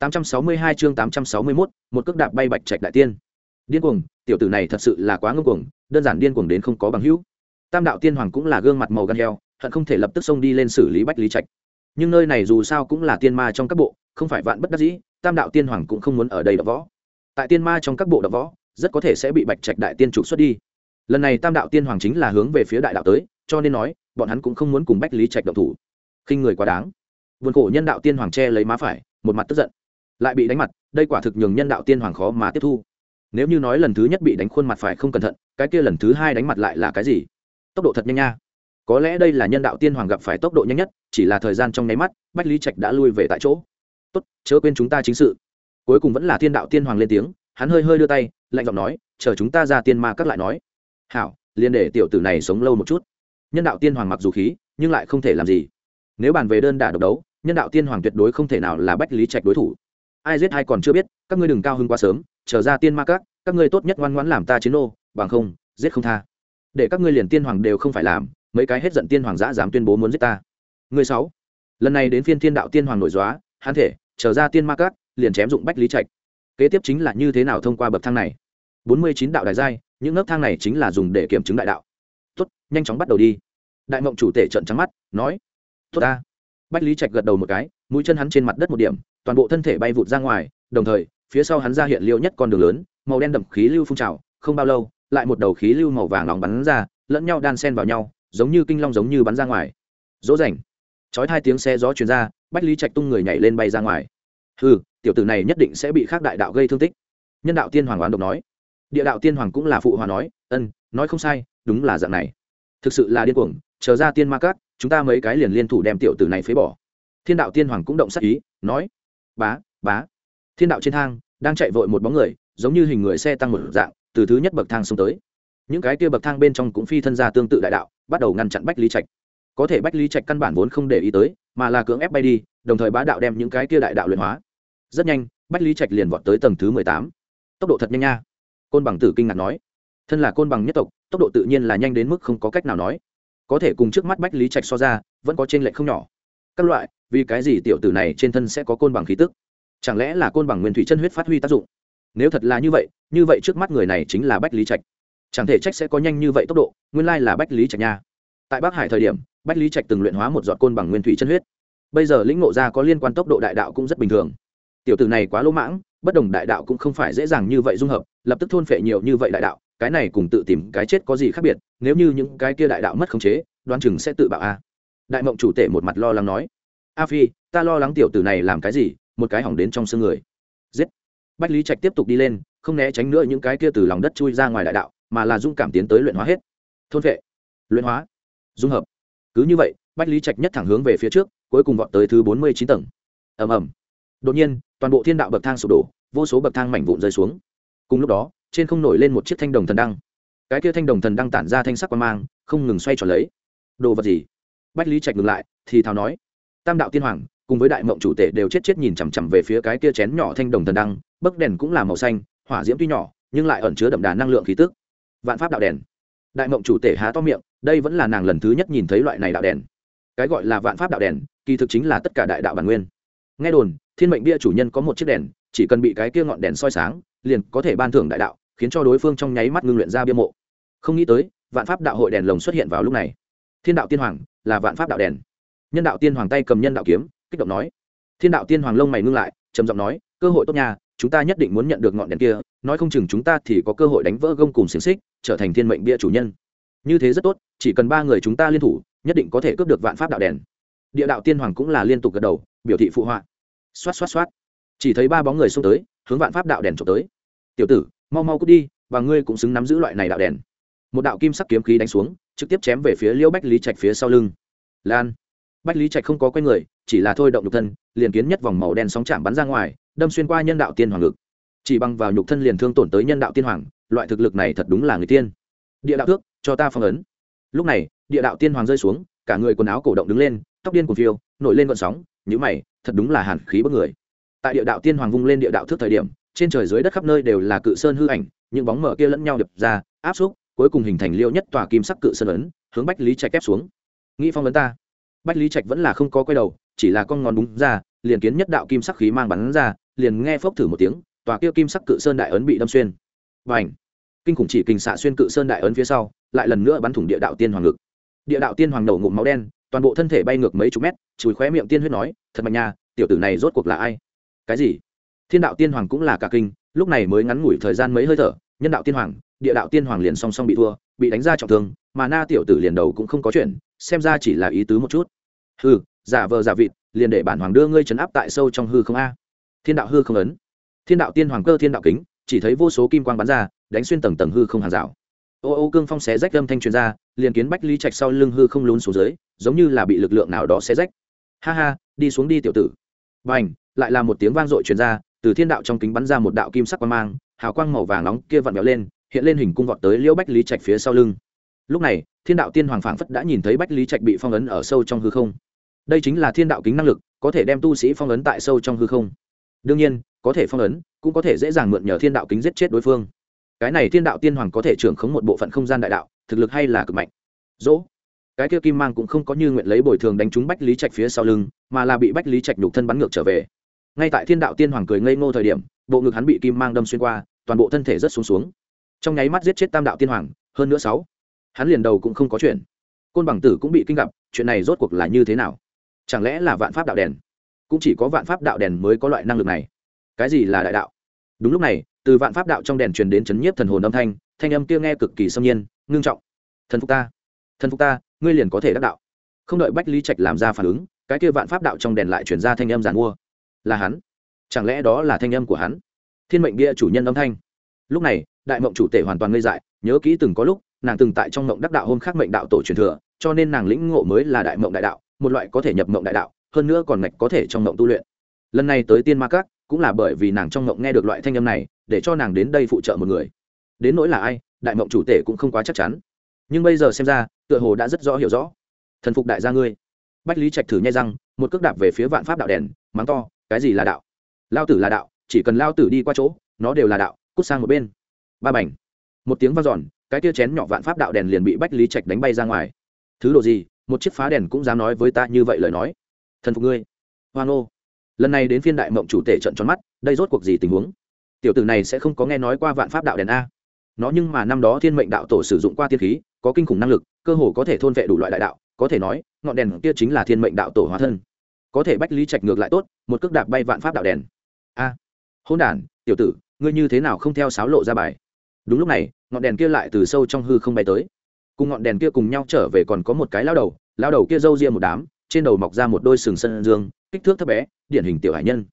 862 chương 861, một cước đạp bay bạch trạch đại tiên. Điên cuồng, tiểu tử này thật sự là quá ngông cuồng, đơn giản điên cuồng đến không có bằng hữu. Tam đạo tiên hoàng cũng là gương mặt màu gan heo, hận không thể lập tức xông đi lên xử lý bách lý trạch. Nhưng nơi này dù sao cũng là tiên ma trong các bộ, không phải vạn bất đắc dĩ, Tam đạo tiên hoàng cũng không muốn ở đây đọ võ. Tại tiên ma trong các bộ đọ võ, rất có thể sẽ bị bạch trạch đại tiên trục xuất đi. Lần này Tam đạo tiên hoàng chính là hướng về phía đại đạo tới, cho nên nói, bọn hắn cũng không muốn cùng bách lý trạch động thủ. Khinh người quá đáng. Vườn cổ nhân đạo tiên hoàng che lấy má phải, một mặt tức giận lại bị đánh mặt, đây quả thực nhường nhân đạo tiên hoàng khó mà tiếp thu. Nếu như nói lần thứ nhất bị đánh khuôn mặt phải không cẩn thận, cái kia lần thứ hai đánh mặt lại là cái gì? Tốc độ thật nhanh nha. Có lẽ đây là nhân đạo tiên hoàng gặp phải tốc độ nhanh nhất, chỉ là thời gian trong nháy mắt, bách lý trạch đã lui về tại chỗ. Tốt, chớ quên chúng ta chính sự. Cuối cùng vẫn là thiên đạo tiên hoàng lên tiếng, hắn hơi hơi đưa tay, lạnh giọng nói, chờ chúng ta ra tiên ma cắt lại nói. Hảo, liền để tiểu tử này sống lâu một chút. Nhân đạo tiên hoàng mặc dù khí, nhưng lại không thể làm gì. Nếu bàn về đơn đả độc đấu, nhân đạo tiên hoàng tuyệt đối không thể nào là bách lý trạch đối thủ ai giết ai còn chưa biết, các ngươi đừng cao hưng quá sớm trở ra tiên ma các các ngươi tốt nhất ngoan ngoãn làm ta chiến ô bằng không, giết không tha. Để các ngươi liền tiên hoàng đều không phải làm, mấy cái hết giận tiên hoàng giã dám tuyên bố muốn giết ta. Người sáu. Lần này đến phiên thiên đạo tiên hoàng nổi dóa hắn thể trở ra tiên ma các, liền chém dụng bách lý trạch. Kế tiếp chính là như thế nào thông qua bậc thang này? Bốn mươi chín đạo đại giai, những nấc thang này chính là dùng để kiểm chứng đại đạo. Tốt, nhanh chóng bắt đầu đi. Đại mộng chủ tể trận trắng mắt, nói, tốt ta. Bách lý trạch gật đầu một cái, mũi chân hắn trên mặt đất một điểm toàn bộ thân thể bay vụt ra ngoài đồng thời phía sau hắn ra hiện liêu nhất con đường lớn màu đen đậm khí lưu phun trào không bao lâu lại một đầu khí lưu màu vàng nóng bắn ra lẫn nhau đan sen vào nhau giống như kinh long giống như bắn ra ngoài. Dỗ rảnh, chói hai tiếng xe gió chuyển ra bách lý trạch tung người nhảy lên bay ra ngoài. Ừ tiểu tử này nhất định sẽ bị khác đại đạo gây thương tích. Nhân đạo tiên hoàng oán độc nói. Địa đạo tiên hoàng cũng là phụ hòa nói ân nói không sai đúng là dạng này. Thực sự là điên cuồng chờ ra tiên ma cát chúng ta mấy cái liền liên thủ đem tiểu tử này phế bỏ. Thiên đạo tiên hoàng cũng động sắc ý nói bá bá. Thiên đạo trên thang, đang chạy vội một bóng người, giống như hình người xe tăng một dạng, từ thứ nhất bậc thang xuống tới. Những cái kia bậc thang bên trong cũng phi thân ra tương tự đại đạo, bắt đầu ngăn chặn bách lý trạch. Có thể bách lý trạch căn bản vốn không để ý tới, mà là cưỡng ép bay đi, đồng thời bá đạo đem những cái kia đại đạo luyện hóa. Rất nhanh, bách lý trạch liền vọt tới tầng thứ mười tám. Tốc độ thật nhanh nha. Côn bằng tử kinh ngạc nói. Thân là côn bằng nhất tộc, tốc độ tự nhiên là nhanh đến mức không có cách nào nói. Có thể cùng trước mắt bách lý trạch so ra, vẫn có t r ê n lệch không nhỏ các loại, vì cái gì tiểu tử này trên thân sẽ có côn bằng khí tức? Chẳng lẽ là côn bằng nguyên thủy chân huyết phát huy tác dụng? Nếu thật là như vậy như vậy trước mắt người này chính là bách lý trạch. Chẳng thể trách sẽ có nhanh như vậy tốc độ, nguyên lai là bách lý trạch nha. Tại bắc hải thời điểm, bách lý trạch từng luyện hóa một giọt côn bằng nguyên thủy chân huyết. Bây giờ lĩnh ngộ ra có liên quan tốc độ đại đạo cũng rất bình thường. Tiểu tử này quá lỗ mãng, bất đồng đại đạo cũng không phải dễ dàng như vậy dung hợp, lập tức thôn phệ nhiều như vậy đại đạo, cái này cùng tự tìm cái chết có gì khác biệt, nếu như những cái kia đại đạo mất khống chế đoan chừng sẽ tự bạo a đại mộng chủ tể một mặt lo lắng nói, a phi, ta lo lắng tiểu tử này làm cái gì, một cái hỏng đến trong xương người. Giết. Bách lý trạch tiếp tục đi lên, không né tránh nữa những cái kia từ lòng đất chui ra ngoài đại đạo, mà là dung cảm tiến tới luyện hóa hết. Thôn vệ. Luyện hóa. Dung hợp. Cứ như vậy, bách lý trạch nhất thẳng hướng về phía trước, cuối cùng vọt tới thứ bốn mươi chín tầng. Ầm ầm. Đột nhiên, toàn bộ thiên đạo bậc thang sụp đổ, vô số bậc thang mảnh vụn rơi xuống. Cùng lúc đó, trên không nổi lên một chiếc thanh đồng thần đăng. Cái kia thanh đồng thần đăng tản ra thanh sắc quan mang, không ngừng xoay tròn lấy. Đồ vật gì? Bách lý trạch ngừng lại, thì thào nói, tam đạo tiên hoàng, cùng với đại mộng chủ tể đều chết chết nhìn chằm chằm về phía cái kia chén nhỏ thanh đồng thần đăng bấc đèn cũng là màu xanh, hỏa diễm tuy nhỏ, nhưng lại ẩn chứa đậm đà năng lượng khí tức. Vạn pháp đạo đèn. Đại mộng chủ tể há to miệng, đây vẫn là nàng lần thứ nhất nhìn thấy loại này đạo đèn. Cái gọi là vạn pháp đạo đèn, kỳ thực chính là tất cả đại đạo bản nguyên. Nghe đồn, thiên mệnh bia chủ nhân có một chiếc đèn, chỉ cần bị cái kia ngọn đèn soi sáng, liền có thể ban thưởng đại đạo, khiến cho đối phương trong nháy mắt ngưng luyện ra bia mộ. Không nghĩ tới, vạn pháp đạo hội đèn lồng xuất hiện vào lúc này. Thiên đạo tiên hoàng là vạn pháp đạo đèn. Nhân đạo tiên hoàng tay cầm nhân đạo kiếm, kích động nói. Thiên đạo tiên hoàng lông mày ngưng lại, trầm giọng nói, cơ hội tốt nhà chúng ta nhất định muốn nhận được ngọn đèn kia, nói không chừng chúng ta thì có cơ hội đánh vỡ gông cùng xiềng xích, trở thành thiên mệnh bia chủ nhân. Như thế rất tốt, chỉ cần ba người chúng ta liên thủ, nhất định có thể cướp được vạn pháp đạo đèn. Địa đạo tiên hoàng cũng là liên tục gật đầu, biểu thị phụ họa. Xoát xoát xoát. Chỉ thấy ba bóng người xông tới, hướng vạn pháp đạo đèn trộm tới. Tiểu tử, mau mau cút đi, và ngươi cũng xứng nắm giữ loại này đạo đèn. Một đạo kim sắc kiếm khí đánh xuống trực tiếp chém về phía liễu bách lý trạch phía sau lưng. Lan. Bách lý trạch không có quay người, chỉ là thôi động nhục thân, liền kiến nhất vòng màu đen sóng chạm bắn ra ngoài, đâm xuyên qua nhân đạo tiên hoàng ngực. Chỉ bằng vào nhục thân liền thương tổn tới nhân đạo tiên hoàng, loại thực lực này thật đúng là người tiên. Địa đạo thước, cho ta phong ấn. Lúc này, địa đạo tiên hoàng rơi xuống, cả người quần áo cổ động đứng lên, tóc điên cuồng phiêu, nổi lên vận sóng nhữ mày, thật đúng là hàn khí bất người. Tại địa đạo tiên hoàng vung lên địa đạo thước thời điểm, trên trời dưới đất khắp nơi đều là cự sơn hư ảnh, những bóng mở kia lẫn nhau đập ra, áp xúc cuối cùng hình thành liêu nhất tòa kim sắc cự sơn ấn, hướng bách lý trạch ép xuống. Nghĩ phong ấn ta. Bách lý trạch vẫn là không có quay đầu, chỉ là con ngón búng ra, liền kiến nhất đạo kim sắc khí mang bắn ra, liền nghe phốc thử một tiếng, tòa kia kim sắc cự sơn đại ấn bị đâm xuyên. Và ảnh kinh khủng chỉ kình xạ xuyên cự sơn đại ấn phía sau, lại lần nữa bắn thủng địa đạo tiên hoàng ngực. Địa đạo tiên hoàng đầu ngụm máu đen, toàn bộ thân thể bay ngược mấy chục mét, chùi khóe miệng tiên huyết nói, thật mạnh nha, tiểu tử này rốt cuộc là ai? Cái gì? Thiên đạo tiên hoàng cũng là cả kinh, lúc này mới ngắn ngủi thời gian mấy hơi thở, nhân đạo tiên hoàng địa đạo tiên hoàng liền song song bị thua, bị đánh ra trọng thương, mà na tiểu tử liền đầu cũng không có chuyện, xem ra chỉ là ý tứ một chút. Hư giả vờ giả vịt, liền để bản hoàng đưa ngươi trấn áp tại sâu trong hư không a. Thiên đạo hư không ấn. Thiên đạo tiên hoàng cơ thiên đạo kính, chỉ thấy vô số kim quang bắn ra, đánh xuyên tầng tầng hư không hàng rào. Ô ô cương phong xé rách âm thanh truyền ra, liền kiến bách lý trạch sau lưng hư không lún xuống dưới, giống như là bị lực lượng nào đó xé rách. Ha ha, đi xuống đi tiểu tử. Và ảnh lại là một tiếng vang dội truyền ra, từ thiên đạo trong kính bắn ra một đạo kim sắc quang mang, hào quang màu vàng nóng kia vặn vẹo lên hiện lên hình cung vọt tới liễu bách lý trạch phía sau lưng. Lúc này, thiên đạo tiên hoàng phảng phất đã nhìn thấy bách lý trạch bị phong ấn ở sâu trong hư không. Đây chính là thiên đạo kính năng lực, có thể đem tu sĩ phong ấn tại sâu trong hư không. Đương nhiên, có thể phong ấn, cũng có thể dễ dàng mượn nhờ thiên đạo kính giết chết đối phương. Cái này thiên đạo tiên hoàng có thể trưởng khống một bộ phận không gian đại đạo, thực lực hay là cực mạnh. Dỗ, cái kia kim mang cũng không có như nguyện lấy bồi thường đánh trúng bách lý trạch phía sau lưng, mà là bị bách lý trạch nhục thân bắn ngược trở về. Ngay tại thiên đạo tiên hoàng cười ngây ngô thời điểm, bộ ngực hắn bị kim mang đâm xuyên qua, toàn bộ thân thể rất xuống xuống trong nháy mắt giết chết tam đạo tiên hoàng, hơn nữa sáu. Hắn liền đầu cũng không có chuyện. Côn bằng tử cũng bị kinh gặp, chuyện này rốt cuộc là như thế nào? Chẳng lẽ là vạn pháp đạo đèn? Cũng chỉ có vạn pháp đạo đèn mới có loại năng lực này. Cái gì là đại đạo? Đúng lúc này, từ vạn pháp đạo trong đèn truyền đến chấn nhiếp thần hồn âm thanh thanh âm kia nghe cực kỳ xâm nhiên, ngưng trọng. Thần phục ta. Thần phục ta, ngươi liền có thể đắc đạo. Không đợi bách lý trạch làm ra phản ứng, cái kia vạn pháp đạo trong đèn lại chuyển ra thanh âm giàn mua. Là hắn. Chẳng lẽ đó là thanh âm của hắn? Thiên mệnh bia chủ nhân âm thanh. Lúc này đại mộng chủ tể hoàn toàn ngây dại, nhớ kỹ từng có lúc, nàng từng tại trong mộng đắc đạo hôm khác mệnh đạo tổ truyền thừa, cho nên nàng lĩnh ngộ mới là đại mộng đại đạo, một loại có thể nhập mộng đại đạo, hơn nữa còn ngạch có thể trong mộng tu luyện. Lần này tới tiên ma các, cũng là bởi vì nàng trong mộng nghe được loại thanh âm này, để cho nàng đến đây phụ trợ một người. Đến nỗi là ai, đại mộng chủ tể cũng không quá chắc chắn. Nhưng bây giờ xem ra, tựa hồ đã rất rõ hiểu rõ. Thần phục đại gia ngươi. Bách lý trạch thử nhai răng, một cước đạp về phía vạn pháp đạo đèn, mắng to, cái gì là đạo? Lao tử là đạo, chỉ cần lao tử đi qua chỗ, nó đều là đạo, cút sang một bên ba bảnh một tiếng vang dọn cái tia chén nhỏ vạn pháp đạo đèn liền bị bách lý trạch đánh bay ra ngoài. Thứ đồ gì một chiếc phá đèn cũng dám nói với ta như vậy lời nói. Thần phục ngươi. Hoang ô lần này đến phiên đại mộng chủ tể trận tròn mắt đây rốt cuộc gì tình huống? Tiểu tử này sẽ không có nghe nói qua vạn pháp đạo đèn a. Nó nhưng mà năm đó thiên mệnh đạo tổ sử dụng qua tiên khí có kinh khủng năng lực cơ hồ có thể thôn vệ đủ loại đại đạo có thể nói ngọn đèn kia chính là thiên mệnh đạo tổ hóa thân. Có thể bách lý trạch ngược lại tốt một cước đạp bay vạn pháp đạo đèn. A. À, hôn tiểu tử ngươi như thế nào không theo sáo lộ ra bài? Đúng lúc này, ngọn đèn kia lại từ sâu trong hư không bay tới. Cùng ngọn đèn kia cùng nhau trở về còn có một cái lao đầu lao đầu kia râu ria một đám, trên đầu mọc ra một đôi sừng sân dương, kích thước thấp bé, điển hình tiểu hải nhân.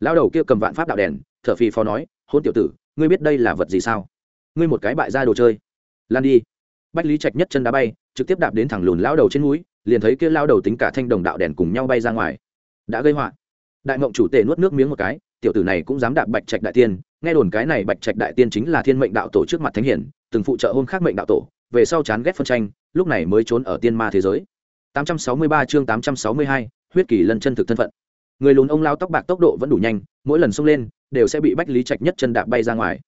Lao đầu kia cầm vạn pháp đạo đèn, thở phì phò nói hôn tiểu tử, ngươi biết đây là vật gì sao? Ngươi một cái bại ra đồ chơi. Lan đi. Bách lý trạch nhất chân đá bay, trực tiếp đạp đến thẳng lùn lao đầu trên núi, liền thấy kia lao đầu tính cả thanh đồng đạo đèn cùng nhau bay ra ngoài. Đã gây họa. Đại mộng chủ tể nuốt nước miếng một cái, tiểu tử này cũng dám đạp bạch trạch đại tiên nghe đồn cái này bạch trạch đại tiên chính là thiên mệnh đạo tổ trước mặt thánh hiển từng phụ trợ hôn khác mệnh đạo tổ về sau chán ghét phân tranh lúc này mới trốn ở tiên ma thế giới. 863 chương 862, huyết kỳ lân chân thực thân phận. Người lùn ông lao tóc bạc tốc độ vẫn đủ nhanh mỗi lần xông lên đều sẽ bị bách lý trạch nhất chân đạp bay ra ngoài.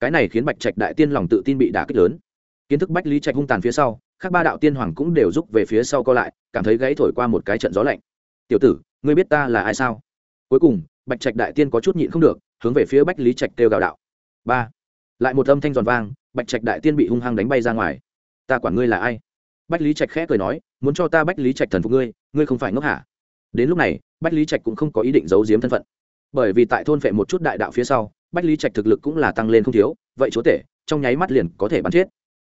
Cái này khiến bạch trạch đại tiên lòng tự tin bị đả kích lớn. Kiến thức bách lý trạch hung tàn phía sau các ba đạo tiên hoàng cũng đều rút về phía sau co lại cảm thấy gãy thổi qua một cái trận gió lạnh. Tiểu tử ngươi biết ta là ai sao? Cuối cùng bạch trạch đại tiên có chút nhịn không được hướng về phía bách lý trạch kêu gào đạo. Ba. Lại một âm thanh giòn vang, bạch trạch đại tiên bị hung hăng đánh bay ra ngoài. Ta quản ngươi là ai? Bách lý trạch khẽ cười nói, muốn cho ta bách lý trạch thần phục ngươi ngươi không phải ngốc hả? Đến lúc này, bách lý trạch cũng không có ý định giấu giếm thân phận. Bởi vì tại thôn vệ một chút đại đạo phía sau, bách lý trạch thực lực cũng là tăng lên không thiếu, vậy chúa tể, trong nháy mắt liền có thể bắn chết.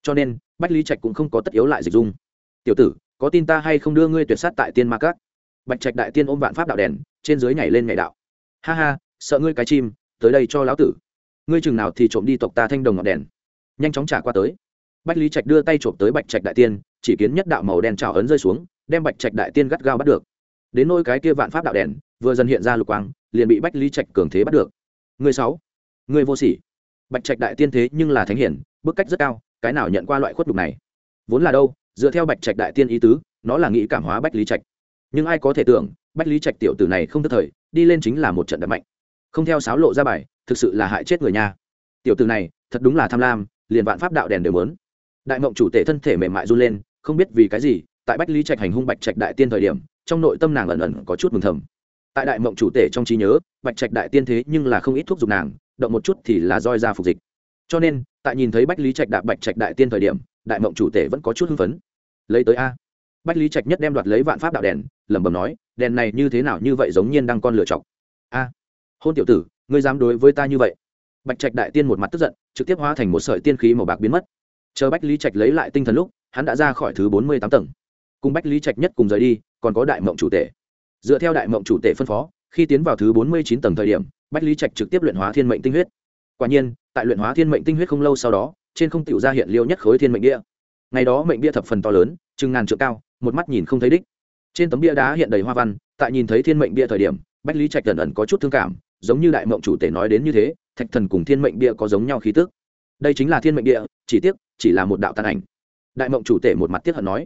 Cho nên, bách lý trạch cũng không có tất yếu lại dịch dung. Tiểu tử, có tin ta hay không đưa ngươi tuyệt sát tại tiên ma các? Bạch trạch đại tiên ôm vạn pháp đạo đèn, trên dưới nhảy lên nhảy đạo. Ha ha sợ ngươi cái chim, tới đây cho lão tử. Ngươi chừng nào thì trộm đi tộc ta thanh đồng ngọn đèn. Nhanh chóng trả qua tới. Bách lý trạch đưa tay trộm tới bạch trạch đại tiên, chỉ kiến nhất đạo màu đen trào ấn rơi xuống, đem bạch trạch đại tiên gắt gao bắt được. Đến nôi cái kia vạn pháp đạo đèn, vừa dần hiện ra lục quang, liền bị bách lý trạch cường thế bắt được. Người sáu, người vô sỉ. Bạch trạch đại tiên thế nhưng là thánh hiển, bức cách rất cao, cái nào nhận qua loại khuất đục này? Vốn là đâu, dựa theo bạch trạch đại tiên ý tứ, nó là nghĩ cảm hóa bách lý trạch. Nhưng ai có thể tưởng, bách lý trạch tiểu tử này không thất thời, đi lên chính là một trận đập mạnh không theo sáo lộ ra bài, thực sự là hại chết người nha. Tiểu tử này, thật đúng là tham lam, liền vạn pháp đạo đèn đều lớn đại mộng chủ tể thân thể mềm mại run lên, không biết vì cái gì, tại bách lý trạch hành hung bạch trạch đại tiên thời điểm, trong nội tâm nàng ẩn ẩn có chút mừng thầm. Tại đại mộng chủ tể trong trí nhớ, bạch trạch đại tiên thế nhưng là không ít thuốc dùng nàng, động một chút thì là roi ra phục dịch. Cho nên, tại nhìn thấy bách lý trạch đạp bạch trạch đại tiên thời điểm, đại mộng chủ tể vẫn có chút hưng phấn. Lấy tới a. Bách lý trạch nhất đem đoạt lấy vạn pháp đạo đèn, lẩm bẩm nói, đèn này như thế nào như vậy giống nhiên đang con lựa chọc? A hôn tiểu tử, ngươi dám đối với ta như vậy? Bạch trạch đại tiên một mặt tức giận, trực tiếp hóa thành một sợi tiên khí màu bạc biến mất. Chờ bách lý trạch lấy lại tinh thần lúc, hắn đã ra khỏi thứ bốn mươi tám tầng. Cùng bách lý trạch nhất cùng rời đi, còn có đại mộng chủ tể. Dựa theo đại mộng chủ tể phân phó, khi tiến vào thứ bốn mươi chín tầng thời điểm, bách lý trạch trực tiếp luyện hóa thiên mệnh tinh huyết. Quả nhiên, tại luyện hóa thiên mệnh tinh huyết không lâu sau đó, trên không tiểu ra hiện liêu nhất khối thiên mệnh bia. Ngày đó mệnh bia thập phần to lớn, chừng ngàn trượng cao, một mắt nhìn không thấy đích. Trên tấm bia đá hiện đầy hoa văn, tại nhìn thấy thiên mệnh bia thời điểm, bách lý trạch ẩn ẩn có chút thương cảm giống như đại mộng chủ tể nói đến như thế thạch thần cùng thiên mệnh bia có giống nhau khí tức. Đây chính là thiên mệnh địa, chỉ tiếc chỉ là một đạo tàn ảnh. Đại mộng chủ tể một mặt tiếc hận nói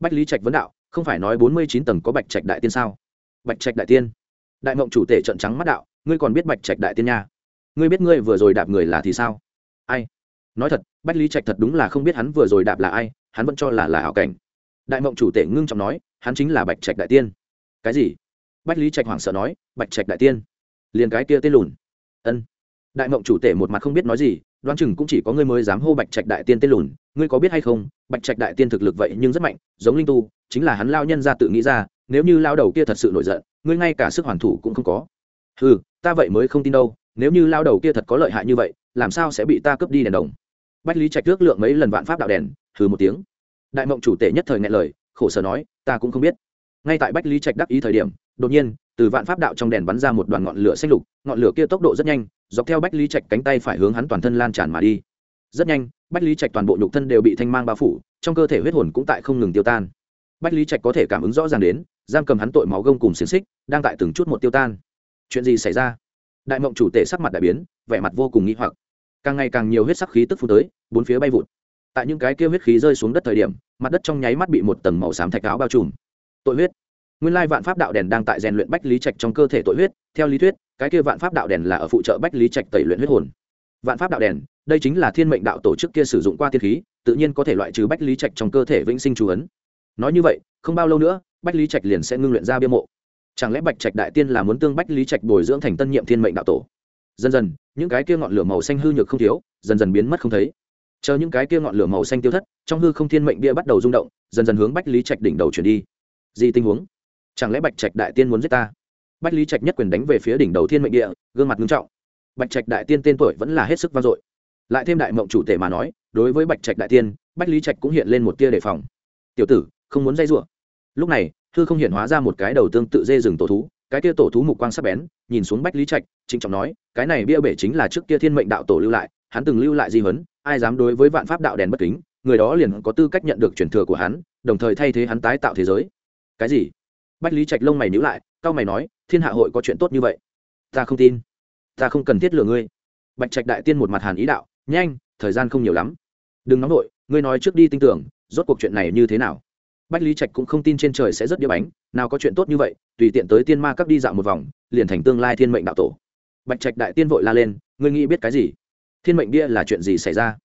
bách lý trạch vấn đạo không phải nói bốn mươi chín tầng có bạch trạch đại tiên sao? Bạch trạch đại tiên. Đại mộng chủ tể trận trắng mắt đạo ngươi còn biết bạch trạch đại tiên nha? Ngươi biết ngươi vừa rồi đạp người là thì sao? Ai? Nói thật bách lý trạch thật đúng là không biết hắn vừa rồi đạp là ai hắn vẫn cho là là hảo cảnh. Đại mộng chủ tể ngưng trọng nói hắn chính là bạch trạch đại tiên. Cái gì? Bách lý trạch hoảng sợ nói bạch trạch đại tiên liền cái kia tên lùn. Ân. Đại mộng chủ tể một mặt không biết nói gì, đoán chừng cũng chỉ có ngươi mới dám hô bạch trạch đại tiên tên lùn, ngươi có biết hay không, bạch trạch đại tiên thực lực vậy nhưng rất mạnh, giống linh tu, chính là hắn lao nhân ra tự nghĩ ra, nếu như lao đầu kia thật sự nổi giận, ngươi ngay cả sức hoàn thủ cũng không có. Ừ ta vậy mới không tin đâu, nếu như lao đầu kia thật có lợi hại như vậy, làm sao sẽ bị ta cướp đi đèn đồng? Bách lý trạch ước lượng mấy lần vạn pháp đạo đèn thử một tiếng. Đại mộng chủ tể nhất thời nghe lời, khổ sở nói, ta cũng không biết. Ngay tại bách lý trạch đắc ý thời điểm, đột nhiên từ vạn pháp đạo trong đèn bắn ra một đoàn ngọn lửa xanh lục, ngọn lửa kia tốc độ rất nhanh, dọc theo bách lý trạch cánh tay phải hướng hắn toàn thân lan tràn mà đi. Rất nhanh, bách lý trạch toàn bộ nhục thân đều bị thanh mang bao phủ, trong cơ thể huyết hồn cũng tại không ngừng tiêu tan. Bách lý trạch có thể cảm ứng rõ ràng đến, giam cầm hắn tội máu gông cùng xiềng xích, đang tại từng chút một tiêu tan. Chuyện gì xảy ra? Đại mộng chủ tể sắc mặt đại biến, vẻ mặt vô cùng nghĩ hoặc. Càng ngày càng nhiều huyết sắc khí tức phu tới, bốn phía bay vụt. Tại những cái kia huyết khí rơi xuống đất thời điểm, mặt đất trong nháy mắt bị một tầng màu xám thạch áo bao trùm. Tội huyết nguyên lai vạn pháp đạo đèn đang tại rèn luyện bách lý trạch trong cơ thể tội huyết, theo lý thuyết, cái kia vạn pháp đạo đèn là ở phụ trợ bách lý trạch tẩy luyện huyết hồn. Vạn pháp đạo đèn, đây chính là thiên mệnh đạo tổ chức kia sử dụng qua tiên khí, tự nhiên có thể loại trừ bách lý trạch trong cơ thể vĩnh sinh chú ấn. Nói như vậy, không bao lâu nữa, bách lý trạch liền sẽ ngưng luyện ra bia mộ. Chẳng lẽ bạch trạch đại tiên là muốn tương bách lý trạch bồi dưỡng thành tân nhiệm thiên mệnh đạo tổ? Dần dần, những cái kia ngọn lửa màu xanh hư nhược không thiếu, dần dần biến mất không thấy. Chờ những cái kia ngọn lửa màu xanh tiêu thất, trong hư không thiên mệnh bia bắt đầu rung động, dần dần hướng bách lý trạch đỉnh đầu chuyển đi. Gì tình huống? Chẳng lẽ bạch trạch đại tiên muốn giết ta? Bách lý trạch nhất quyền đánh về phía đỉnh đầu thiên mệnh địa, gương mặt nghiêm trọng. Bạch trạch đại tiên tên tuổi vẫn là hết sức vang dội. Lại thêm đại mộng chủ tể mà nói, đối với bạch trạch đại tiên, bách lý trạch cũng hiện lên một tia đề phòng. Tiểu tử, không muốn dây rụa lúc này thư không hiện hóa ra một cái đầu tương tự dê rừng tổ thú, cái kia tổ thú mục quang sắc bén, nhìn xuống bách lý trạch, trịnh trọng nói, cái này bia bể chính là trước kia thiên mệnh đạo tổ lưu lại, hắn từng lưu lại di huấn, ai dám đối với vạn pháp đạo đèn bất kính, người đó liền có tư cách nhận được truyền thừa của hắn, đồng thời thay thế hắn tái tạo thế giới. Cái gì? Bách lý trạch lông mày nhữ lại cao mày nói, thiên hạ hội có chuyện tốt như vậy? Ta không tin. Ta không cần thiết lừa ngươi. Bạch trạch đại tiên một mặt hàn ý đạo, nhanh, thời gian không nhiều lắm. Đừng nóng nổi ngươi nói trước đi tin tưởng, rốt cuộc chuyện này như thế nào? Bách lý trạch cũng không tin trên trời sẽ rất đĩa bánh, nào có chuyện tốt như vậy, tùy tiện tới tiên ma cắp đi dạo một vòng, liền thành tương lai thiên mệnh đạo tổ. Bạch trạch đại tiên vội la lên, ngươi nghĩ biết cái gì? Thiên mệnh bia là chuyện gì xảy ra?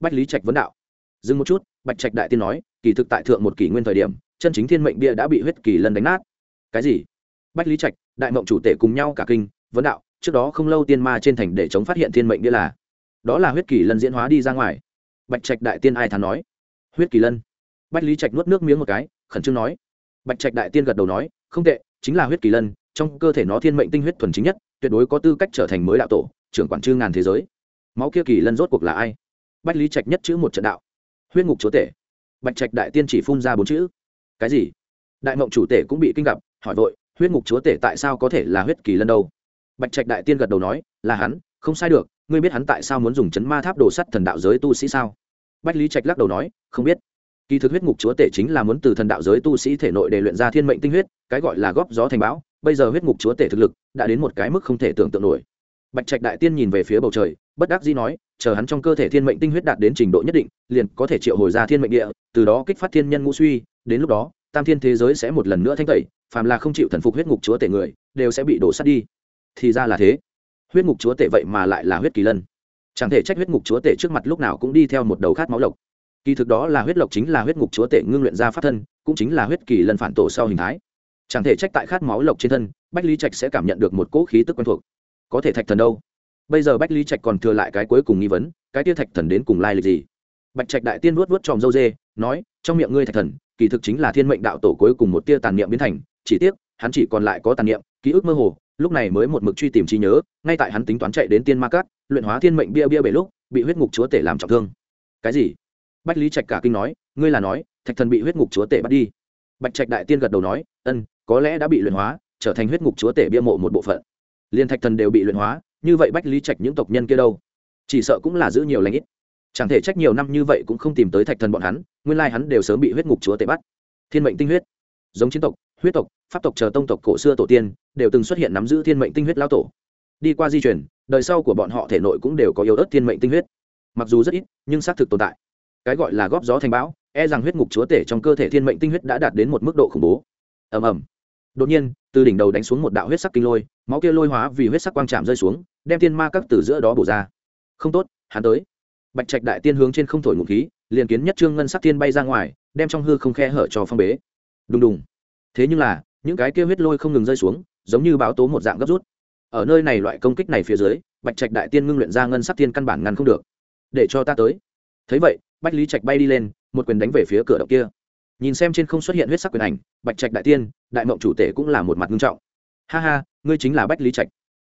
Bách lý trạch vấn đạo. Dừng một chút, bạch trạch đại tiên nói, kỳ thực tại thượng một kỷ nguyên thời điểm chân chính thiên mệnh bia đã bị huyết kỳ lân đánh nát. Cái gì? Bách lý trạch, đại mộng chủ tể cùng nhau cả kinh, vấn đạo, trước đó không lâu tiên ma trên thành để chống phát hiện thiên mệnh bia là, đó là huyết kỳ lân diễn hóa đi ra ngoài. Bạch trạch đại tiên ai thắn nói? Huyết kỳ lân. Bách lý trạch nuốt nước miếng một cái, khẩn trương nói. Bạch trạch đại tiên gật đầu nói, không tệ, chính là huyết kỳ lân, trong cơ thể nó thiên mệnh tinh huyết thuần chính nhất, tuyệt đối có tư cách trở thành mới đạo tổ, trưởng quản trư ngàn thế giới. Máu kia kỳ lân rốt cuộc là ai? Bách lý trạch nhất chữ một trận đạo. Huyết ngục chúa tể. Bạch trạch đại tiên chỉ phun ra bốn chữ cái gì? Đại mộng chủ tể cũng bị kinh gặp, hỏi vội, huyết ngục chúa tể tại sao có thể là huyết kỳ lân đâu? Bạch trạch đại tiên gật đầu nói, là hắn, không sai được, ngươi biết hắn tại sao muốn dùng chấn ma tháp đồ sắt thần đạo giới tu sĩ sao? Bách lý trạch lắc đầu nói, không biết. Kỳ thực huyết ngục chúa tể chính là muốn từ thần đạo giới tu sĩ thể nội để luyện ra thiên mệnh tinh huyết, cái gọi là góp gió thành bão, bây giờ huyết ngục chúa tể thực lực đã đến một cái mức không thể tưởng tượng nổi. Bạch trạch đại tiên nhìn về phía bầu trời, bất đắc dĩ nói chờ hắn trong cơ thể thiên mệnh tinh huyết đạt đến trình độ nhất định, liền có thể triệu hồi ra thiên mệnh địa, từ đó kích phát thiên nhân ngũ suy, đến lúc đó, tam thiên thế giới sẽ một lần nữa thanh tẩy, phàm là không chịu thần phục huyết ngục chúa tể người, đều sẽ bị đổ sát đi. Thì ra là thế. Huyết ngục chúa tể vậy mà lại là huyết kỳ lân. Chẳng thể trách huyết ngục chúa tể trước mặt lúc nào cũng đi theo một đầu khát máu lộc. Kỳ thực đó là huyết lộc chính là huyết ngục chúa tể ngưng luyện ra pháp thân, cũng chính là huyết kỳ lân phản tổ sau hình thái. Chẳng thể trách tại khát máu lộc trên thân, bách lý trạch sẽ cảm nhận được một cỗ khí tức quen thuộc. Có thể thạch thần đâu? Bây giờ bách lý trạch còn thừa lại cái cuối cùng nghi vấn, cái tia thạch thần đến cùng lai lịch gì? Bạch trạch đại tiên vuốt vuốt tròm dâu dê, nói, trong miệng ngươi thạch thần, kỳ thực chính là thiên mệnh đạo tổ cuối cùng một tia tàn niệm biến thành, chỉ tiếc, hắn chỉ còn lại có tàn niệm, ký ức mơ hồ, lúc này mới một mực truy tìm trí nhớ, ngay tại hắn tính toán chạy đến tiên ma cát, luyện hóa thiên mệnh bia bia bể lúc, bị huyết ngục chúa tể làm trọng thương. Cái gì? Bách lý trạch cả kinh nói, ngươi là nói, thạch thần bị huyết ngục chúa tể bắt đi. Bạch trạch đại tiên gật đầu nói, ân, có lẽ đã bị luyện hóa, trở thành huyết ngục chúa tể bia mộ một bộ phận. Liên thạch thần đều bị luyện hóa như vậy bách lý trạch những tộc nhân kia đâu? Chỉ sợ cũng là giữ nhiều lãnh ít. Chẳng thể trách nhiều năm như vậy cũng không tìm tới thạch thần bọn hắn, nguyên lai hắn đều sớm bị huyết ngục chúa tể bắt. Thiên mệnh tinh huyết. Giống chiến tộc, huyết tộc, pháp tộc chờ tông tộc cổ xưa tổ tiên, đều từng xuất hiện nắm giữ thiên mệnh tinh huyết lao tổ. Đi qua di chuyển, đời sau của bọn họ thể nội cũng đều có yếu ớt thiên mệnh tinh huyết. Mặc dù rất ít, nhưng xác thực tồn tại. Cái gọi là góp gió thành bão e rằng huyết ngục chúa tể trong cơ thể thiên mệnh tinh huyết đã đạt đến một mức độ khủng bố. Ầm ầm. Đột nhiên, từ đỉnh đầu đánh xuống một đạo huyết sắc kinh lôi, máu kia lôi hóa vì huyết sắc quang trạm rơi xuống đem tiên ma các từ giữa đó bổ ra. Không tốt, hắn tới. Bạch trạch đại tiên hướng trên không thổi ngụ khí, liền kiến nhất trương ngân sắc tiên bay ra ngoài, đem trong hư không khe hở cho phong bế. Đùng đùng. Thế nhưng là, những cái kia huyết lôi không ngừng rơi xuống, giống như báo tố một dạng gấp rút. Ở nơi này loại công kích này phía dưới, bạch trạch đại tiên ngưng luyện ra ngân sắc tiên căn bản ngăn không được. Để cho ta tới. Thấy vậy, bách lý trạch bay đi lên, một quyền đánh về phía cửa động kia. Nhìn xem trên không xuất hiện huyết sắc quyền ảnh, bạch trạch đại tiên, đại mộng chủ tể cũng là một mặt nghiêm trọng. Ha ha, ngươi chính là bách lý trạch.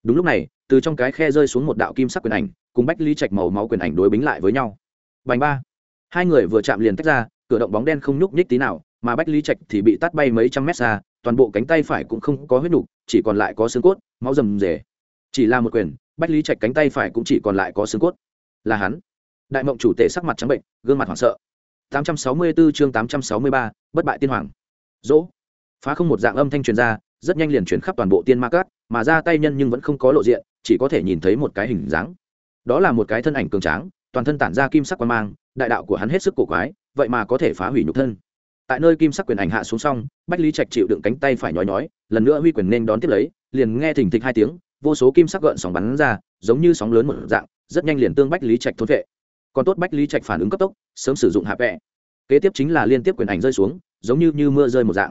Đúng lúc này từ trong cái khe rơi xuống một đạo kim sắc quyền ảnh cùng bách lý trạch màu máu quyền ảnh đối bính lại với nhau. Bành ba. Hai người vừa chạm liền tách ra cửa động bóng đen không nhúc nhích tí nào mà bách lý trạch thì bị tắt bay mấy trăm mét xa toàn bộ cánh tay phải cũng không có huyết nục chỉ còn lại có xương cốt máu rầm rề. Chỉ là một quyền bách lý trạch cánh tay phải cũng chỉ còn lại có xương cốt. Là hắn. Đại mộng chủ tể sắc mặt trắng bệnh gương mặt hoảng sợ. 864 chương 863, bất bại tiên hoàng. Dỗ. Phá không một dạng âm thanh truyền ra rất nhanh liền chuyển khắp toàn bộ tiên ma cát mà ra tay nhân nhưng vẫn không có lộ diện, chỉ có thể nhìn thấy một cái hình dáng. Đó là một cái thân ảnh cường tráng, toàn thân tản ra kim sắc quan mang, đại đạo của hắn hết sức cổ quái, vậy mà có thể phá hủy nhục thân. Tại nơi kim sắc quyền ảnh hạ xuống xong, bách lý trạch chịu đựng cánh tay phải nhói nhói, lần nữa huy quyền nên đón tiếp lấy, liền nghe thình thịch hai tiếng, vô số kim sắc gợn sóng bắn ra, giống như sóng lớn một dạng, rất nhanh liền tương bách lý trạch thốt vệ. Còn tốt bách lý trạch phản ứng cấp tốc, sớm sử dụng hạ vẹ kế tiếp chính là liên tiếp quyền ảnh rơi xuống, giống như như mưa rơi một dạng.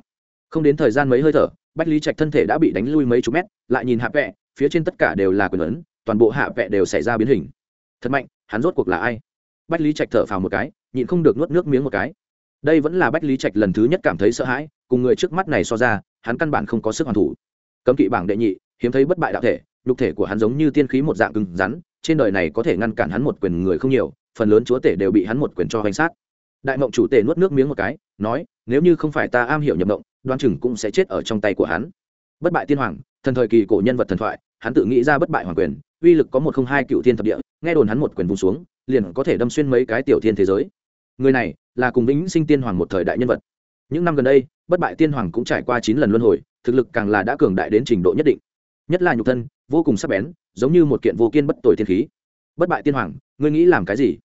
Không đến thời gian mấy hơi thở bách lý trạch thân thể đã bị đánh lui mấy chục mét, lại nhìn hạ vẹ, phía trên tất cả đều là quyền ấn, toàn bộ hạ vẹ đều xảy ra biến hình. Thật mạnh, hắn rốt cuộc là ai? Bách lý trạch thở phào một cái, nhịn không được nuốt nước miếng một cái. Đây vẫn là bách lý trạch lần thứ nhất cảm thấy sợ hãi, cùng người trước mắt này so ra, hắn căn bản không có sức hoàn thủ. Cấm kỵ bảng đệ nhị, hiếm thấy bất bại đạo thể, nhục thể của hắn giống như tiên khí một dạng cứng rắn, trên đời này có thể ngăn cản hắn một quyền người không nhiều, phần lớn chúa tể đều bị hắn một quyền cho hành sát đại mộng chủ tể nuốt nước miếng một cái, nói, nếu như không phải ta am hiểu nhập mộng, đoan chừng cũng sẽ chết ở trong tay của hắn. Bất bại tiên hoàng, thần thời kỳ cổ nhân vật thần thoại, hắn tự nghĩ ra bất bại hoàng quyền, uy lực có một không hai cựu thiên thập địa, nghe đồn hắn một quyền vùng xuống, liền có thể đâm xuyên mấy cái tiểu thiên thế giới. Người này là cùng vĩnh sinh tiên hoàng một thời đại nhân vật. Những năm gần đây, bất bại tiên hoàng cũng trải qua chín lần luân hồi, thực lực càng là đã cường đại đến trình độ nhất định. Nhất là nhục thân, vô cùng sắc bén, giống như một kiện vô kiên bất tồi thiên khí. Bất bại tiên hoàng, ngươi nghĩ làm cái gì?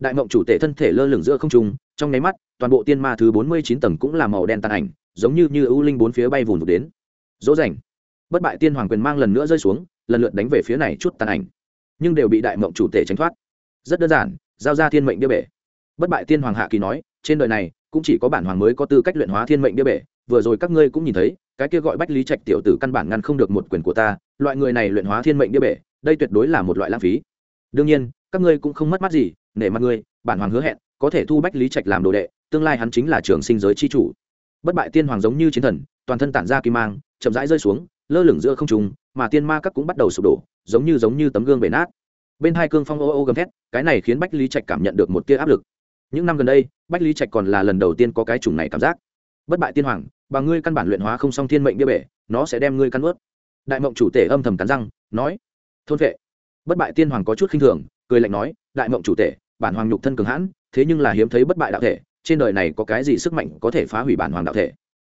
Đại mộng chủ tể thân thể lơ lửng giữa không trung, trong nháy mắt, toàn bộ tiên ma thứ bốn mươi chín tầng cũng là màu đen tàn ảnh, giống như như ưu linh bốn phía bay vùn vụt đến. Dỗ dành bất bại tiên hoàng quyền mang lần nữa rơi xuống, lần lượt đánh về phía này chút tàn ảnh, nhưng đều bị đại mộng chủ tể tránh thoát. Rất đơn giản, giao ra thiên mệnh đĩa bể. Bất bại tiên hoàng hạ kỳ nói, trên đời này, cũng chỉ có bản hoàng mới có tư cách luyện hóa thiên mệnh đĩa bể, vừa rồi các ngươi cũng nhìn thấy, cái kia gọi bách lý trạch tiểu tử căn bản ngăn không được một quyền của ta, loại người này luyện hóa thiên mệnh đĩa bể, đây tuyệt đối là một loại lãng phí. Đương nhiên, các ngươi cũng không mất mắt gì nể mặt ngươi, bản hoàng hứa hẹn, có thể thu bách lý trạch làm đồ đệ, tương lai hắn chính là trường sinh giới chi chủ. Bất bại tiên hoàng giống như chiến thần, toàn thân tản ra kim mang, chậm rãi rơi xuống, lơ lửng giữa không trung, mà tiên ma các cũng bắt đầu sụp đổ, giống như giống như tấm gương bể nát. Bên hai cương phong ô ô gầm thét, cái này khiến bách lý trạch cảm nhận được một tia áp lực. Những năm gần đây, bách lý trạch còn là lần đầu tiên có cái chủng này cảm giác. Bất bại tiên hoàng bằng ngươi căn bản luyện hóa không xong thiên mệnh bia bể, nó sẽ đem ngươi căn ướt đại mộng chủ tể âm thầm cắn răng, nói, thôn vệ. Bất bại tiên hoàng có chút khinh thường cười lạnh nói, đại mộng chủ tể, bản hoàng nhục thân cường hãn, thế nhưng là hiếm thấy bất bại đạo thể, trên đời này có cái gì sức mạnh có thể phá hủy bản hoàng đạo thể?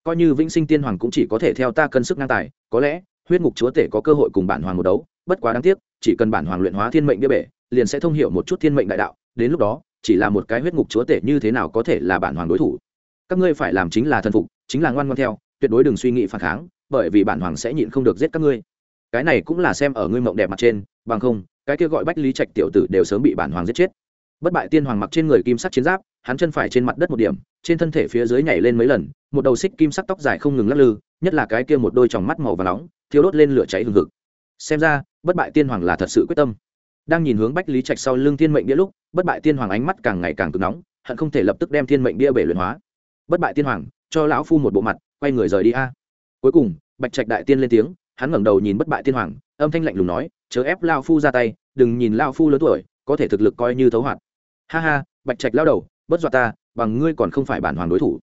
Coi như vĩnh sinh tiên hoàng cũng chỉ có thể theo ta cân sức ngang tài, có lẽ, huyết ngục chúa tể có cơ hội cùng bản hoàng một đấu, bất quá đáng tiếc, chỉ cần bản hoàng luyện hóa thiên mệnh địa bể, liền sẽ thông hiểu một chút thiên mệnh đại đạo, đến lúc đó, chỉ là một cái huyết ngục chúa tể như thế nào có thể là bản hoàng đối thủ. Các ngươi phải làm chính là thần phục, chính là ngoan ngoan theo, tuyệt đối đừng suy nghĩ phản kháng, bởi vì bản hoàng sẽ nhịn không được giết các ngươi. Cái này cũng là xem ở ngươi mộng đẹp mặt trên, bằng không cái kia gọi bách lý trạch tiểu tử đều sớm bị bản hoàng giết chết. Bất bại tiên hoàng mặc trên người kim sắc chiến giáp, hắn chân phải trên mặt đất một điểm, trên thân thể phía dưới nhảy lên mấy lần, một đầu xích kim sắc tóc dài không ngừng lắc lư, nhất là cái kia một đôi tròng mắt màu và nóng thiếu đốt lên lửa cháy hừng hực. Xem ra, bất bại tiên hoàng là thật sự quyết tâm. Đang nhìn hướng bách lý trạch sau lưng thiên mệnh đĩa lúc, bất bại tiên hoàng ánh mắt càng ngày càng cực nóng, hận không thể lập tức đem thiên mệnh đĩa bể luyện hóa. Bất bại tiên hoàng, cho lão phu một bộ mặt, quay người rời đi a. Cuối cùng, bạch trạch đại tiên lên tiếng, hắn ngẩng đầu nhìn bất bại tiên hoàng âm thanh lạnh lùng nói, chớ ép lao phu ra tay, đừng nhìn lao phu lớn tuổi, có thể thực lực coi như thấu hoạt. Ha ha, bạch trạch lao đầu, bất dọa ta, bằng ngươi còn không phải bản hoàng đối thủ.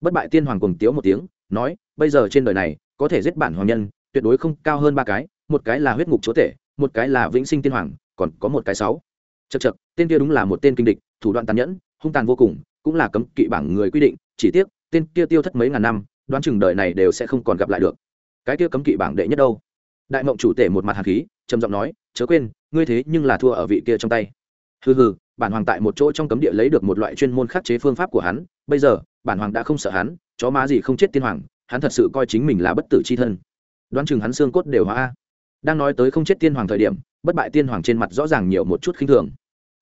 Bất bại tiên hoàng cùng tiếu một tiếng, nói, bây giờ trên đời này, có thể giết bản hoàng nhân, tuyệt đối không cao hơn ba cái, một cái là huyết ngục chúa tể, một cái là vĩnh sinh tiên hoàng, còn có một cái sáu. Chật chật tên kia đúng là một tên kinh địch, thủ đoạn tàn nhẫn, hung tàn vô cùng, cũng là cấm kỵ bảng người quy định, chỉ tiếc, tên kia tiêu thất mấy ngàn năm, đoán chừng đời này đều sẽ không còn gặp lại được. Cái kia cấm kỵ bảng đệ nhất đâu? Đại mộng chủ tể một mặt hạt khí, trầm giọng nói, chớ quên, ngươi thế nhưng là thua ở vị kia trong tay. Hừ hừ, bản hoàng tại một chỗ trong cấm địa lấy được một loại chuyên môn khắc chế phương pháp của hắn, bây giờ, bản hoàng đã không sợ hắn, chó má gì không chết tiên hoàng, hắn thật sự coi chính mình là bất tử c h i thân. Đoán chừng hắn xương cốt đều hóa đang nói tới không chết tiên hoàng thời điểm, bất bại tiên hoàng trên mặt rõ ràng nhiều một chút khinh thường.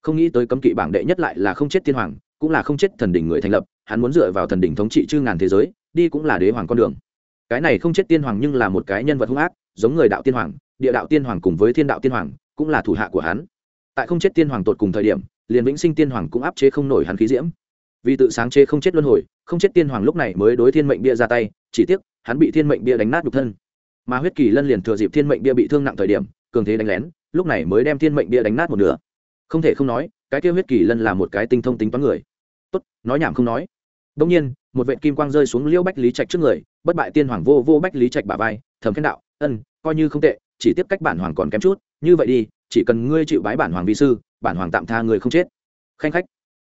Không nghĩ tới cấm kỵ bảng đệ nhất lại là không chết tiên hoàng, cũng là không chết thần đỉnh người thành lập, hắn muốn dựa vào thần đỉnh thống trị chư ngàn thế giới, đi cũng là đế hoàng con đường. Cái này không chết tiên hoàng nhưng là một cái nhân vật hung ác giống người đạo tiên hoàng, địa đạo tiên hoàng cùng với thiên đạo tiên hoàng, cũng là thủ hạ của hắn. Tại không chết tiên hoàng tột cùng thời điểm, liền vĩnh sinh tiên hoàng cũng áp chế không nổi hắn khí diễm. Vì tự sáng chế không chết luân hồi, không chết tiên hoàng lúc này mới đối thiên mệnh bia ra tay, chỉ tiếc, hắn bị thiên mệnh bia đánh nát nhục thân. Mà huyết kỳ lân liền thừa dịp thiên mệnh bia bị thương nặng thời điểm, cường thế đánh lén, lúc này mới đem thiên mệnh bia đánh nát một nửa. Không thể không nói, cái kia huyết kỳ lân là một cái tinh thông tính toán người. Tốt, nói nhảm không nói. Đông nhiên, một vệ kim quang rơi xuống liêu bách lý trạch trước người, bất bại tiên hoàng vô vô bách lý trạch bả vai thầm khen đạo, ân, coi như không tệ, chỉ tiếp cách bản hoàng còn kém chút, như vậy đi, chỉ cần ngươi chịu bái bản hoàng vi sư, bản hoàng tạm tha người không chết. Khanh khách.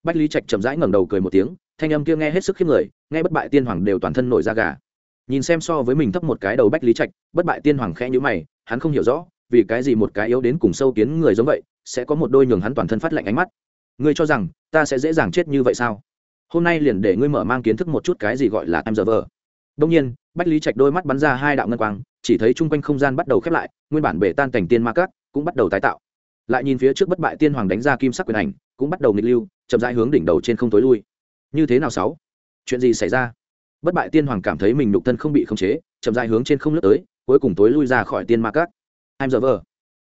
Bách lý trạch chậm rãi ngẩng đầu cười một tiếng, thanh âm kia nghe hết sức khiếp người, nghe bất bại tiên hoàng đều toàn thân nổi da gà. Nhìn xem so với mình thấp một cái đầu bách lý trạch, bất bại tiên hoàng khẽ nhữ mày, hắn không hiểu rõ, vì cái gì một cái yếu đến cùng sâu kiến người giống vậy, sẽ có một đôi nhường hắn toàn thân phát lạnh ánh mắt. Ngươi cho rằng ta sẽ dễ dàng chết như vậy sao? Hôm nay liền để ngươi mở mang kiến thức một chút cái gì gọi là em giờ đông nhiên, bách lý trạch đôi mắt bắn ra hai đạo ngân quang, chỉ thấy chung quanh không gian bắt đầu khép lại, nguyên bản bể tan cảnh tiên ma cát cũng bắt đầu tái tạo. Lại nhìn phía trước bất bại tiên hoàng đánh ra kim sắc quyền ảnh, cũng bắt đầu nghịch lưu, chậm rãi hướng đỉnh đầu trên không tối lui. Như thế nào sáu? Chuyện gì xảy ra? Bất bại tiên hoàng cảm thấy mình nhục thân không bị khống chế, chậm rãi hướng trên không lướt tới, cuối cùng tối lui ra khỏi tiên ma cát time giờ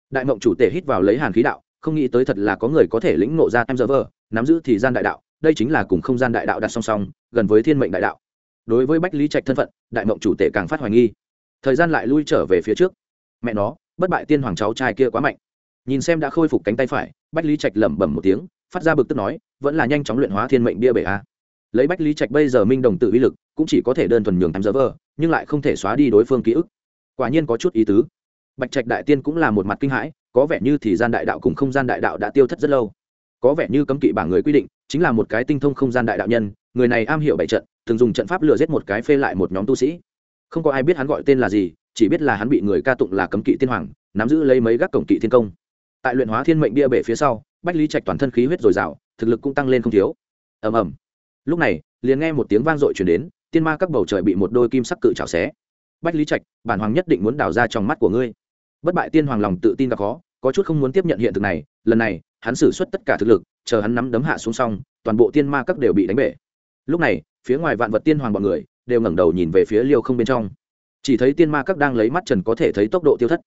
đại mộng chủ tể hít vào lấy hàn khí đạo, không nghĩ tới thật là có người có thể lĩnh ngộ ra time giờ nắm giữ thì gian đại đạo, đây chính là cùng không gian đại đạo đặt song song, gần với thiên mệnh đại đạo đối với bách lý trạch thân phận, đại mộng chủ tể càng phát hoài nghi. Thời gian lại lui trở về phía trước. Mẹ nó, bất bại tiên hoàng cháu trai kia quá mạnh. Nhìn xem đã khôi phục cánh tay phải, bách lý trạch lẩm bẩm một tiếng, phát ra bực tức nói, vẫn là nhanh chóng luyện hóa thiên mệnh bia bể a. Lấy bách lý trạch bây giờ minh đồng tự uy lực, cũng chỉ có thể đơn thuần nhường tham giờ vờ nhưng lại không thể xóa đi đối phương ký ức. Quả nhiên có chút ý tứ. Bạch trạch đại tiên cũng là một mặt kinh hãi, có vẻ như thì gian đại đạo cùng không gian đại đạo đã tiêu thất rất lâu. Có vẻ như cấm kỵ bảng người quy định, chính là một cái tinh thông không gian đại đạo nhân, người này am hiểu bảy trận thường dùng trận pháp lừa giết một cái phê lại một nhóm tu sĩ. Không có ai biết hắn gọi tên là gì, chỉ biết là hắn bị người ca tụng là cấm kỵ tiên hoàng, nắm giữ lấy mấy gác cổng kỵ thiên công. Tại luyện hóa thiên mệnh bia bể phía sau, bách lý trạch toàn thân khí huyết dồi dào, thực lực cũng tăng lên không thiếu. Ầm ầm. Lúc này, liền nghe một tiếng vang dội chuyển đến, tiên ma các bầu trời bị một đôi kim sắc cự chảo xé. Bách lý trạch, bản hoàng nhất định muốn đào ra trong mắt của ngươi. Bất bại tiên hoàng lòng tự tin gặp khó, có chút không muốn tiếp nhận hiện thực này, lần này, hắn xử suất tất cả thực lực, chờ hắn nắm đấm hạ xuống xong, toàn bộ tiên ma các đều bị đánh bể. Lúc này phía ngoài vạn vật tiên hoàng bọn người đều ngẩng đầu nhìn về phía liêu không bên trong. Chỉ thấy tiên ma các đang lấy mắt trần có thể thấy tốc độ tiêu thất.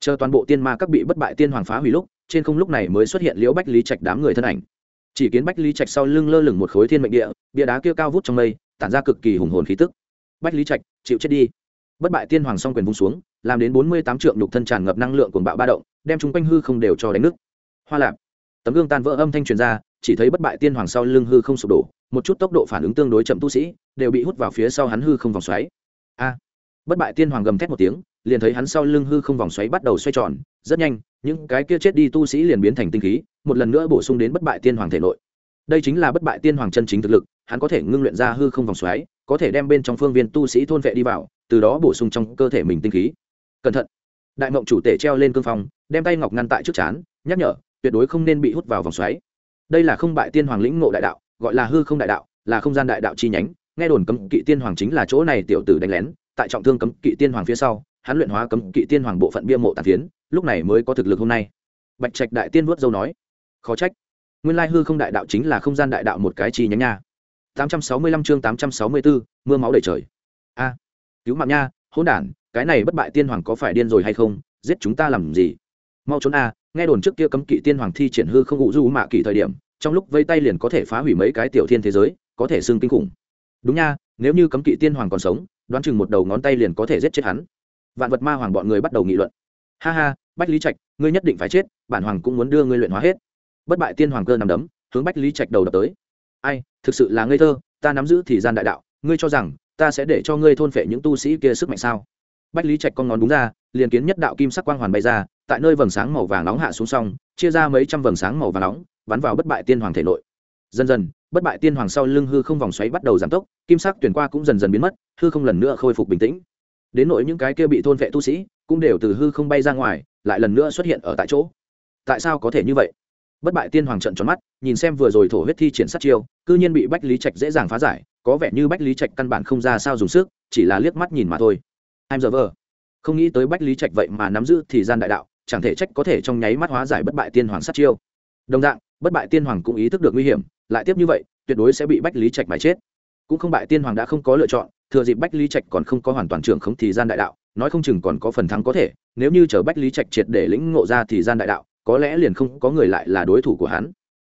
Chờ toàn bộ tiên ma các bị bất bại tiên hoàng phá hủy lúc, trên không lúc này mới xuất hiện liễu bách lý trạch đám người thân ảnh. Chỉ kiến bách lý trạch sau lưng lơ lửng một khối thiên mệnh địa, bia đá kia cao vút trong mây, tản ra cực kỳ hùng hồn khí tức. Bách lý trạch, chịu chết đi. Bất bại tiên hoàng song quyền vung xuống, làm đến bốn mươi tám trượng nhục thân tràn ngập năng lượng cuồng bạo ba động, đem chúng quanh hư không đều cho đánh nước hoa lạp. Tấm gương tan vỡ âm thanh truyền ra, chỉ thấy bất bại tiên hoàng sau lưng hư không sụp đổ một chút tốc độ phản ứng tương đối chậm tu sĩ, đều bị hút vào phía sau hắn hư không vòng xoáy. A! Bất bại tiên hoàng gầm thét một tiếng, liền thấy hắn sau lưng hư không vòng xoáy bắt đầu xoay tròn, rất nhanh, những cái kia chết đi tu sĩ liền biến thành tinh khí, một lần nữa bổ sung đến bất bại tiên hoàng thể nội. Đây chính là bất bại tiên hoàng chân chính thực lực, hắn có thể ngưng luyện ra hư không vòng xoáy, có thể đem bên trong phương viên tu sĩ thôn vệ đi vào, từ đó bổ sung trong cơ thể mình tinh khí. Cẩn thận! Đại mộng chủ tể treo lên cương phong, đem tay ngọc ngăn tại trước chán, nhắc nhở, tuyệt đối không nên bị hút vào vòng xoáy. Đây là không bại tiên hoàng lĩnh ngộ đại đạo gọi là hư không đại đạo là không gian đại đạo chi nhánh. Nghe đồn cấm kỵ tiên hoàng chính là chỗ này tiểu tử đánh lén tại trọng thương cấm kỵ tiên hoàng phía sau hắn luyện hóa cấm kỵ tiên hoàng bộ phận bia mộ tàn phiến lúc này mới có thực lực hôm nay. Bạch trạch đại tiên vuốt dâu nói khó trách nguyên lai hư không đại đạo chính là không gian đại đạo một cái chi nhánh nha. 865 chương 864, mưa máu đầy trời. A cứu mạng nha hỗn đản cái này bất bại tiên hoàng có phải điên rồi hay không? Giết chúng ta làm gì? Mau trốn a nghe đồn trước kia cấm kỵ tiên hoàng thi triển hư không ngụ du mạ kỳ thời điểm trong lúc vây tay liền có thể phá hủy mấy cái tiểu thiên thế giới, có thể xưng kinh khủng. Đúng nha, nếu như cấm kỵ tiên hoàng còn sống, đoán chừng một đầu ngón tay liền có thể giết chết hắn. Vạn vật ma hoàng bọn người bắt đầu nghị luận. Ha ha, bách lý trạch, ngươi nhất định phải chết, bản hoàng cũng muốn đưa ngươi luyện hóa hết. Bất bại tiên hoàng cơ nằm đấm, hướng bách lý trạch đầu đập tới. Ai, thực sự là ngây thơ, ta nắm giữ thì gian đại đạo, ngươi cho rằng, ta sẽ để cho ngươi thôn phệ những tu sĩ kia sức mạnh sao? Bách lý trạch con ngón đúng ra, liền kiến nhất đạo kim sắc quang hoàn bay ra, tại nơi vầng sáng màu vàng nóng hạ xuống xong, chia ra mấy trăm vầng sáng màu vàng nóng bắn vào bất bại tiên hoàng thể nội. Dần dần, bất bại tiên hoàng sau lưng hư không vòng xoáy bắt đầu giảm tốc, kim sắc tuyển qua cũng dần dần biến mất, hư không lần nữa khôi phục bình tĩnh. Đến nỗi những cái kia bị thôn vệ tu sĩ cũng đều từ hư không bay ra ngoài, lại lần nữa xuất hiện ở tại chỗ. Tại sao có thể như vậy? Bất bại tiên hoàng trận tròn mắt, nhìn xem vừa rồi thổ huyết thi triển sát chiêu, cư nhiên bị bách lý trạch dễ dàng phá giải, có vẻ như bách lý trạch căn bản không ra sao dùng sức, chỉ là liếc mắt nhìn mà thôi. Em giờ vờ. Không nghĩ tới bách lý trạch vậy mà nắm giữ thì gian đại đạo, chẳng thể trách có thể trong nháy mắt hóa giải bất bại tiên hoàng sát chiêu. Đồng dạng bất bại tiên hoàng cũng ý thức được nguy hiểm, lại tiếp như vậy, tuyệt đối sẽ bị bách lý trạch mà chết. Cũng không bại tiên hoàng đã không có lựa chọn, thừa dịp bách lý trạch còn không có hoàn toàn trưởng không thì gian đại đạo, nói không chừng còn có phần thắng có thể, nếu như chờ bách lý trạch triệt để lĩnh ngộ ra thì gian đại đạo, có lẽ liền không có người lại là đối thủ của hắn.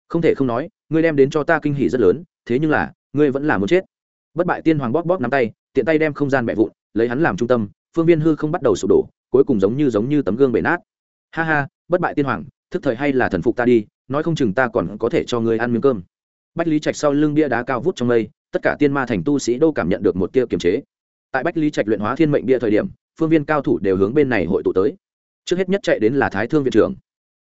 Không thể không nói, ngươi đem đến cho ta kinh hỉ rất lớn, thế nhưng là, ngươi vẫn là muốn chết. Bất bại tiên hoàng bóp bóp nắm tay, tiện tay đem không gian bẻ vụn, lấy hắn làm trung tâm, phương viên hư không bắt đầu sụp đổ, cuối cùng giống như giống như tấm gương bể nát. Ha ha, bất bại tiên hoàng, thức thời hay là thần phục ta đi nói không chừng ta còn có thể cho ngươi ăn miếng cơm. Bách lý trạch sau lưng bia đá cao vút trong mây, tất cả tiên ma thành tu sĩ đô cảm nhận được một tia kiềm chế. Tại bách lý trạch luyện hóa thiên mệnh bia thời điểm, phương viên cao thủ đều hướng bên này hội tụ tới. Trước hết nhất chạy đến là thái thương viện trưởng.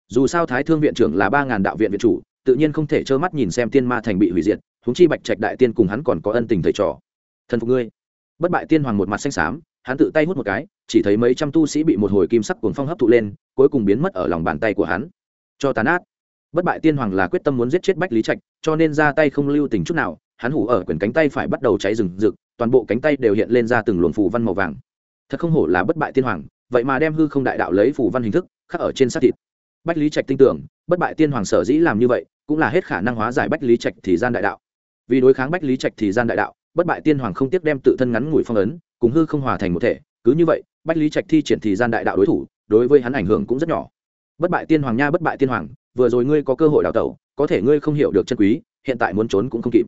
Dù sao thái thương viện trưởng là ba ngàn đạo viện viện chủ, tự nhiên không thể trơ mắt nhìn xem tiên ma thành bị hủy diệt húng chi bạch trạch đại tiên cùng hắn còn có ân tình thầy trò. Thần phục ngươi. Bất bại tiên hoàng một mặt xanh xám, hắn tự tay hút một cái, chỉ thấy mấy trăm tu sĩ bị một hồi kim sắc cuồng phong hấp thụ lên, cuối cùng biến mất ở lòng bàn tay của hắn. Cho tàn ác bất bại tiên hoàng là quyết tâm muốn giết chết bách lý trạch, cho nên ra tay không lưu tình chút nào, hắn hủ ở quyển cánh tay phải bắt đầu cháy rừng rực, toàn bộ cánh tay đều hiện lên ra từng luồng phù văn màu vàng. Thật không hổ là bất bại tiên hoàng, vậy mà đem hư không đại đạo lấy phù văn hình thức, khắc ở trên xác thịt. Bách lý trạch tin tưởng, bất bại tiên hoàng sở dĩ làm như vậy, cũng là hết khả năng hóa giải bách lý trạch thì gian đại đạo. Vì đối kháng bách lý trạch thì gian đại đạo, bất bại tiên hoàng không tiếc đem tự thân ngắn ngủi phong ấn, cùng hư không hòa thành một thể, cứ như vậy, bách lý trạch thi triển thì gian đại đạo đối thủ, đối với hắn ảnh hưởng cũng rất nhỏ. Bất bại tiên hoàng nha, bất bại tiên hoàng vừa rồi ngươi có cơ hội đào tẩu, có thể ngươi không hiểu được chân quý, hiện tại muốn trốn cũng không kịp.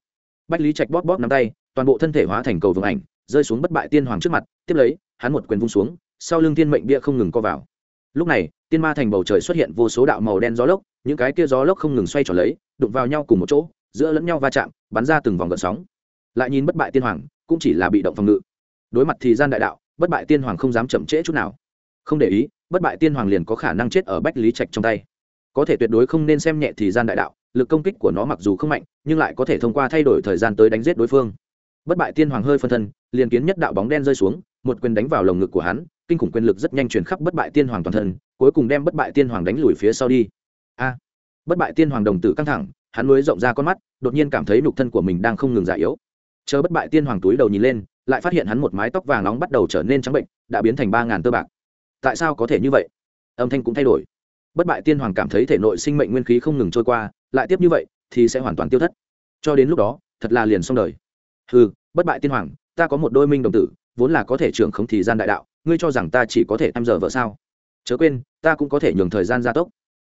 Bách lý trạch bóp bóp nắm tay, toàn bộ thân thể hóa thành cầu vương ảnh, rơi xuống bất bại tiên hoàng trước mặt, tiếp lấy, hắn một quyền vung xuống, sau lưng tiên mệnh bia không ngừng co vào. Lúc này, tiên ma thành bầu trời xuất hiện vô số đạo màu đen gió lốc, những cái kia gió lốc không ngừng xoay tròn lấy, đụng vào nhau cùng một chỗ, giữa lẫn nhau va chạm, bắn ra từng vòng gợn sóng. Lại nhìn bất bại tiên hoàng, cũng chỉ là bị động phòng ngự. Đối mặt thì gian đại đạo, bất bại tiên hoàng không dám chậm trễ chút nào. Không để ý, bất bại tiên hoàng liền có khả năng chết ở bách lý trạch trong tay có thể tuyệt đối không nên xem nhẹ thì gian đại đạo, lực công kích của nó mặc dù không mạnh, nhưng lại có thể thông qua thay đổi thời gian tới đánh giết đối phương. Bất bại tiên hoàng hơi phân thân, liền kiến nhất đạo bóng đen rơi xuống, một quyền đánh vào lồng ngực của hắn, kinh khủng quyền lực rất nhanh chuyển khắp bất bại tiên hoàng toàn thân, cuối cùng đem bất bại tiên hoàng đánh lùi phía sau đi. A! Bất bại tiên hoàng đồng tử căng thẳng, hắn mới rộng ra con mắt, đột nhiên cảm thấy nhục thân của mình đang không ngừng già yếu. Chờ bất bại tiên hoàng túi đầu nhìn lên, lại phát hiện hắn một mái tóc vàng nóng bắt đầu trở nên trắng bệnh, đã biến thành ba ngàn tơ bạc. Tại sao có thể như vậy? Âm thanh cũng thay đổi bất bại tiên hoàng cảm thấy thể nội sinh mệnh nguyên khí không ngừng trôi qua, lại tiếp như vậy, thì sẽ hoàn toàn tiêu thất. Cho đến lúc đó, thật là liền xong đời. Ừ bất bại tiên hoàng, ta có một đôi minh đồng tử, vốn là có thể trưởng không thì gian đại đạo, ngươi cho rằng ta chỉ có thể tham giờ vợ sao? Chớ quên, ta cũng có thể nhường thời gian gia tốc.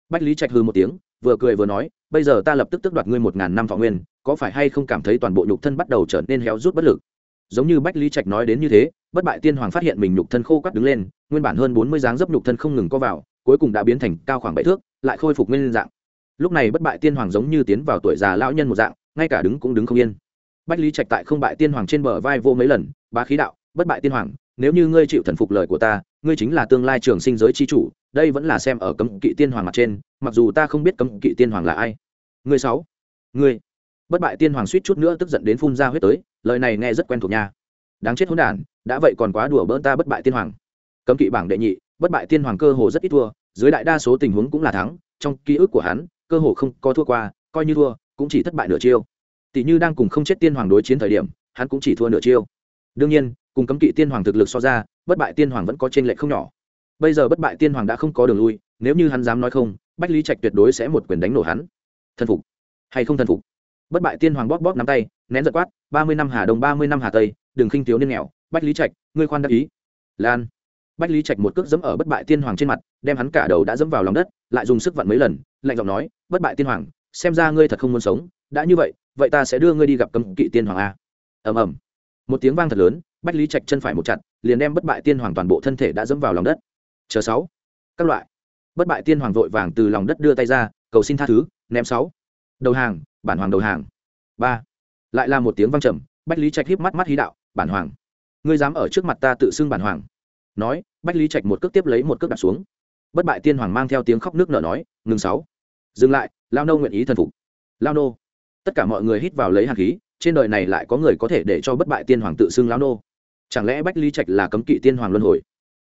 Bách lý trạch hư một tiếng, vừa cười vừa nói, bây giờ ta lập tức tước đoạt ngươi một ngàn năm phạm nguyên, có phải hay không cảm thấy toàn bộ nhục thân bắt đầu trở nên héo rút bất lực? Giống như bách lý trạch nói đến như thế, bất bại tiên hoàng phát hiện mình nhục thân khô quắt đứng lên, nguyên bản hơn bốn mươi dáng dấp nhục thân không ngừng co vào cuối cùng đã biến thành cao khoảng bảy thước, lại khôi phục nguyên dạng. Lúc này bất bại tiên hoàng giống như tiến vào tuổi già lão nhân một dạng, ngay cả đứng cũng đứng không yên. Bách lý trạch tại không bại tiên hoàng trên bờ vai vô mấy lần, bá khí đạo, bất bại tiên hoàng, nếu như ngươi chịu thần phục lời của ta, ngươi chính là tương lai trường sinh giới chi chủ, đây vẫn là xem ở cấm kỵ tiên hoàng mặt trên, mặc dù ta không biết cấm kỵ tiên hoàng là ai. Ngươi sáu. Ngươi bất bại tiên hoàng suýt chút nữa tức giận đến phun ra huyết tới, lời này nghe rất quen thuộc nha. Đáng chết hỗn đản, đã vậy còn quá đùa bỡn ta bất bại tiên hoàng. Cấm kỵ bảng đệ nhị bất bại tiên hoàng cơ hồ rất ít thua, dưới đại đa số tình huống cũng là thắng, trong ký ức của hắn, cơ hồ không có thua qua, coi như thua, cũng chỉ thất bại nửa chiêu. Tỷ như đang cùng không chết tiên hoàng đối chiến thời điểm, hắn cũng chỉ thua nửa chiêu. Đương nhiên, cùng cấm kỵ tiên hoàng thực lực so ra, bất bại tiên hoàng vẫn có trên lệ không nhỏ. Bây giờ bất bại tiên hoàng đã không có đường lui, nếu như hắn dám nói không, bách lý trạch tuyệt đối sẽ một quyền đánh nổ hắn. Thân phục hay không thần phục? Bất bại tiên hoàng bóp bóp nắm tay, nén giật quát, ba mươi năm hà đông, ba mươi năm hà tây, đừng khinh thiếu niên nghèo. Bách lý trạch, ngươi khoan đắc ý. Lan bách lý trạch một cước dẫm ở bất bại tiên hoàng trên mặt, đem hắn cả đầu đã dẫm vào lòng đất, lại dùng sức vặn mấy lần, lạnh giọng nói, bất bại tiên hoàng, xem ra ngươi thật không muốn sống. Đã như vậy vậy ta sẽ đưa ngươi đi gặp cấm kỵ tiên hoàng a. Ầm ầm. Một tiếng vang thật lớn, bách lý trạch chân phải một chặt, liền đem bất bại tiên hoàng toàn bộ thân thể đã dẫm vào lòng đất. Chờ sáu. Các loại. Bất bại tiên hoàng vội vàng từ lòng đất đưa tay ra, cầu xin tha thứ, ném sáu. Đầu hàng, bản hoàng đầu hàng. Ba. Lại là một tiếng vang trầm, bách lý trạch híp mắt mắt hí đạo, bản hoàng, ngươi dám ở trước mặt ta tự xưng bản hoàng? Nói bách lý trạch một cước tiếp lấy một cước đặt xuống. Bất bại tiên hoàng mang theo tiếng khóc nước nở nói, ngừng sáu. Dừng lại, lao nô nguyện ý thần phục. Lao nô. Tất cả mọi người hít vào lấy hạt khí, trên đời này lại có người có thể để cho bất bại tiên hoàng tự xưng lao nô. Chẳng lẽ bách lý trạch là cấm kỵ tiên hoàng luân hồi?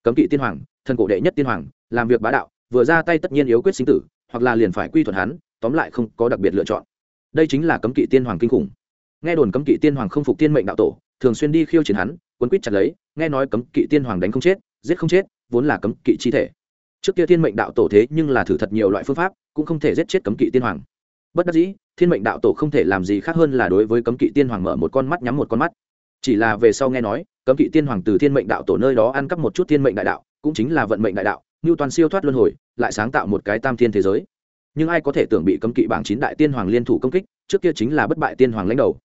Cấm kỵ tiên hoàng, thần cổ đệ nhất tiên hoàng, làm việc bá đạo, vừa ra tay tất nhiên yếu quyết sinh tử, hoặc là liền phải quy thuận hắn, tóm lại không có đặc biệt lựa chọn. Đây chính là cấm kỵ tiên hoàng kinh khủng. Nghe đồn cấm kỵ tiên hoàng không phục tiên mệnh đạo tổ, thường xuyên đi khiêu chiến hắn, quấn quýt chặt lấy, nghe nói cấm kỵ tiên hoàng đánh không chết giết không chết, vốn là cấm kỵ chi thể. Trước kia thiên mệnh đạo tổ thế nhưng là thử thật nhiều loại phương pháp, cũng không thể giết chết cấm kỵ tiên hoàng. Bất đắc dĩ, thiên mệnh đạo tổ không thể làm gì khác hơn là đối với cấm kỵ tiên hoàng mở một con mắt nhắm một con mắt. Chỉ là về sau nghe nói, cấm kỵ tiên hoàng từ thiên mệnh đạo tổ nơi đó ăn cắp một chút thiên mệnh đại đạo, cũng chính là vận mệnh đại đạo như toàn siêu thoát luân hồi, lại sáng tạo một cái tam thiên thế giới. Nhưng ai có thể tưởng bị cấm kỵ bảng chín đại tiên hoàng liên thủ công kích, trước kia chính là bất bại tiên hoàng lãnh đầu.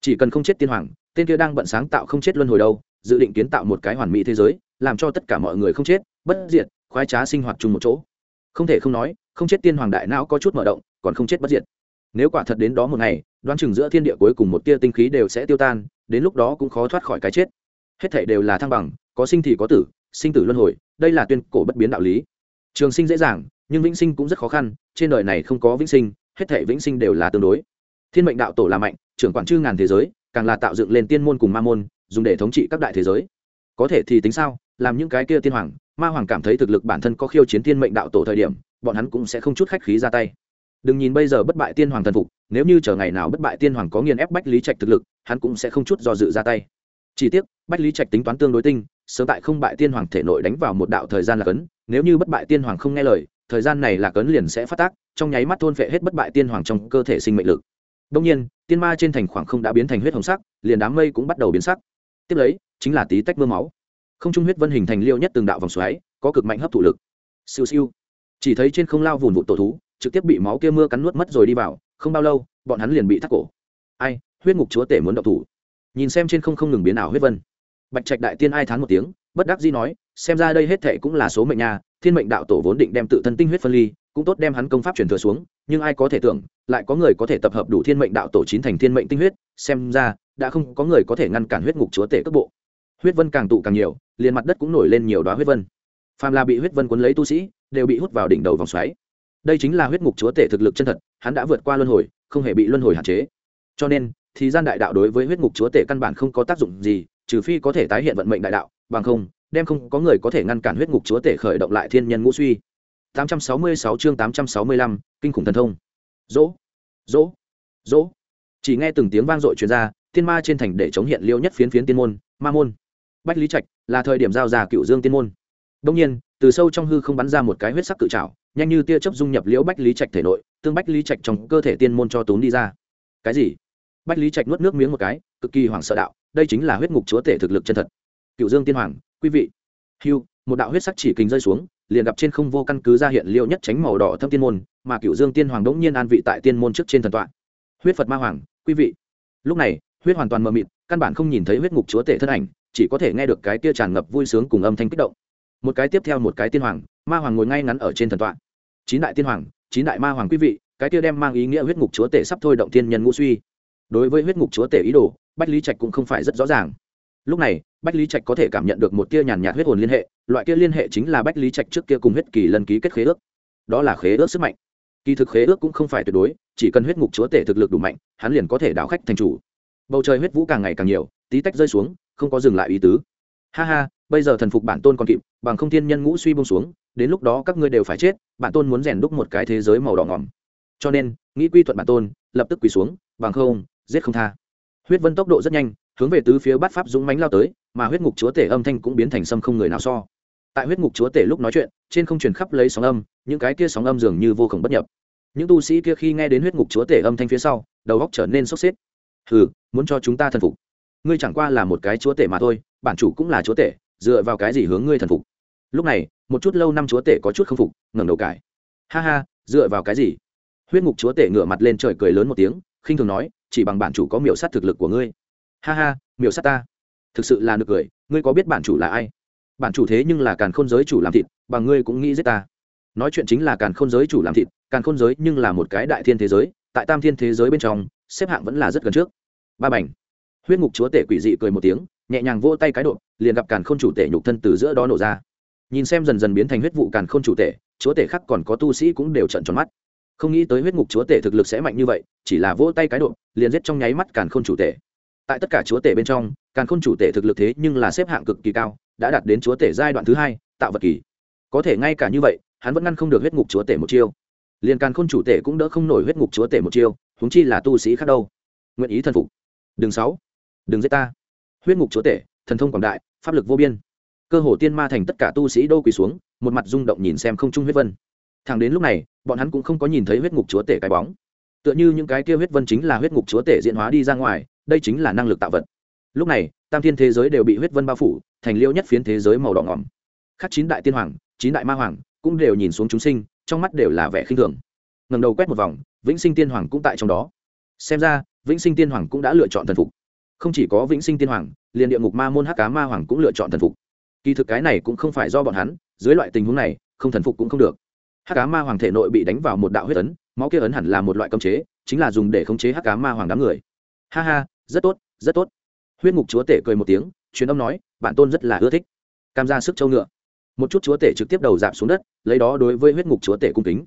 Chỉ cần không chết tiên hoàng, tên kia đang bận sáng tạo không chết luân hồi đâu, dự định kiến tạo một cái hoàn mỹ thế giới làm cho tất cả mọi người không chết, bất diệt, khoái trá sinh hoạt chung một chỗ. Không thể không nói, không chết tiên hoàng đại não có chút mở động, còn không chết bất diệt. Nếu quả thật đến đó một ngày, đoán chừng giữa thiên địa cuối cùng một tia tinh khí đều sẽ tiêu tan, đến lúc đó cũng khó thoát khỏi cái chết. Hết thể đều là thăng bằng, có sinh thì có tử, sinh tử luân hồi, đây là tuyên cổ bất biến đạo lý. Trường sinh dễ dàng, nhưng vĩnh sinh cũng rất khó khăn, trên đời này không có vĩnh sinh, hết thể vĩnh sinh đều là tương đối. Thiên mệnh đạo tổ là mạnh, trưởng quản chư ngàn thế giới, càng là tạo dựng lên tiên môn cùng ma môn, dùng để thống trị các đại thế giới. Có thể thì tính sao? Làm những cái kia tiên hoàng, ma hoàng cảm thấy thực lực bản thân có khiêu chiến tiên mệnh đạo tổ thời điểm, bọn hắn cũng sẽ không chút khách khí ra tay. Đừng nhìn bây giờ bất bại tiên hoàng thần phục, nếu như chờ ngày nào bất bại tiên hoàng có nghiền ép bách lý trạch thực lực, hắn cũng sẽ không chút do dự ra tay. Chỉ tiếc, bách lý trạch tính toán tương đối tinh, sớm tại không bại tiên hoàng thể nội đánh vào một đạo thời gian là cấn nếu như bất bại tiên hoàng không nghe lời, thời gian này là cấn liền sẽ phát tác, trong nháy mắt thôn phệ hết bất bại tiên hoàng trong cơ thể sinh mệnh lực. Đông nhiên, tiên ma trên thành khoảng không đã biến thành huyết hồng sắc, liền đám mây cũng bắt đầu biến sắc. Tiếp lấy, chính là tí tách mưa máu không trung huyết vân hình thành liêu nhất từng đạo vòng xoáy, có cực mạnh hấp thụ lực. Siêu siêu. Chỉ thấy trên không lao vùn vụ tổ thú, trực tiếp bị máu kia mưa cắn nuốt mất rồi đi vào, không bao lâu, bọn hắn liền bị thắt cổ. Ai, huyết ngục chúa tể muốn động thủ. Nhìn xem trên không không ngừng biến ảo huyết vân. Bạch trạch đại tiên ai thán một tiếng, bất đắc dĩ nói, xem ra đây hết thệ cũng là số mệnh nhà thiên mệnh đạo tổ vốn định đem tự thân tinh huyết phân ly, cũng tốt đem hắn công pháp truyền thừa xuống, nhưng ai có thể tưởng, lại có người có thể tập hợp đủ thiên mệnh đạo tổ chín thành thiên mệnh tinh huyết, xem ra, đã không có người có thể ngăn cản huyết ngục chúa tể cấp bộ. Huyết vân càng tụ càng nhiều liền mặt đất cũng nổi lên nhiều đoá huyết vân. Phàm là bị huyết vân cuốn lấy tu sĩ đều bị hút vào đỉnh đầu vòng xoáy. Đây chính là huyết ngục chúa tể thực lực chân thật hắn đã vượt qua luân hồi không hề bị luân hồi hạn chế. Cho nên thì gian đại đạo đối với huyết ngục chúa tể căn bản không có tác dụng gì trừ phi có thể tái hiện vận mệnh đại đạo bằng không đem không có người có thể ngăn cản huyết ngục chúa tể khởi động lại thiên nhân ngũ suy. 866 chương 865, kinh khủng thần thông. Dỗ dỗ dỗ. Chỉ nghe từng tiếng vang dội truyền ra thiên ma trên thành để chống hiện liêu nhất phiến phiến tiên môn ma môn. Bách lý trạch là thời điểm giao ra cựu dương tiên môn. Đông nhiên, từ sâu trong hư không bắn ra một cái huyết sắc cự trào nhanh như tia chớp dung nhập liễu bách lý trạch thể nội, tương bách lý trạch trong cơ thể tiên môn cho tốn đi ra. Cái gì? Bách lý trạch nuốt nước miếng một cái, cực kỳ hoảng sợ đạo, đây chính là huyết ngục chúa tể thực lực chân thật. Cựu dương tiên hoàng, quý vị. Hưu, một đạo huyết sắc chỉ kính rơi xuống, liền gặp trên không vô căn cứ ra hiện liệu nhất tránh màu đỏ thâm tiên môn, mà cựu dương tiên hoàng đống nhiên an vị tại tiên môn trước trên thần tọa. Huyết phật ma hoàng, quý vị. Lúc này, huyết hoàn toàn mờ mịt, căn bản không nhìn thấy huyết ngục chúa tể thân ảnh chỉ có thể nghe được cái kia tràn ngập vui sướng cùng âm thanh kích động. Một cái tiếp theo một cái tiên hoàng, ma hoàng ngồi ngay ngắn ở trên thần tọa. Chín đại tiên hoàng, chín đại ma hoàng quý vị, cái kia đem mang ý nghĩa huyết ngục chúa tể sắp thôi động tiên nhân ngũ suy. Đối với huyết ngục chúa tể ý đồ, bách lý trạch cũng không phải rất rõ ràng. Lúc này, bách lý trạch có thể cảm nhận được một tia nhàn nhạt huyết hồn liên hệ, loại kia liên hệ chính là bách lý trạch trước kia cùng huyết kỳ lần ký kết khế ước. Đó là khế ước sức mạnh. Kỳ thực khế ước cũng không phải tuyệt đối, chỉ cần huyết ngục chúa tể thực lực đủ mạnh, hắn liền có thể đảo khách thành chủ. Bầu trời huyết vũ càng ngày càng nhiều, tí tách rơi xuống không có dừng lại ý tứ. Ha ha, bây giờ thần phục bản tôn còn kịp, bằng không thiên nhân ngũ suy bông xuống, đến lúc đó các ngươi đều phải chết, bản tôn muốn rèn đúc một cái thế giới màu đỏ ngỏm. Cho nên, nghĩ quy thuận bản tôn, lập tức quỳ xuống, bằng không, giết không tha. Huyết vân tốc độ rất nhanh, hướng về tứ phía bát pháp dũng mánh lao tới, mà huyết ngục chúa tể âm thanh cũng biến thành sâm không người nào so. Tại huyết ngục chúa tể lúc nói chuyện, trên không truyền khắp lấy sóng âm, những cái kia sóng âm dường như vô cùng bất nhập. Những tu sĩ kia khi nghe đến huyết ngục chúa tể âm thanh phía sau, đầu góc trở nên sốc xếp. Hừ, muốn cho chúng ta thần phục ngươi chẳng qua là một cái chúa tể mà thôi, bản chủ cũng là chúa tể, dựa vào cái gì hướng ngươi thần phục? Lúc này, một chút lâu năm chúa tể có chút không phục, ngẩng đầu cải ha ha, dựa vào cái gì? Huyết ngục chúa tể ngửa mặt lên trời cười lớn một tiếng, khinh thường nói, chỉ bằng bản chủ có miểu sát thực lực của ngươi. Ha ha, miểu sát ta. Thực sự là nực cười, ngươi có biết bản chủ là ai? Bản chủ thế nhưng là càn khôn giới chủ làm thịt, bằng ngươi cũng nghĩ giết ta. Nói chuyện chính là càn khôn giới chủ làm thịt, càn khôn giới nhưng là một cái đại thiên thế giới, tại tam thiên thế giới bên trong, xếp hạng vẫn là rất gần trước. Ba bảnh huyết ngục chúa tể quỷ dị cười một tiếng, nhẹ nhàng vỗ tay cái độ, liền gặp càn khôn chủ tể nhục thân từ giữa đó nổ ra. Nhìn xem dần dần biến thành huyết vụ càn khôn chủ tể, chúa tể khác còn có tu sĩ cũng đều trận tròn mắt. Không nghĩ tới huyết ngục chúa tể thực lực sẽ mạnh như vậy, chỉ là vỗ tay cái độ, liền giết trong nháy mắt càn khôn chủ tể. Tại tất cả chúa tể bên trong, càn khôn chủ tể thực lực thế nhưng là xếp hạng cực kỳ cao, đã đạt đến chúa tể giai đoạn thứ hai, tạo vật kỳ. Có thể ngay cả như vậy, hắn vẫn ngăn không được huyết ngục chúa tể một chiêu. Liền càn khôn chủ tể cũng đỡ không nổi huyết ngục chúa tể một chiêu húng chi là tu sĩ khác đâu. Nguyện ý thần phục. Đường sáu đừng giết ta. Huyết ngục chúa tể, thần thông quảng đại, pháp lực vô biên. Cơ hồ tiên ma thành tất cả tu sĩ đô quỳ xuống, một mặt rung động nhìn xem không trung huyết vân. Thẳng đến lúc này, bọn hắn cũng không có nhìn thấy huyết ngục chúa tể cái bóng. Tựa như những cái kia huyết vân chính là huyết ngục chúa tể diễn hóa đi ra ngoài, đây chính là năng lực tạo vật. Lúc này, tam thiên thế giới đều bị huyết vân bao phủ, thành liêu nhất phiến thế giới màu đỏ ngỏm. Khắc chín đại tiên hoàng, chín đại ma hoàng, cũng đều nhìn xuống chúng sinh, trong mắt đều là vẻ khinh thường. Ngầm đầu quét một vòng, vĩnh sinh tiên hoàng cũng tại trong đó. Xem ra, vĩnh sinh tiên hoàng cũng đã lựa chọn thần phục không chỉ có vĩnh sinh tiên hoàng, liền địa ngục ma môn hắc cá ma hoàng cũng lựa chọn thần phục. Kỳ thực cái này cũng không phải do bọn hắn, dưới loại tình huống này, không thần phục cũng không được. Hắc cá ma hoàng thể nội bị đánh vào một đạo huyết ấn, máu kia ấn hẳn là một loại cấm chế, chính là dùng để khống chế hắc cá ma hoàng đám người. Ha ha, rất tốt rất tốt. Huyết ngục chúa tể cười một tiếng, truyền âm nói, bản tôn rất là ưa thích. Cam ra sức châu ngựa. Một chút chúa tể trực tiếp đầu giảm xuống đất, lấy đó đối với huyết ngục chúa tể cung kính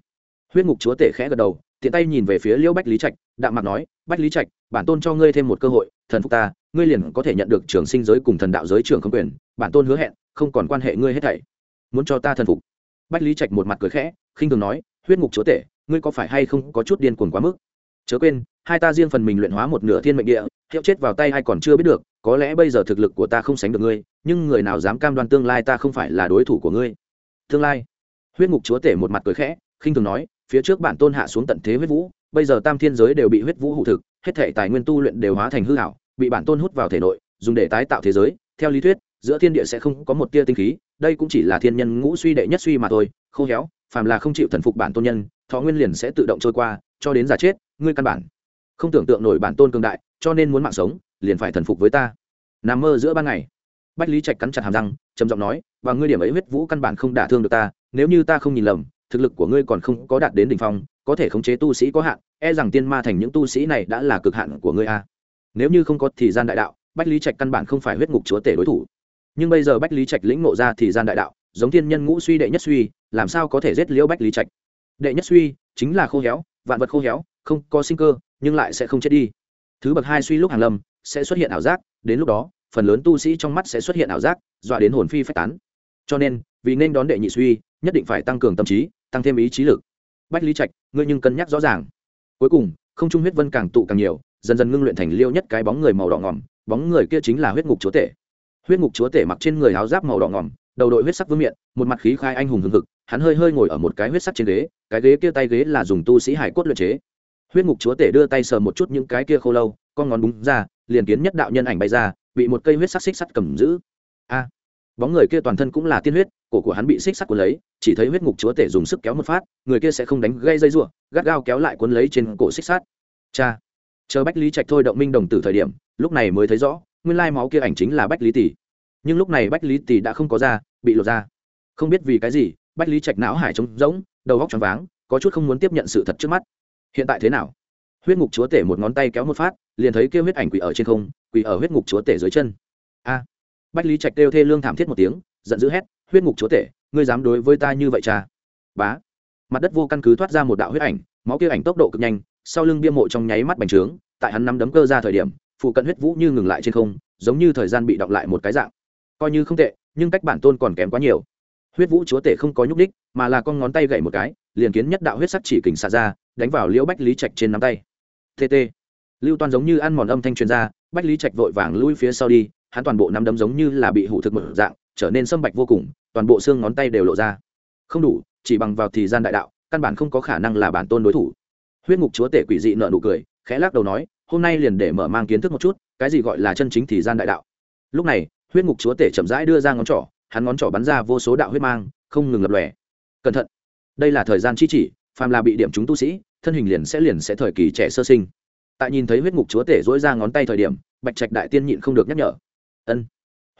huyết ngục chúa tể khẽ gật đầu, tiện tay nhìn về phía liễu bách lý trạch, đạm mặt nói, bách lý trạch, bản tôn cho ngươi thêm một cơ hội, thần phục ta, ngươi liền có thể nhận được trường sinh giới cùng thần đạo giới trưởng không quyền, bản tôn hứa hẹn, không còn quan hệ ngươi hết thảy. Muốn cho ta thần phục? Bách lý trạch một mặt cười khẽ, khinh thường nói, huyết ngục chúa tể, ngươi có phải hay không có chút điên cuồng quá mức? Chớ quên, hai ta riêng phần mình luyện hóa một nửa thiên mệnh địa, hiệu chết vào tay hay còn chưa biết được, có lẽ bây giờ thực lực của ta không sánh được ngươi, nhưng người nào dám cam đoan tương lai ta không phải là đối thủ của ngươi? Tương lai? Huyết ngục chúa tể một mặt cười khẽ, khinh thường nói phía trước bản tôn hạ xuống tận thế huyết vũ, bây giờ tam thiên giới đều bị huyết vũ hụ thực, hết thể tài nguyên tu luyện đều hóa thành hư hảo bị bản tôn hút vào thể nội, dùng để tái tạo thế giới. Theo lý thuyết, giữa thiên địa sẽ không có một tia tinh khí, đây cũng chỉ là thiên nhân ngũ suy đệ nhất suy mà thôi, khô héo, phàm là không chịu thần phục bản tôn nhân, thọ nguyên liền sẽ tự động trôi qua, cho đến già chết, ngươi căn bản không tưởng tượng nổi bản tôn cường đại, cho nên muốn mạng sống, liền phải thần phục với ta. Nằm mơ giữa ban ngày. Bách lý trạch cắn chặt hàm răng, trầm giọng nói, và ngươi điểm ấy huyết vũ căn bản không đả thương được ta, nếu như ta không nhìn lầm thực lực của ngươi còn không có đạt đến đ ỉ n h phong, có thể khống chế tu sĩ có hạn e rằng tiên ma thành những tu sĩ này đã là cực hạn của ngươi a. Nếu như không có thì gian đại đạo, bách lý trạch căn bản không phải huyết ngục chúa tể đối thủ. Nhưng bây giờ bách lý trạch lĩnh ngộ ra thì gian đại đạo, giống thiên nhân ngũ suy đệ nhất suy, làm sao có thể giết liễu bách lý trạch? Đệ nhất suy chính là khô héo, vạn vật khô héo, không có sinh cơ, nhưng lại sẽ không chết đi. Thứ bậc hai suy lúc hàng lâm, sẽ xuất hiện ảo giác, đến lúc đó, phần lớn tu sĩ trong mắt sẽ xuất hiện ảo giác, dọa đến hồn phi phách tán. Cho nên, vì nên đón đệ nhị suy, nhất định phải tăng cường tâm trí tăng thêm ý trí lực. Bách lý trạch ngươi nhưng cân nhắc rõ ràng. Cuối cùng không trung huyết vân càng tụ càng nhiều dần dần ngưng luyện thành liêu nhất cái bóng người màu đỏ ngỏm bóng người kia chính là huyết ngục chúa tể. Huyết ngục chúa tể mặc trên người áo giáp màu đỏ ngỏm đầu đội huyết sắc vương miện, một mặt khí khai anh hùng hưng hực hắn hơi hơi ngồi ở một cái huyết sắc trên ghế cái ghế kia tay ghế là dùng tu sĩ hải cốt luyện chế. Huyết ngục chúa tể đưa tay sờ một chút những cái kia khô lâu con ngón búng ra liền kiến nhất đạo nhân ảnh bay ra bị một cây huyết sắc xích sắt cầm giữ. A! Bóng người kia toàn thân cũng là tiên huyết cổ của hắn bị xích sắt cuốn lấy, chỉ thấy huyết ngục chúa tể dùng sức kéo một phát, người kia sẽ không đánh gây dây ruộng gắt gao kéo lại cuốn lấy trên cổ xích sắt. Cha, chờ bách lý trạch thôi động minh đồng tử thời điểm, lúc này mới thấy rõ, nguyên lai máu kia ảnh chính là bách lý tỷ. Nhưng lúc này bách lý tỷ đã không có ra, bị lột ra. Không biết vì cái gì, bách lý trạch não hải trống rỗng, đầu góc choáng váng, có chút không muốn tiếp nhận sự thật trước mắt. Hiện tại thế nào? Huyết ngục chúa tể một ngón tay kéo một phát, liền thấy kêu huyết ảnh quỷ ở trên không, quỷ ở huyết ngục chúa tể dưới chân. A, bách lý trạch kêu thê lương thảm thiết một tiếng, giận dữ hét huyết ngục chúa tể, ngươi dám đối với ta như vậy cha? Bá. Mặt đất vô căn cứ thoát ra một đạo huyết ảnh, máu kia ảnh tốc độ cực nhanh, sau lưng bia mộ trong nháy mắt bành trướng, tại hắn nắm đấm cơ ra thời điểm, phụ cận huyết vũ như ngừng lại trên không, giống như thời gian bị đọng lại một cái dạng. Coi như không tệ, nhưng cách bản tôn còn kém quá nhiều. Huyết vũ chúa tể không có nhúc đích mà là con ngón tay gậy một cái, liền kiến nhất đạo huyết sắc chỉ kình xả ra, đánh vào liễu bách lý trạch trên nắm tay. Tt lưu toàn giống như ăn mòn âm thanh truyền ra, bách lý trạch vội vàng lui phía sau đi hắn toàn bộ nắm đấm giống như là bị hủ thực một dạng, trở nên sâm bạch vô cùng, toàn bộ xương ngón tay đều lộ ra. Không đủ, chỉ bằng vào thì gian đại đạo, căn bản không có khả năng là bản tôn đối thủ. Huyết ngục chúa tể quỷ dị nợ nụ cười, khẽ lắc đầu nói, hôm nay liền để mở mang kiến thức một chút, cái gì gọi là chân chính thì gian đại đạo. Lúc này, huyết ngục chúa tể chậm rãi đưa ra ngón trỏ, hắn ngón trỏ bắn ra vô số đạo huyết mang, không ngừng lập lòe. Cẩn thận, đây là thời gian chi chỉ, phàm là bị điểm chúng tu sĩ, thân hình liền sẽ liền sẽ thời kỳ trẻ sơ sinh. Tại nhìn thấy huyết ngục chúa tể dỗi ra ngón tay thời điểm, bạch trạch đại tiên nhịn không được nhắc nhở ân.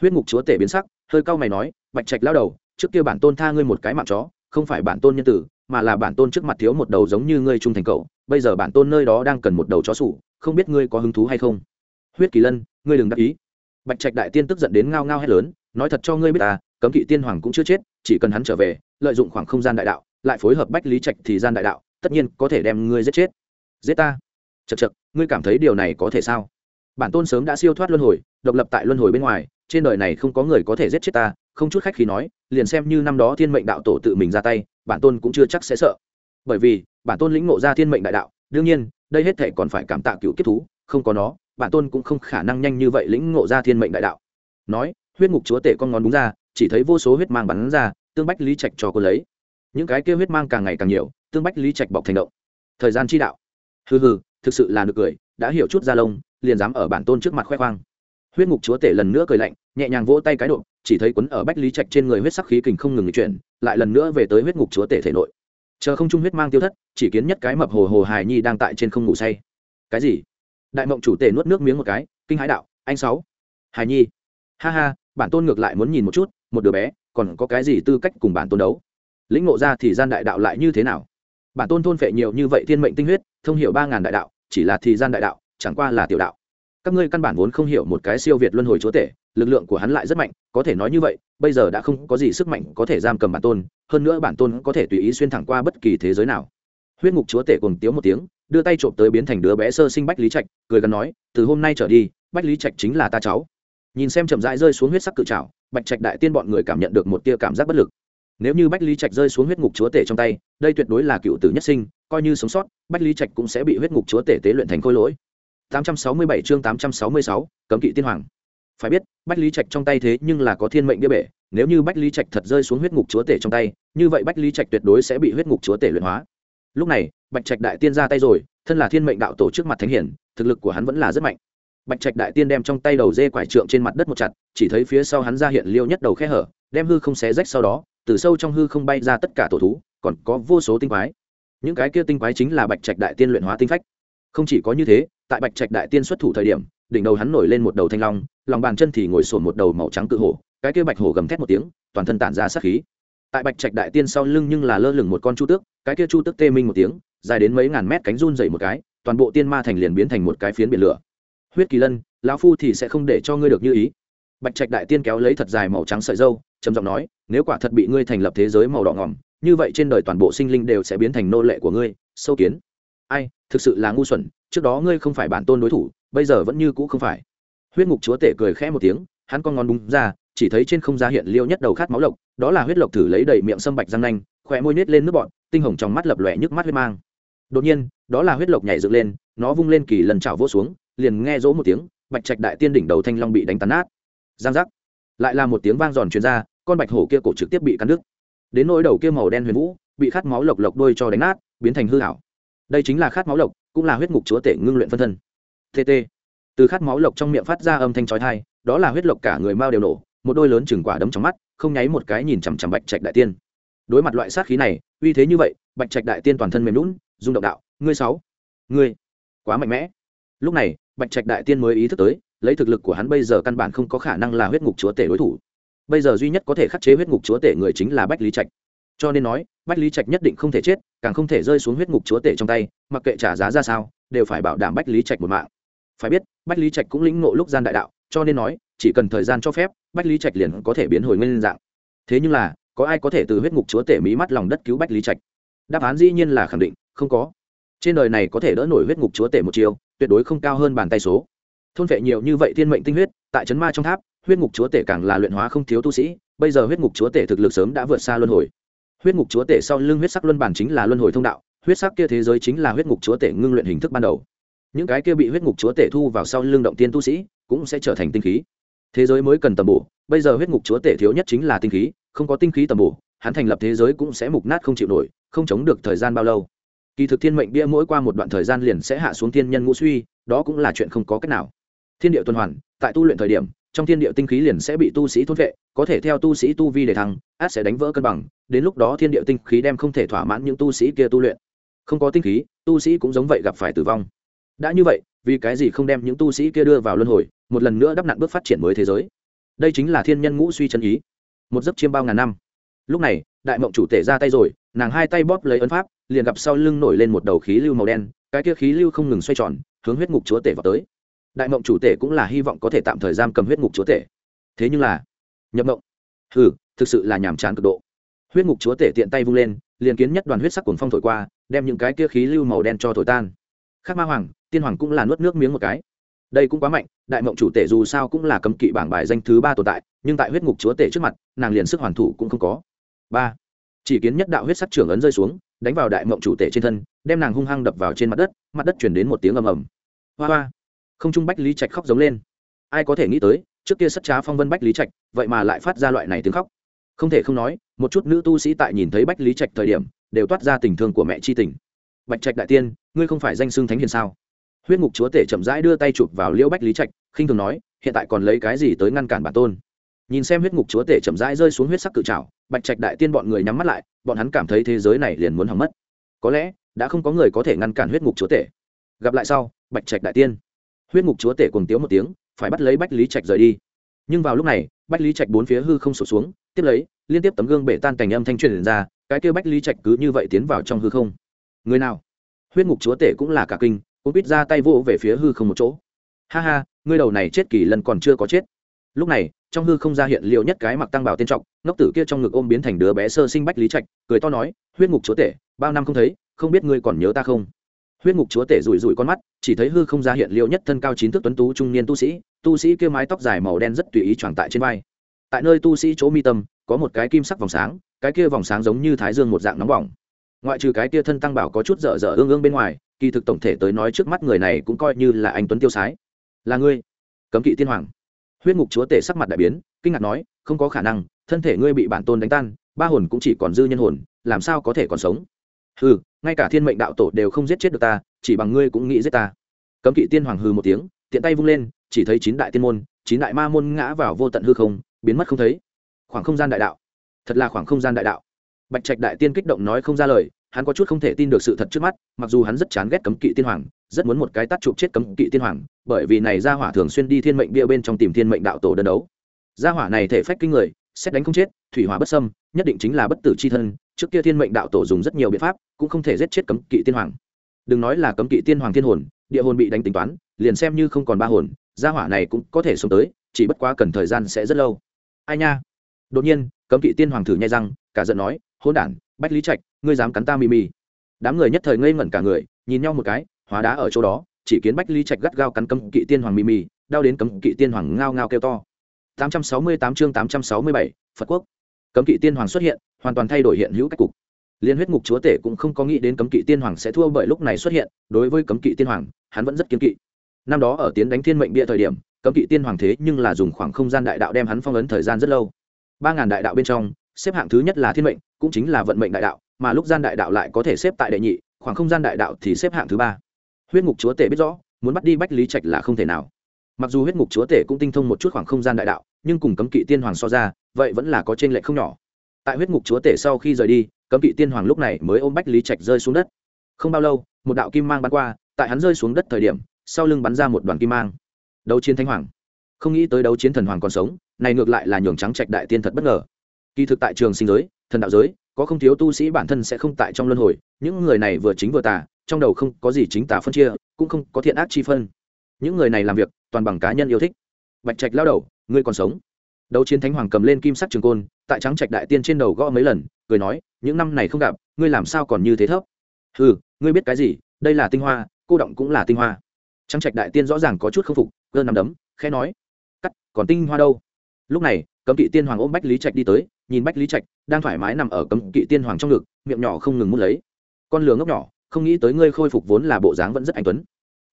Huyết ngục chúa tể biến sắc, hơi cau mày nói, bạch trạch lao đầu, trước kia bản tôn tha ngươi một cái mạng chó, không phải bản tôn nhân tử, mà là bản tôn trước mặt thiếu một đầu giống như ngươi trung thành cậu. Bây giờ bản tôn nơi đó đang cần một đầu chó sủ, không biết ngươi có hứng thú hay không? Huyết kỳ lân, ngươi đừng đắc ý. Bạch trạch đại tiên tức giận đến ngao ngao hét lớn, nói thật cho ngươi biết ta, cấm kỵ tiên hoàng cũng chưa chết, chỉ cần hắn trở về, lợi dụng khoảng không gian đại đạo, lại phối hợp bách lý trạch thì gian đại đạo, tất nhiên có thể đem ngươi giết chết. Giết ta. Chật chật ngươi cảm thấy điều này có thể sao? Bản tôn sớm đã siêu thoát luân hồi độc lập tại luân hồi bên ngoài, trên đời này không có người có thể giết chết ta, không chút khách khi nói, liền xem như năm đó thiên mệnh đạo tổ tự mình ra tay, bản tôn cũng chưa chắc sẽ sợ. Bởi vì, bản tôn lĩnh ngộ ra thiên mệnh đại đạo, đương nhiên, đây hết thể còn phải cảm tạ cựu kiếp thú, không có nó, bản tôn cũng không khả năng nhanh như vậy lĩnh ngộ ra thiên mệnh đại đạo. Nói, huyết ngục chúa tể con ngón đúng ra, chỉ thấy vô số huyết mang bắn ra, tương bách lý trạch cho cô lấy. Những cái kêu huyết mang càng ngày càng nhiều, tương bách lý trạch bọc thành động. Thời gian chi đạo. Hừ hừ, thực sự là được cười, đã hiểu chút ra lông, liền dám ở bản tôn trước mặt khoe khoang huyết ngục chúa tể lần nữa cười lạnh, nhẹ nhàng vỗ tay cái độ, chỉ thấy quấn ở bách lý trạch trên người huyết sắc khí kình không ngừng chuyển, lại lần nữa về tới huyết ngục chúa tể thể nội. Chờ không trung huyết mang tiêu thất, chỉ kiến nhất cái mập hồ hồ hài nhi đang tại trên không ngủ say. Cái gì? Đại mộng chủ tể nuốt nước miếng một cái, kinh hãi đạo, anh sáu, hài nhi. Ha ha, bản tôn ngược lại muốn nhìn một chút, một đứa bé, còn có cái gì tư cách cùng bản tôn đấu? Lĩnh ngộ ra thì gian đại đạo lại như thế nào? Bản tôn thôn phệ nhiều như vậy thiên mệnh tinh huyết, thông hiểu ba ngàn đại đạo, chỉ là thì gian đại đạo, chẳng qua là tiểu đạo các ngươi căn bản vốn không hiểu một cái siêu việt luân hồi chúa tể, lực lượng của hắn lại rất mạnh, có thể nói như vậy, bây giờ đã không có gì sức mạnh có thể giam cầm bản tôn, hơn nữa bản tôn có thể tùy ý xuyên thẳng qua bất kỳ thế giới nào. Huyết ngục chúa tể cùng tiếu một tiếng, đưa tay trộm tới biến thành đứa bé sơ sinh bách lý trạch, cười gần nói, từ hôm nay trở đi, bách lý trạch chính là ta cháu. Nhìn xem chậm rãi rơi xuống huyết sắc cự trào bạch trạch đại tiên bọn người cảm nhận được một tia cảm giác bất lực. Nếu như bách lý trạch rơi xuống huyết ngục chúa tể trong tay, đây tuyệt đối là cựu tử nhất sinh, coi như sống sót, bách lý trạch cũng sẽ bị huyết ngục chúa tể tế luyện thành khôi lỗi. 867 chương 866, cấm kỵ tiên hoàng. Phải biết bách lý trạch trong tay thế nhưng là có thiên mệnh địa bể nếu như bách lý trạch thật rơi xuống huyết ngục chúa tể trong tay như vậy bách lý trạch tuyệt đối sẽ bị huyết ngục chúa tể luyện hóa. Lúc này bạch trạch đại tiên ra tay rồi thân là thiên mệnh đạo tổ trước mặt thánh hiển thực lực của hắn vẫn là rất mạnh. Bạch trạch đại tiên đem trong tay đầu dê quải trượng trên mặt đất một chặt chỉ thấy phía sau hắn ra hiện liêu nhất đầu khe hở đem hư không xé rách sau đó từ sâu trong hư không bay ra tất cả tổ thú còn có vô số tinh quái. Những cái kia tinh quái chính là bạch trạch đại tiên luyện hóa tinh phách. Không chỉ có như thế tại bạch trạch đại tiên xuất thủ thời điểm, đỉnh đầu hắn nổi lên một đầu thanh long, lòng bàn chân thì ngồi sổn một đầu màu trắng cự hổ, cái kia bạch hổ gầm thét một tiếng, toàn thân tản ra sát khí. Tại bạch trạch đại tiên sau lưng nhưng là lơ lửng một con chu tước, cái kia chu tước tê minh một tiếng, dài đến mấy ngàn mét cánh run dậy một cái, toàn bộ tiên ma thành liền biến thành một cái phiến biển lửa. Huyết kỳ lân, lão phu thì sẽ không để cho ngươi được như ý. Bạch trạch đại tiên kéo lấy thật dài màu trắng sợi dâu trầm giọng nói, nếu quả thật bị ngươi thành lập thế giới màu đỏ ngỏm, như vậy trên đời toàn bộ sinh linh đều sẽ biến thành nô lệ của ngươi, sâu kiến. Ai, thực sự là ngu xuẩn trước đó ngươi không phải bản tôn đối thủ, bây giờ vẫn như cũ không phải. Huyết ngục chúa tể cười khẽ một tiếng, hắn con ngón búng ra, chỉ thấy trên không ra hiện liêu nhất đầu khát máu lộc, đó là huyết lộc thử lấy đầy miệng sâm bạch răng nanh, khỏe môi nết lên nước bọn tinh hồng trong mắt lập lòe nhức mắt huyết mang. Đột nhiên, đó là huyết lộc nhảy dựng lên, nó vung lên kỳ lần chảo vỗ xuống, liền nghe rỗ một tiếng, bạch trạch đại tiên đỉnh đầu thanh long bị đánh tàn nát. Giang giác. Lại là một tiếng vang giòn truyền ra, con bạch hổ kia cổ trực tiếp bị cắn đứt. Đến nỗi đầu kia màu đen huyền vũ, bị khát máu lộc lộc đôi cho đánh nát, biến thành hư hảo đây chính là khát máu lộc cũng là huyết ngục chúa tể ngưng luyện phân thân. Tt từ khát máu lộc trong miệng phát ra âm thanh chói thai đó là huyết lộc cả người mao đều nổ, một đôi lớn chừng quả đấm trong mắt, không nháy một cái nhìn chằm chằm bạch trạch đại tiên. Đối mặt loại sát khí này, uy thế như vậy, bạch trạch đại tiên toàn thân mềm lún rung động đạo, ngươi sáu, ngươi, quá mạnh mẽ. Lúc này, bạch trạch đại tiên mới ý thức tới, lấy thực lực của hắn bây giờ căn bản không có khả năng là huyết ngục chúa tể đối thủ. Bây giờ duy nhất có thể khắc chế huyết ngục chúa tể người chính là bách lý trạch cho nên nói, bách lý trạch nhất định không thể chết, càng không thể rơi xuống huyết ngục chúa tể trong tay, mặc kệ trả giá ra sao, đều phải bảo đảm bách lý trạch một mạng. Phải biết, bách lý trạch cũng lĩnh ngộ lúc gian đại đạo, cho nên nói, chỉ cần thời gian cho phép, bách lý trạch liền có thể biến hồi nguyên dạng. Thế nhưng là, có ai có thể từ huyết ngục chúa tể mí mắt lòng đất cứu bách lý trạch? Đáp án dĩ nhiên là khẳng định, không có. Trên đời này có thể đỡ nổi huyết ngục chúa tể một chiều tuyệt đối không cao hơn bàn tay số. Thôn vệ nhiều như vậy thiên mệnh tinh huyết, tại trấn ma trong tháp, huyết ngục chúa tể càng là luyện hóa không thiếu tu sĩ, bây giờ huyết ngục chúa tể thực lực sớm đã vượt xa luân hồi huyết ngục chúa tể sau lưng huyết sắc luân bản chính là luân hồi thông đạo, huyết sắc kia thế giới chính là huyết ngục chúa tể ngưng luyện hình thức ban đầu. Những cái kia bị huyết ngục chúa tể thu vào sau lưng động tiên tu sĩ cũng sẽ trở thành tinh khí. Thế giới mới cần tầm bổ, bây giờ huyết ngục chúa tể thiếu nhất chính là tinh khí, không có tinh khí tầm bổ, hắn thành lập thế giới cũng sẽ mục nát không chịu nổi, không chống được thời gian bao lâu. Kỳ thực thiên mệnh bia mỗi qua một đoạn thời gian liền sẽ hạ xuống thiên nhân ngũ suy, đó cũng là chuyện không có cách nào. Thiên địa tuần hoàn, tại tu luyện thời điểm trong thiên địa tinh khí liền sẽ bị tu sĩ thôn vệ, có thể theo tu sĩ tu vi để thăng, át sẽ đánh vỡ cân bằng, đến lúc đó thiên địa tinh khí đem không thể thỏa mãn những tu sĩ kia tu luyện. Không có tinh khí, tu sĩ cũng giống vậy gặp phải tử vong. Đã như vậy, vì cái gì không đem những tu sĩ kia đưa vào luân hồi, một lần nữa đắp nặn bước phát triển mới thế giới? Đây chính là thiên nhân ngũ suy chân ý. Một giấc chiêm bao ngàn năm. Lúc này, đại mộng chủ tể ra tay rồi, nàng hai tay bóp lấy ấn pháp, liền gặp sau lưng nổi lên một đầu khí lưu màu đen, cái kia khí lưu không ngừng xoay tròn, hướng huyết ngục chúa tể vào tới đại mộng chủ tể cũng là hy vọng có thể tạm thời giam cầm huyết ngục chúa tể. Thế nhưng là, nhập mộng. Hừ, thực sự là nhàm chán cực độ. Huyết ngục chúa tể tiện tay vung lên, liền kiến nhất đoàn huyết sắc cuồng phong thổi qua, đem những cái kia khí lưu màu đen cho thổi tan. Khác ma hoàng, tiên hoàng cũng là nuốt nước miếng một cái. Đây cũng quá mạnh, đại mộng chủ tể dù sao cũng là cấm kỵ bảng bài danh thứ ba tồn tại, nhưng tại huyết ngục chúa tể trước mặt, nàng liền sức hoàn thủ cũng không có. Ba, chỉ kiến nhất đạo huyết sắc trưởng ấn rơi xuống, đánh vào đại mộng chủ tể trên thân, đem nàng hung hăng đập vào trên mặt đất mặt đất chuyển đến một tiếng ầm ầm. Hoa hoa không trung bách lý trạch khóc giống lên. Ai có thể nghĩ tới, trước kia sắt trá phong vân bách lý trạch, vậy mà lại phát ra loại này tiếng khóc. Không thể không nói, một chút nữ tu sĩ tại nhìn thấy bách lý trạch thời điểm, đều toát ra tình thương của mẹ chi tình. Bạch trạch đại tiên, ngươi không phải danh xưng thánh hiền sao? Huyết ngục chúa tể chậm rãi đưa tay chụp vào liễu bách lý trạch, khinh thường nói, hiện tại còn lấy cái gì tới ngăn cản bản tôn? Nhìn xem huyết ngục chúa tể chậm rãi rơi xuống huyết sắc cự trào bạch trạch đại tiên bọn người nhắm mắt lại, bọn hắn cảm thấy thế giới này liền muốn hỏng mất. Có lẽ, đã không có người có thể ngăn cản huyết ngục chúa tể. Gặp lại sau, bạch trạch đại tiên huyết ngục chúa tể cùng tiếu một tiếng, phải bắt lấy bách lý trạch rời đi. Nhưng vào lúc này, bách lý trạch bốn phía hư không sụp xuống, tiếp lấy, liên tiếp tấm gương bể tan cảnh âm thanh truyền ra, cái kêu bách lý trạch cứ như vậy tiến vào trong hư không. Người nào? Huyết ngục chúa tể cũng là cả kinh cũng biết ra tay vỗ về phía hư không một chỗ. Ha ha ngươi đầu này chết kỳ lần còn chưa có chết. Lúc này, trong hư không ra hiện liệu nhất cái mặc tăng bảo tên trọng, ngốc tử kia trong ngực ôm biến thành đứa bé sơ sinh bách lý trạch, cười to nói, huyết ngục chúa tể, bao năm không thấy, không biết ngươi còn nhớ ta không? Huyết ngục chúa tể rủi rủi con mắt, chỉ thấy hư không ra hiện liệu nhất thân cao chín thước tuấn tú trung niên tu sĩ tu sĩ kia mái tóc dài màu đen rất tùy ý tròn tại trên vai. Tại nơi tu sĩ chỗ mi tâm, có một cái kim sắc vòng sáng, cái kia vòng sáng giống như thái dương một dạng nóng bỏng. Ngoại trừ cái kia thân tăng bảo có chút dở dở ương ương bên ngoài, kỳ thực tổng thể tới nói trước mắt người này cũng coi như là anh tuấn tiêu sái. Là ngươi? Cấm kỵ tiên hoàng. Huyết ngục chúa tể sắc mặt đại biến, kinh ngạc nói, không có khả năng, thân thể ngươi bị bản tôn đánh tan, ba hồn cũng chỉ còn dư nhân hồn, làm sao có thể còn sống? Ừ ngay cả thiên mệnh đạo tổ đều không giết chết được ta, chỉ bằng ngươi cũng nghĩ giết ta. Cấm kỵ tiên hoàng hừ một tiếng, tiện tay vung lên, chỉ thấy chín đại tiên môn, chín đại ma môn ngã vào vô tận hư không, biến mất không thấy. Khoảng không gian đại đạo. Thật là khoảng không gian đại đạo. Bạch trạch đại tiên kích động nói không ra lời, hắn có chút không thể tin được sự thật trước mắt, mặc dù hắn rất chán ghét cấm kỵ tiên hoàng, rất muốn một cái tắt chụp chết cấm kỵ tiên hoàng, bởi vì này gia hỏa thường xuyên đi thiên mệnh bia bên trong tìm thiên mệnh đạo tổ đơn đấu. Gia hỏa này thể phách kinh người xét đánh không chết, thủy hỏa bất sâm nhất định chính là bất tử c h i thân, trước kia thiên mệnh đạo tổ dùng rất nhiều biện pháp, cũng không thể giết chết cấm kỵ tiên hoàng. Đừng nói là cấm kỵ tiên hoàng thiên hồn, địa hồn bị đánh tính toán, liền xem như không còn ba hồn, gia hỏa này cũng có thể sống tới, chỉ bất quá cần thời gian sẽ rất lâu. Ai nha? Đột nhiên, cấm kỵ tiên hoàng thử nhai răng, cả giận nói hôn đản, bách lý trạch, ngươi dám cắn ta mì mì. Đám người nhất thời ngây ngẩn cả người, nhìn nhau một cái, hóa đá ở chỗ đó, chỉ kiến bách lý trạch gắt gao cắn cấm kỵ tiên hoàng mì mì, đau đến cấm kỵ tiên hoàng ngao ngao kêu to. 868 chương 867, Phật quốc. Cấm kỵ tiên hoàng xuất hiện, hoàn toàn thay đổi hiện hữu cách cục. Liên huyết ngục chúa tể cũng không có nghĩ đến cấm kỵ tiên hoàng sẽ thua bởi lúc này xuất hiện, đối với cấm kỵ tiên hoàng, hắn vẫn rất kiên kỵ. Năm đó ở tiến đánh thiên mệnh bia thời điểm, cấm kỵ tiên hoàng thế nhưng là dùng khoảng không gian đại đạo đem hắn phong ấn thời gian rất lâu. 3000 đại đạo bên trong, xếp hạng thứ nhất là thiên mệnh, cũng chính là vận mệnh đại đạo, mà lúc gian đại đạo lại có thể xếp tại đệ nhị, khoảng không gian đại đạo thì xếp hạng thứ ba. Huyết ngục chúa tể biết rõ, muốn bắt đi Bách Lý Trạch là không thể nào mặc dù huyết ngục chúa tể cũng tinh thông một chút khoảng không gian đại đạo nhưng cùng cấm kỵ tiên hoàng so ra, vậy vẫn là có t r ê n lệch không nhỏ. Tại huyết ngục chúa tể sau khi rời đi, cấm kỵ tiên hoàng lúc này mới ôm bách lý trạch rơi xuống đất. Không bao lâu, một đạo kim mang bắn qua, tại hắn rơi xuống đất thời điểm, sau lưng bắn ra một đoàn kim mang. Đấu chiến thánh hoàng. Không nghĩ tới đấu chiến thần hoàng còn sống, này ngược lại là nhường trắng trạch đại tiên thật bất ngờ. Kỳ thực tại trường sinh giới, thần đạo giới, có không thiếu tu sĩ bản thân sẽ không tại trong luân hồi, những người này vừa chính vừa tà, trong đầu không có gì chính tà phân chia, cũng không có thiện ác chi phân. Những người này làm việc, toàn bằng cá nhân yêu thích. Bạch trạch lao đầu ngươi còn sống. Đấu chiến thánh hoàng cầm lên kim sắc trường côn, tại trắng trạch đại tiên trên đầu gõ mấy lần, cười nói, những năm này không gặp, ngươi làm sao còn như thế thấp? Ừ ngươi biết cái gì, đây là tinh hoa, cô động cũng là tinh hoa. Trắng trạch đại tiên rõ ràng có chút k phục cơ nằm đấm, khẽ nói, cắt, còn tinh hoa đâu? Lúc này, cấm kỵ tiên hoàng ôm bách lý trạch đi tới, nhìn bách lý trạch đang thoải mái nằm ở cấm kỵ tiên hoàng trong ngực, miệng nhỏ không ngừng mút lấy. Con lừa ngốc nhỏ, không nghĩ tới ngươi khôi phục vốn là bộ dáng vẫn rất anh tuấn.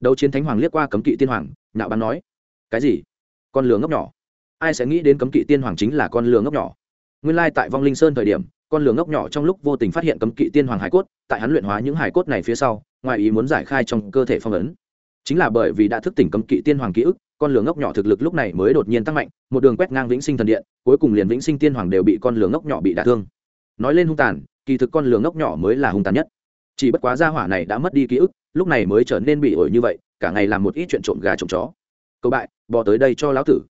Đấu chiến thánh hoàng liếc qua cấm kỵ tiên hoàng nạo bắn nói, cái gì? Con lừa ngốc nhỏ ai sẽ nghĩ đến cấm kỵ tiên hoàng chính là con lừa ngốc nhỏ. Nguyên lai tại vong linh sơn thời điểm, con lừa ngốc nhỏ trong lúc vô tình phát hiện cấm kỵ tiên hoàng hải cốt, tại hắn luyện hóa những hải cốt này phía sau, ngoài ý muốn giải khai trong cơ thể phong ấn. Chính là bởi vì đã thức tỉnh cấm kỵ tiên hoàng ký ức, con lừa ngốc nhỏ thực lực lúc này mới đột nhiên tăng mạnh, một đường quét ngang vĩnh sinh thần điện, cuối cùng liền vĩnh sinh tiên hoàng đều bị con lừa ngốc nhỏ bị đả thương. Nói lên hung tàn, kỳ thực con lừa ngốc nhỏ mới là hung tàn nhất. Chỉ bất quá gia hỏa này đã mất đi ký ức, lúc này mới trở nên bị ổi như vậy, cả ngày làm một ít chuyện trộm gà trộm chó. Cậu bại, bỏ tới đây cho lão tử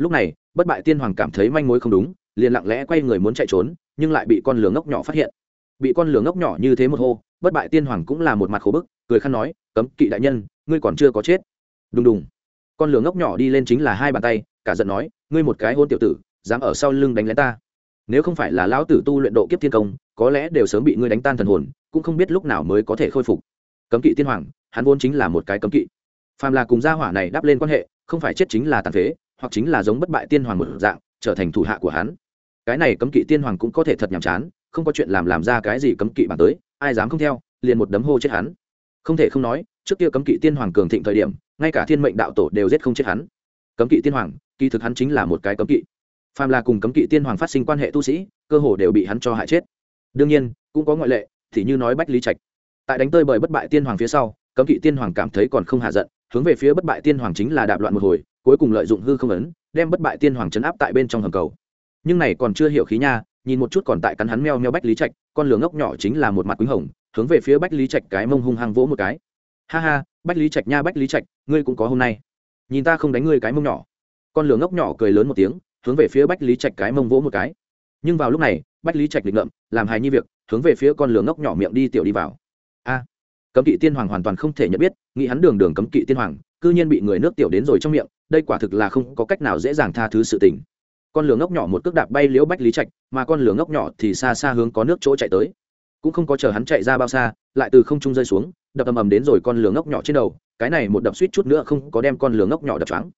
lúc này, bất bại tiên hoàng cảm thấy manh mối không đúng, liền lặng lẽ quay người muốn chạy trốn, nhưng lại bị con lửa ngốc nhỏ phát hiện. Bị con lửa ngốc nhỏ như thế một hô, bất bại tiên hoàng cũng là một mặt khổ bức, cười khăn nói, cấm kỵ đại nhân, ngươi còn chưa có chết. Đùng đùng. Con lửa ngốc nhỏ đi lên chính là hai bàn tay, cả giận nói, ngươi một cái hôn tiểu tử, dám ở sau lưng đánh lén ta. Nếu không phải là lão tử tu luyện độ kiếp thiên công, có lẽ đều sớm bị ngươi đánh tan thần hồn, cũng không biết lúc nào mới có thể khôi phục. Cấm kỵ tiên hoàng, hắn vốn chính là một cái cấm kỵ. Phàm là cùng gia hỏa này đáp lên quan hệ, không phải chết chính là tàn phế hoặc chính là giống bất bại tiên hoàng một dạng, trở thành thủ hạ của hắn. Cái này cấm kỵ tiên hoàng cũng có thể thật nhàm chán, không có chuyện làm làm ra cái gì cấm kỵ bản tới, ai dám không theo, liền một đấm hô chết hắn. Không thể không nói, trước kia cấm kỵ tiên hoàng cường thịnh thời điểm, ngay cả thiên mệnh đạo tổ đều giết không chết hắn. Cấm kỵ tiên hoàng, kỳ thực hắn chính là một cái cấm kỵ. Phàm là cùng cấm kỵ tiên hoàng phát sinh quan hệ tu sĩ, cơ hồ đều bị hắn cho hại chết. Đương nhiên, cũng có ngoại lệ, thì như nói bách lý trạch. Tại đánh tơi bởi bất bại tiên hoàng phía sau, cấm kỵ tiên hoàng cảm thấy còn không hạ giận, hướng về phía bất bại tiên hoàng chính là đạp loạn một hồi cuối cùng lợi dụng hư không ấn, đem bất bại tiên hoàng chấn áp tại bên trong hầm cầu. Nhưng này còn chưa hiểu khí nha, nhìn một chút còn tại cắn hắn meo meo bách lý trạch, con lửa ngốc nhỏ chính là một mặt quýnh hồng, hướng về phía bách lý trạch cái mông hung hăng vỗ một cái. Ha ha, bách lý trạch nha bách lý trạch, ngươi cũng có hôm nay. Nhìn ta không đánh ngươi cái mông nhỏ. Con lửa ngốc nhỏ cười lớn một tiếng, hướng về phía bách lý trạch cái mông vỗ một cái. Nhưng vào lúc này, bách lý trạch định ngậm làm hài nhi việc, hướng về phía con lửa ngốc nhỏ miệng đi tiểu đi vào. A, cấm kỵ tiên hoàng hoàn toàn không thể nhận biết, nghĩ hắn đường đường cấm kỵ tiên hoàng, cư nhiên bị người nước tiểu đến rồi trong miệng đây quả thực là không có cách nào dễ dàng tha thứ sự tình. Con lửa ngốc nhỏ một cước đạp bay liễu bách lý trạch, mà con lửa ngốc nhỏ thì xa xa hướng có nước chỗ chạy tới. Cũng không có chờ hắn chạy ra bao xa, lại từ không trung rơi xuống, đập ầm ầm đến rồi con lửa ngốc nhỏ trên đầu, cái này một đập suýt chút nữa không có đem con lửa ngốc nhỏ đập choáng.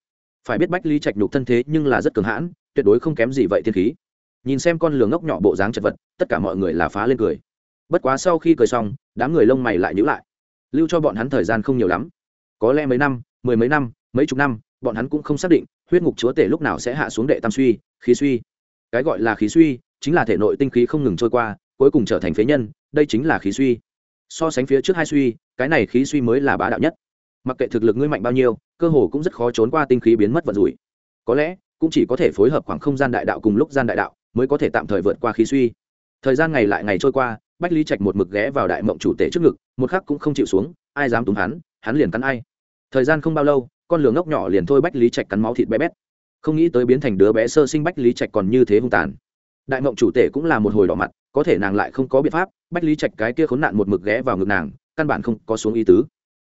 Phải biết bách lý trạch nhục thân thế nhưng là rất cường hãn, tuyệt đối không kém gì vậy thiên khí. Nhìn xem con lửa ngốc nhỏ bộ dáng chật vật, tất cả mọi người là phá lên cười. Bất quá sau khi cười xong, đám người lông mày lại nhữ lại. Lưu cho bọn hắn thời gian không nhiều lắm. Có lẽ mấy năm, mười mấy năm, mấy chục năm bọn hắn cũng không xác định huyết ngục chúa tể lúc nào sẽ hạ xuống đệ tam suy, khí suy. Cái gọi là khí suy chính là thể nội tinh khí không ngừng trôi qua, cuối cùng trở thành phế nhân, đây chính là khí suy. So sánh phía trước hai suy, cái này khí suy mới là bá đạo nhất. Mặc kệ thực lực ngươi mạnh bao nhiêu, cơ hồ cũng rất khó trốn qua tinh khí biến mất vận rủi. Có lẽ, cũng chỉ có thể phối hợp khoảng không gian đại đạo cùng lúc gian đại đạo, mới có thể tạm thời vượt qua khí suy. Thời gian ngày lại ngày trôi qua, bách lý trạch một mực ghé vào đại mộng chủ tể trước ngực, một khắc cũng không chịu xuống, ai dám túm hắn hắn liền cắn ai. Thời gian không bao lâu con lửa ngốc nhỏ liền thôi bách lý trạch cắn máu thịt bé bét. Không nghĩ tới biến thành đứa bé sơ sinh bách lý trạch còn như thế hung tàn. Đại mộng chủ tể cũng là một hồi đỏ mặt, có thể nàng lại không có biện pháp, bách lý trạch cái kia khốn nạn một mực ghé vào ngực nàng, căn bản không có xuống ý tứ.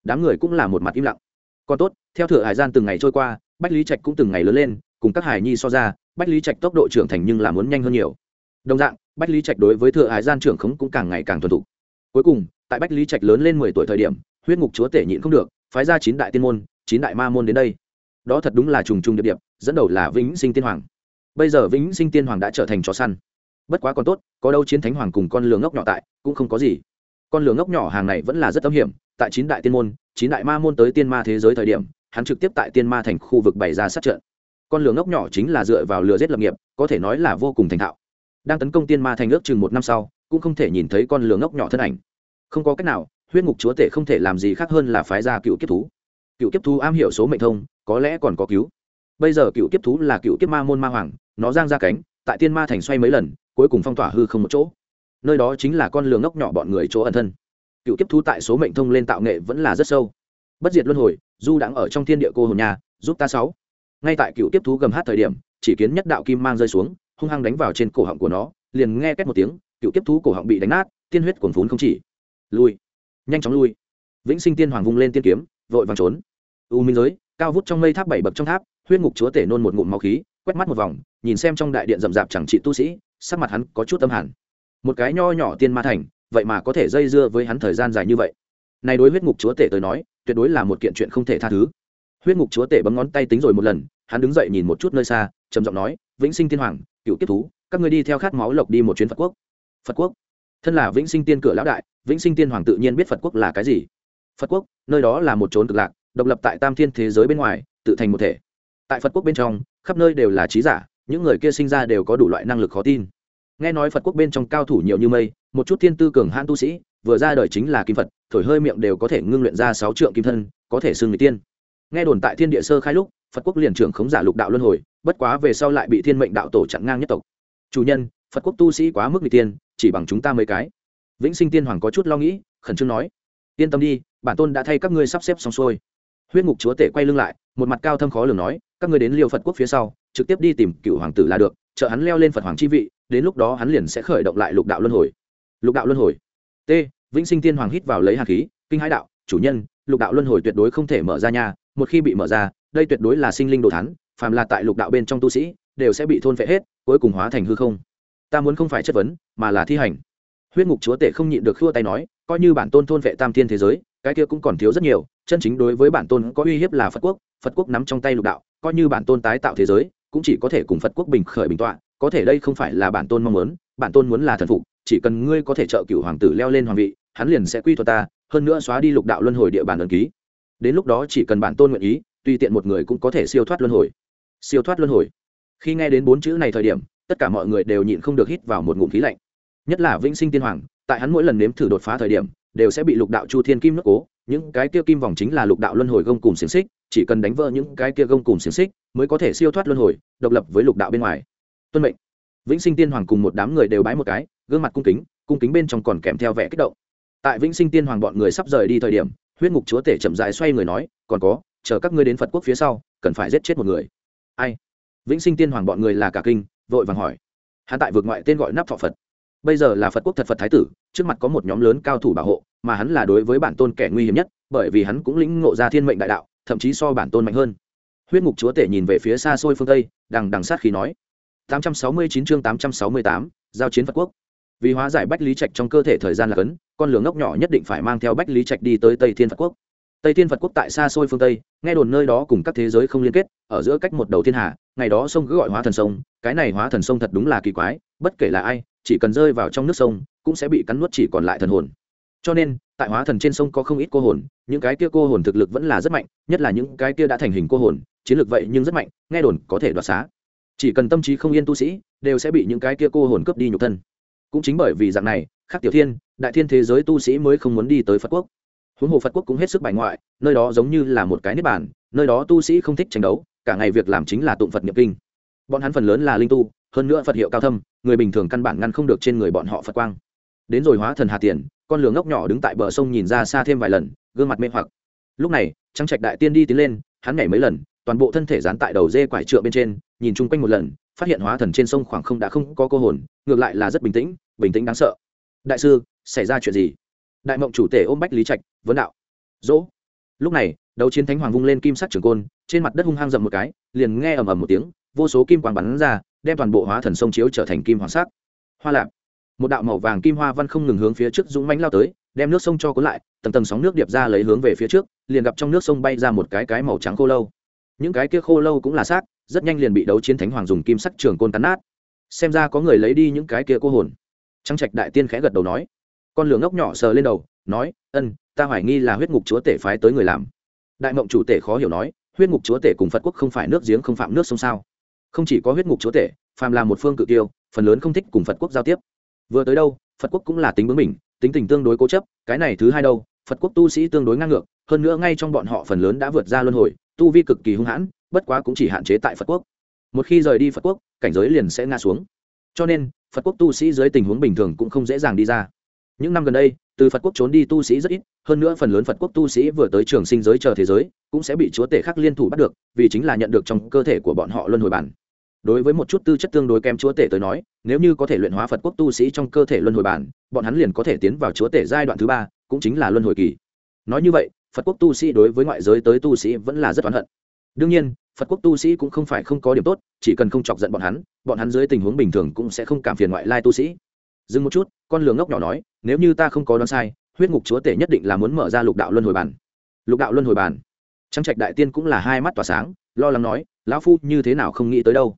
Đám người cũng là một mặt im lặng. Còn tốt, theo thửa hải gian từng ngày trôi qua, bách lý trạch cũng từng ngày lớn lên, cùng các hải nhi so ra, bách lý trạch tốc độ trưởng thành nhưng là muốn nhanh hơn nhiều. Đồng dạng, bách lý trạch đối với thừa hải gian trưởng khống cũng càng ngày càng thuần thục. Cuối cùng, tại bách lý trạch lớn lên mười tuổi thời điểm, huyết ngục chúa tể nhịn không được, phái ra chín đại tiên môn chín đại ma môn đến đây. Đó thật đúng là trùng trùng điệp điệp, dẫn đầu là vĩnh sinh tiên hoàng. Bây giờ vĩnh sinh tiên hoàng đã trở thành chó săn. Bất quá còn tốt, có đâu chiến thánh hoàng cùng con lừa ngốc nhỏ tại, cũng không có gì. Con lừa ngốc nhỏ hàng này vẫn là rất âm hiểm, tại chín đại tiên môn, chín đại ma môn tới tiên ma thế giới thời điểm, hắn trực tiếp tại tiên ma thành khu vực bày ra sát trận. Con lừa ngốc nhỏ chính là dựa vào lừa giết lập nghiệp, có thể nói là vô cùng thành thạo. Đang tấn công tiên ma thành ước chừng một năm sau, cũng không thể nhìn thấy con lừa ngốc nhỏ thân ảnh. Không có cách nào, huyết ngục chúa tể không thể làm gì khác hơn là phái ra cựu kiếp thú cựu kiếp thú am hiểu số mệnh thông, có lẽ còn có cứu. Bây giờ cựu kiếp thú là cựu kiếp ma môn ma hoàng, nó giang ra cánh, tại tiên ma thành xoay mấy lần, cuối cùng phong tỏa hư không một chỗ. Nơi đó chính là con lừa ngốc nhỏ bọn người chỗ ẩn thân. Cựu kiếp thú tại số mệnh thông lên tạo nghệ vẫn là rất sâu. Bất diệt luân hồi, du đang ở trong thiên địa cô hồn nhà, giúp ta sáu. Ngay tại cựu kiếp thú gầm hát thời điểm, chỉ kiến nhất đạo kim mang rơi xuống, hung hăng đánh vào trên cổ họng của nó, liền nghe két một tiếng, cựu kiếp thú cổ họng bị đánh nát, tiên huyết cuồn phún không chỉ. Lui. Nhanh chóng lui. Vĩnh sinh tiên hoàng vung lên tiên kiếm, vội vàng trốn u minh giới, cao vút trong mây tháp bảy bậc trong tháp, huyết ngục chúa tể nôn một ngụm máu khí, quét mắt một vòng, nhìn xem trong đại điện rậm rạp chẳng trị tu sĩ, sắc mặt hắn có chút tâm hẳn. Một cái nho nhỏ tiên ma thành, vậy mà có thể dây dưa với hắn thời gian dài như vậy. Này đối huyết ngục chúa tể tới nói, tuyệt đối là một kiện chuyện không thể tha thứ. Huyết ngục chúa tể bấm ngón tay tính rồi một lần, hắn đứng dậy nhìn một chút nơi xa, trầm giọng nói, vĩnh sinh tiên hoàng, cựu kiếp thú, các người đi theo khát máu lộc đi một chuyến phật quốc. Phật quốc? Thân là vĩnh sinh tiên cửa lão đại, vĩnh sinh tiên hoàng tự nhiên biết phật quốc là cái gì. Phật quốc, nơi đó là một trốn cực lạc độc lập tại tam thiên thế giới bên ngoài, tự thành một thể. Tại phật quốc bên trong, khắp nơi đều là trí giả, những người kia sinh ra đều có đủ loại năng lực khó tin. Nghe nói phật quốc bên trong cao thủ nhiều như mây, một chút thiên tư cường hãn tu sĩ, vừa ra đời chính là kim phật, thổi hơi miệng đều có thể ngưng luyện ra sáu trượng kim thân, có thể xưng người tiên. Nghe đồn tại thiên địa sơ khai lúc, phật quốc liền trưởng khống giả lục đạo luân hồi, bất quá về sau lại bị thiên mệnh đạo tổ chặn ngang nhất tộc. Chủ nhân, phật quốc tu sĩ quá mức người tiên, chỉ bằng chúng ta mấy cái. Vĩnh sinh tiên hoàng có chút lo nghĩ, khẩn trương nói, yên tâm đi, bản tôn đã thay các ngươi sắp xếp xong xuôi huyết ngục chúa tể quay lưng lại, một mặt cao thâm khó lường nói, các người đến liêu phật quốc phía sau, trực tiếp đi tìm cựu hoàng tử là được, chờ hắn leo lên phật hoàng chi vị, đến lúc đó hắn liền sẽ khởi động lại lục đạo luân hồi. Lục đạo luân hồi. T, vĩnh sinh tiên hoàng hít vào lấy hạt khí, kinh hãi đạo, chủ nhân, lục đạo luân hồi tuyệt đối không thể mở ra nha, một khi bị mở ra, đây tuyệt đối là sinh linh đồ thắn phàm là tại lục đạo bên trong tu sĩ, đều sẽ bị thôn phệ hết, cuối cùng hóa thành hư không. Ta muốn không phải chất vấn, mà là thi hành. Huyết ngục chúa tể không nhịn được khua tay nói, coi như bản tôn thôn vệ tam thiên thế giới cái kia cũng còn thiếu rất nhiều, chân chính đối với bản tôn có uy hiếp là phật quốc phật quốc nắm trong tay lục đạo, coi như bản tôn tái tạo thế giới, cũng chỉ có thể cùng phật quốc bình khởi bình tọa, có thể đây không phải là bản tôn mong muốn, bản tôn muốn là thần phục, chỉ cần ngươi có thể trợ cựu hoàng tử leo lên hoàng vị, hắn liền sẽ quy thuật ta, hơn nữa xóa đi lục đạo luân hồi địa bàn ấn ký. Đến lúc đó chỉ cần bản tôn nguyện ý, tùy tiện một người cũng có thể siêu thoát luân hồi. Siêu thoát luân hồi. Khi nghe đến bốn chữ này thời điểm, tất cả mọi người đều nhịn không được hít vào một ngụm khí lạnh. Nhất là vĩnh sinh tiên hoàng, tại hắn mỗi lần nếm thử đột phá thời điểm đều sẽ bị lục đạo chu thiên kim nước cố. Những cái kia kim vòng chính là lục đạo luân hồi gông cùng xiềng xích, chỉ cần đánh vỡ những cái kia gông cùng xiềng xích mới có thể siêu thoát luân hồi, độc lập với lục đạo bên ngoài. Tuân mệnh. Vĩnh sinh tiên hoàng cùng một đám người đều bái một cái, gương mặt cung kính cung kính bên trong còn kèm theo vẻ kích động. Tại vĩnh sinh tiên hoàng bọn người sắp rời đi thời điểm, huyết ngục chúa tể chậm dài xoay người nói, còn có, chờ các ngươi đến phật quốc phía sau, cần phải giết chết một người. Ai? Vĩnh sinh tiên hoàng bọn người là cả kinh, vội vàng hỏi. Hắn tại vượt ngoại tên gọi nắp thọ phật bây giờ là phật quốc thật phật thái tử trước mặt có một nhóm lớn cao thủ bảo hộ mà hắn là đối với bản tôn kẻ nguy hiểm nhất bởi vì hắn cũng lĩnh ngộ ra thiên mệnh đại đạo thậm chí so bản tôn mạnh hơn. Huyết ngục chúa tể nhìn về phía xa xôi phương tây đằng đằng sát khí nói 869 chương 868, giao chiến phật quốc. Vì hóa giải bách lý trạch trong cơ thể thời gian là cấn con lửa ngốc nhỏ nhất định phải mang theo bách lý trạch đi tới tây thiên phật quốc. Tây thiên phật quốc tại xa xôi phương tây nghe đồn nơi đó cùng các thế giới không liên kết ở giữa cách một đầu thiên hà ngày đó sông cứ gọi hóa thần sông cái này hóa thần sông thật đúng là kỳ quái bất kể là ai chỉ cần rơi vào trong nước sông, cũng sẽ bị cắn nuốt chỉ còn lại thần hồn. Cho nên, tại hóa thần trên sông có không ít cô hồn, những cái kia cô hồn thực lực vẫn là rất mạnh, nhất là những cái kia đã thành hình cô hồn, chiến lược vậy nhưng rất mạnh, nghe đồn có thể đoạt xá. Chỉ cần tâm trí không yên tu sĩ, đều sẽ bị những cái kia cô hồn cướp đi nhục thân. Cũng chính bởi vì dạng này khác tiểu thiên, đại thiên thế giới tu sĩ mới không muốn đi tới phật quốc. Huống hồ phật quốc cũng hết sức bài ngoại, nơi đó giống như là một cái nếp bản nơi đó tu sĩ không thích tranh đấu, cả ngày việc làm chính là tụng phật nhập kinh. Bọn hắn phần lớn là linh tu hơn nữa phật hiệu cao thâm người bình thường căn bản ngăn không được trên người bọn họ phật quang đến rồi hóa thần hà tiền con lửa ngốc nhỏ đứng tại bờ sông nhìn ra xa thêm vài lần gương mặt mê hoặc lúc này trăng trạch đại tiên đi tiến lên hắn nhảy mấy lần toàn bộ thân thể dán tại đầu dê quải trượng bên trên nhìn chung quanh một lần phát hiện hóa thần trên sông khoảng không đã không có cô hồn ngược lại là rất bình tĩnh bình tĩnh đáng sợ đại sư xảy ra chuyện gì đại mộng chủ tể ôm bách lý trạch vấn đạo dỗ lúc này đấu chiến thánh hoàng vung lên kim sắc trường côn trên mặt đất hung hăng dầm một cái liền nghe ầm ầm một tiếng vô số kim quang bắn ra, đem toàn bộ hóa thần sông chiếu trở thành kim hoàng sắc. Hoa lạp. Một đạo màu vàng kim hoa văn không ngừng hướng phía trước dũng mãnh lao tới, đem nước sông cho cuốn lại, tầng tầng sóng nước điệp ra lấy hướng về phía trước, liền gặp trong nước sông bay ra một cái cái màu trắng khô lâu. Những cái kia khô lâu cũng là xác, rất nhanh liền bị đấu chiến thánh hoàng dùng kim sắc trường côn cắn nát. Xem ra có người lấy đi những cái kia cô hồn. Trăng trạch đại tiên khẽ gật đầu nói. Con lửa ngốc nhỏ sờ lên đầu, nói, ân, ta hoài nghi là huyết ngục chúa tể phái tới người làm. Đại mộng chủ tể khó hiểu nói, huyết ngục chúa tể cùng phật quốc không phải nước giếng không phạm nước sông sao? Không chỉ có huyết ngục chúa tể, phàm là một phương cự tiêu phần lớn không thích cùng phật quốc giao tiếp. Vừa tới đâu, phật quốc cũng là tính bướng mình tính tình tương đối cố chấp, cái này thứ hai đâu, phật quốc tu sĩ tương đối ngang ngược, hơn nữa ngay trong bọn họ phần lớn đã vượt ra luân hồi, tu vi cực kỳ hung hãn, bất quá cũng chỉ hạn chế tại phật quốc. Một khi rời đi phật quốc, cảnh giới liền sẽ ngã xuống. Cho nên, phật quốc tu sĩ dưới tình huống bình thường cũng không dễ dàng đi ra. Những năm gần đây từ phật quốc trốn đi tu sĩ rất ít, hơn nữa phần lớn phật quốc tu sĩ vừa tới trường sinh giới chờ thế giới, cũng sẽ bị chúa tể khác liên thủ bắt được, vì chính là nhận được trong cơ thể của bọn họ luân hồi bản. Đối với một chút tư chất tương đối kém chúa tể tới nói, nếu như có thể luyện hóa phật quốc tu sĩ trong cơ thể luân hồi bản, bọn hắn liền có thể tiến vào chúa tể giai đoạn thứ ba, cũng chính là luân hồi kỳ. Nói như vậy, phật quốc tu sĩ đối với ngoại giới tới tu sĩ vẫn là rất oán hận. Đương nhiên, phật quốc tu sĩ cũng không phải không có điểm tốt, chỉ cần không chọc giận bọn hắn bọn hắn dưới tình huống bình thường cũng sẽ không cảm phiền ngoại lai tu sĩ dừng một chút, con lường ngốc nhỏ nói, nếu như ta không có đoán sai, huyết ngục chúa tể nhất định là muốn mở ra lục đạo luân hồi bản. Lục đạo luân hồi bản. Trang trạch đại tiên cũng là hai mắt tỏa sáng, lo lắng nói, lão phu như thế nào không nghĩ tới đâu.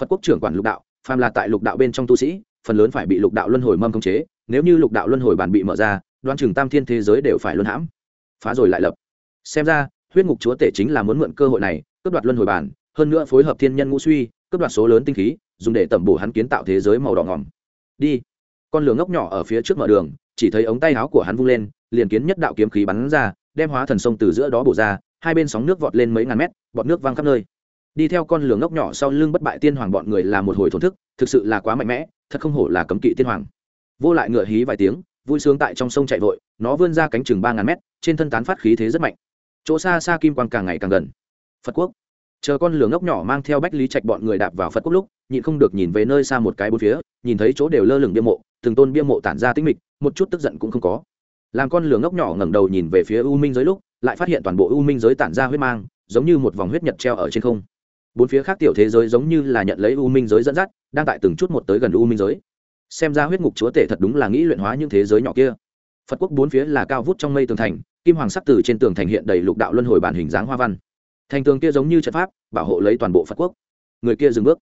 Phật quốc trưởng quản lục đạo, phàm là tại lục đạo bên trong tu sĩ, phần lớn phải bị lục đạo luân hồi mâm khống chế, nếu như lục đạo luân hồi bản bị mở ra đoan chừng tam thiên thế giới đều phải luân hãm. Phá rồi lại lập. Xem ra, huyết ngục chúa tể chính là muốn mượn cơ hội này, cướp đoạt luân hồi bản, hơn nữa phối hợp thiên nhân ngũ suy, cướp đoạt số lớn tinh khí, dùng để tẩm bổ hắn kiến tạo thế giới màu đỏ ngỏm. Đi con lửa ngốc nhỏ ở phía trước mở đường, chỉ thấy ống tay áo của hắn vung lên, liền kiến nhất đạo kiếm khí bắn ra, đem hóa thần sông từ giữa đó bổ ra, hai bên sóng nước vọt lên mấy ngàn mét, bọt nước văng khắp nơi. Đi theo con lửa ngốc nhỏ sau lưng bất bại tiên hoàng bọn người là một hồi thổn thức, thực sự là quá mạnh mẽ, thật không hổ là cấm kỵ tiên hoàng. Vô lại ngựa hí vài tiếng, vui sướng tại trong sông chạy vội, nó vươn ra cánh chừng ba ngàn mét, trên thân tán phát khí thế rất mạnh. Chỗ xa xa kim quang càng ngày càng gần. Phật quốc. Chờ con lửa ngốc nhỏ mang theo bách lý trạch bọn người đạp vào phật quốc lúc, nhịn không được nhìn về nơi xa một cái bốn phía nhìn thấy chỗ đều lơ lửng bia mộ, từng tôn bia mộ tản ra tĩnh mịch, một chút tức giận cũng không có. Làm con lửa ngốc nhỏ ngẩng đầu nhìn về phía u minh giới lúc, lại phát hiện toàn bộ u minh giới tản ra huyết mang, giống như một vòng huyết nhật treo ở trên không. Bốn phía khác tiểu thế giới giống như là nhận lấy u minh giới dẫn dắt, đang tại từng chút một tới gần u minh giới. Xem ra huyết ngục chúa tể thật đúng là nghĩ luyện hóa những thế giới nhỏ kia. Phật quốc bốn phía là cao vút trong mây tường thành, kim hoàng sắc từ trên tường thành hiện đầy lục đạo luân hồi bản hình dáng hoa văn. Thành tường kia giống như trận pháp, bảo hộ lấy toàn bộ phật quốc. Người kia dừng bước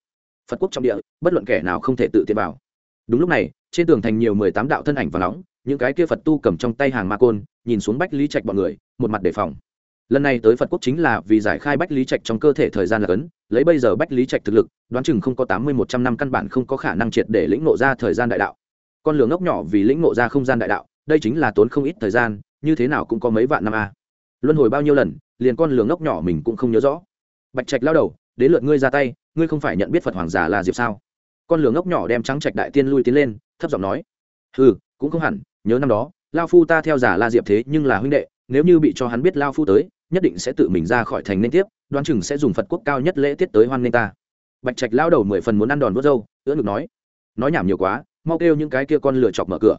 phật quốc trong địa, bất luận kẻ nào không thể tự tiện vào. Đúng lúc này, trên tường thành nhiều mười tám đạo thân ảnh và nóng, những cái kia phật tu cầm trong tay hàng ma côn, nhìn xuống bách lý trạch bọn người, một mặt đề phòng. Lần này tới phật quốc chính là vì giải khai bách lý trạch trong cơ thể thời gian là cấn, lấy bây giờ bách lý trạch thực lực, đoán chừng không có tám mươi một trăm năm căn bản không có khả năng triệt để lĩnh nộ ra thời gian đại đạo. Con lửa ngốc nhỏ vì lĩnh nộ ra không gian đại đạo, đây chính là tốn không ít thời gian, như thế nào cũng có mấy vạn năm a. Luân hồi bao nhiêu lần, liền con lửa ngốc nhỏ mình cũng không nhớ rõ. Bạch trạch lao đầu, đến lượt ngươi ra tay ngươi không phải nhận biết phật hoàng giả là diệp sao? Con lửa ngốc nhỏ đem trắng trạch đại tiên lui tiến lên, thấp giọng nói ừ cũng không hẳn, nhớ năm đó, lao phu ta theo giả la diệp thế nhưng là huynh đệ, nếu như bị cho hắn biết lao phu tới, nhất định sẽ tự mình ra khỏi thành nên tiếp, đoán chừng sẽ dùng phật quốc cao nhất lễ tiết tới hoan nghênh ta. Bạch trạch lao đầu mười phần muốn ăn đòn vớt râu, ưỡn ngực nói nói nhảm nhiều quá, mau kêu những cái kia con lửa chọc mở cửa.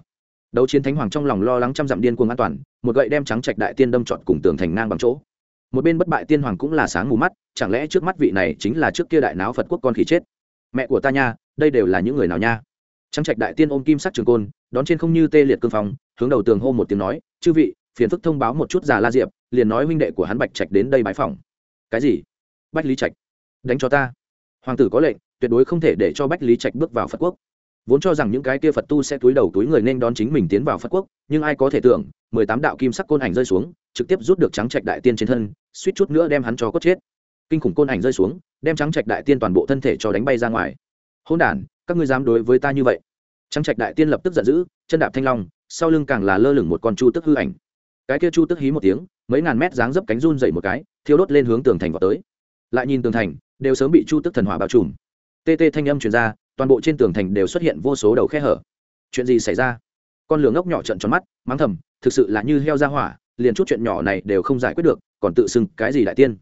Đấu chiến thánh hoàng trong lòng lo lắng trăm dặm điên cuồng an toàn, một gậy đem trắng trạch đại tiên đâm trọn cùng tường thành ngang bằng chỗ một bên bất bại tiên hoàng cũng là sáng mù mắt, chẳng lẽ trước mắt vị này chính là trước kia đại náo phật quốc con khỉ chết? Mẹ của ta nha, đây đều là những người nào nha? Trắng trạch đại tiên ôm kim sắc trường côn, đón trên không như tê liệt cương phong, hướng đầu tường hô một tiếng nói, chư vị, phiền phức thông báo một chút già la diệp, liền nói huynh đệ của hắn bạch trạch đến đây bãi phòng cái gì? Bách lý trạch. Đánh cho ta. Hoàng tử có lệnh, tuyệt đối không thể để cho bách lý trạch bước vào phật quốc. Vốn cho rằng những cái kia phật tu sẽ túi đầu túi người nên đón chính mình tiến vào phật quốc, nhưng ai có thể tưởng, mười tám đạo kim sắc côn ảnh rơi xuống, trực tiếp rút được trắng trạch đại tiên trên thân suýt chút nữa đem hắn cho cốt chết. Kinh khủng côn ảnh rơi xuống, đem trắng trạch đại tiên toàn bộ thân thể cho đánh bay ra ngoài. Hôn đản, các ngươi dám đối với ta như vậy? Trắng trạch đại tiên lập tức giận dữ, chân đạp thanh long, sau lưng càng là lơ lửng một con chu tức hư ảnh. Cái kia chu tức hí một tiếng, mấy ngàn mét dáng dấp cánh run dậy một cái, thiêu đốt lên hướng tường thành vào tới. Lại nhìn tường thành, đều sớm bị chu tức thần hỏa bao trùm. Tê tê thanh âm truyền ra, toàn bộ trên tường thành đều xuất hiện vô số đầu khe hở. Chuyện gì xảy ra? Con lửa ngốc nhỏ trận tròn mắt, mắng thầm, thực sự là như heo ra hỏa, liền chút chuyện nhỏ này đều không giải quyết được còn tự xưng cái gì đại tiên?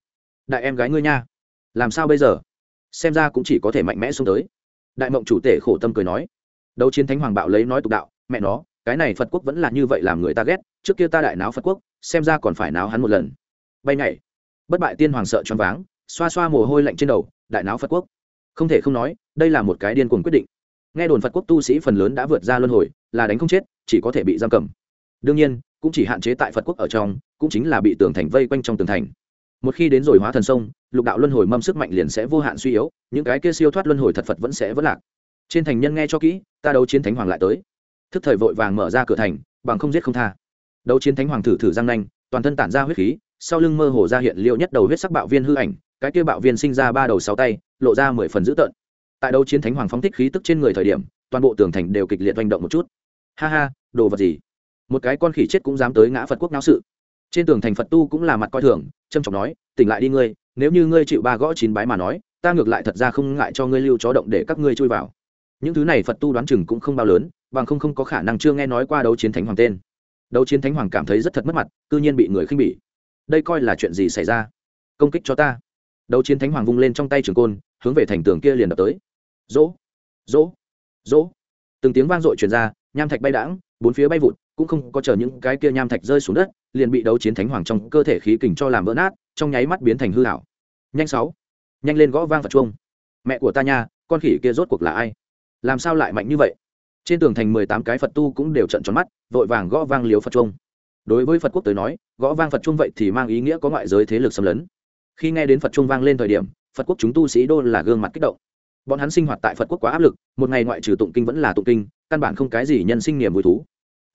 Đại em gái ngươi nha. Làm sao bây giờ? Xem ra cũng chỉ có thể mạnh mẽ xuống tới. Đại mộng chủ tể khổ tâm cười nói. Đấu chiến thánh hoàng bạo lấy nói tục đạo, mẹ nó, cái này phật quốc vẫn là như vậy làm người ta ghét, trước kia ta đại náo phật quốc, xem ra còn phải náo hắn một lần. Bay nhảy. Bất bại tiên hoàng sợ choáng váng, xoa xoa mồ hôi lạnh trên đầu, đại náo phật quốc. Không thể không nói, đây là một cái điên cuồng quyết định. Nghe đồn phật quốc tu sĩ phần lớn đã vượt ra luân hồi, là đánh không chết, chỉ có thể bị giam cầm. Đương nhiên, cũng chỉ hạn chế tại phật quốc ở trong cũng chính là bị tường thành vây quanh trong tường thành. Một khi đến rồi hóa thần sông, lục đạo luân hồi mâm sức mạnh liền sẽ vô hạn suy yếu, những cái kia siêu thoát luân hồi thật phật vẫn sẽ vất lạc. Trên thành nhân nghe cho kỹ, ta đấu chiến thánh hoàng lại tới. Thức thời vội vàng mở ra cửa thành, bằng không giết không tha. Đấu chiến thánh hoàng thử thử giang nanh, toàn thân tản ra huyết khí, sau lưng mơ hồ ra hiện liệu nhất đầu huyết sắc bạo viên hư ảnh, cái kia bạo viên sinh ra ba đầu sáu tay, lộ ra mười phần dữ tợn. Tại đấu chiến thánh hoàng phóng thích khí tức trên người thời điểm, toàn bộ tường thành đều kịch liệt manh động một chút. Ha ha, đồ vật gì? Một cái con khỉ chết cũng dám tới ngã phật quốc náo sự trên tường thành phật tu cũng là mặt coi thường trâm trọng nói, tỉnh lại đi ngươi, nếu như ngươi chịu ba gõ chín bái mà nói, ta ngược lại thật ra không ngại cho ngươi lưu chó động để các ngươi chui vào. Những thứ này phật tu đoán chừng cũng không bao lớn, bằng không không có khả năng chưa nghe nói qua đấu chiến thánh hoàng tên. Đấu chiến thánh hoàng cảm thấy rất thật mất mặt, cư nhiên bị người khinh bỉ. Đây coi là chuyện gì xảy ra? Công kích cho ta. Đấu chiến thánh hoàng vung lên trong tay trường côn, hướng về thành tường kia liền đập tới. Dỗ dỗ dỗ từng tiếng vang dội truyền ra, nham thạch bay đãng, bốn phía bay vụt cũng không có chờ những cái kia nham thạch rơi xuống đất, liền bị đấu chiến thánh hoàng trong cơ thể khí kình cho làm vỡ nát, trong nháy mắt biến thành hư hảo nhanh sáu. Nhanh lên gõ vang phật chuông. Mẹ của ta nha, con khỉ kia rốt cuộc là ai? Làm sao lại mạnh như vậy? Trên tường thành mười tám cái phật tu cũng đều trận tròn mắt, vội vàng gõ vang liếu phật chuông. Đối với phật quốc tới nói, gõ vang phật chuông vậy thì mang ý nghĩa có ngoại giới thế lực xâm lấn. Khi nghe đến phật chuông vang lên thời điểm, phật quốc chúng tu sĩ đô là gương mặt kích động. Bọn hắn sinh hoạt tại phật quốc quá áp lực, một ngày ngoại trừ tụng kinh vẫn là tụng kinh, căn bản không cái gì nhân sinh niềm vui thú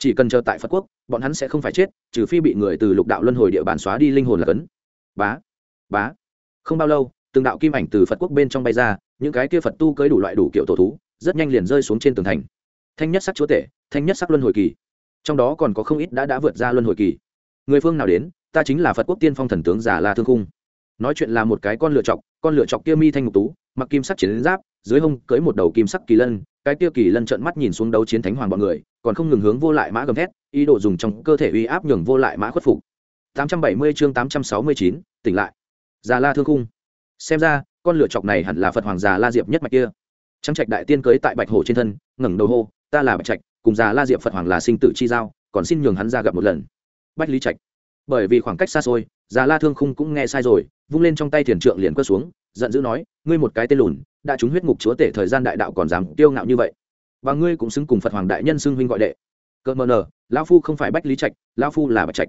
chỉ cần chờ tại phật quốc, bọn hắn sẽ không phải chết, trừ phi bị người từ lục đạo luân hồi địa bàn xóa đi linh hồn là cấn. Bá bá. Không bao lâu, từng đạo kim ảnh từ phật quốc bên trong bay ra, những cái kia phật tu cưới đủ loại đủ kiểu tổ thú, rất nhanh liền rơi xuống trên tường thành. Thanh nhất sắc chúa tể, thanh nhất sắc luân hồi kỳ. Trong đó còn có không ít đã đã vượt ra luân hồi kỳ. Người phương nào đến, ta chính là phật quốc tiên phong thần tướng giả la thương khung. Nói chuyện là một cái con lựa chọc, con lựa chọc kia mi thanh ngục tú, mặc kim sắc chiến giáp dưới hông cưới một đầu kim sắc kỳ lân cái kia kỳ lân trợn mắt nhìn xuống đấu chiến thánh hoàng bọn người còn không ngừng hướng vô lại mã gầm thét ý đồ dùng trong cơ thể uy áp nhường vô lại mã khuất phục. 870 chương 869, tỉnh lại. Già la thương khung. Xem ra con lựa chọc này hẳn là phật hoàng già la diệp nhất mạch kia. Trắng trạch đại tiên cưới tại bạch hổ trên thân ngẩng đầu hô ta là bạch trạch cùng già la diệp phật hoàng là sinh tử chi giao còn xin nhường hắn ra gặp một lần. Bách lý trạch. Bởi vì khoảng cách xa xôi già la thương khung cũng nghe sai rồi vung lên trong tay thiền trượng liền quất xuống, giận dữ nói, ngươi một cái tên lùn, đã trúng huyết ngục chúa tể thời gian đại đạo còn dám tiêu ngạo như vậy. Và ngươi cũng xứng cùng phật hoàng đại nhân xưng huynh gọi đệ. Cợt mờ nờ, lão phu không phải bách lý trạch, lão phu là bạch trạch.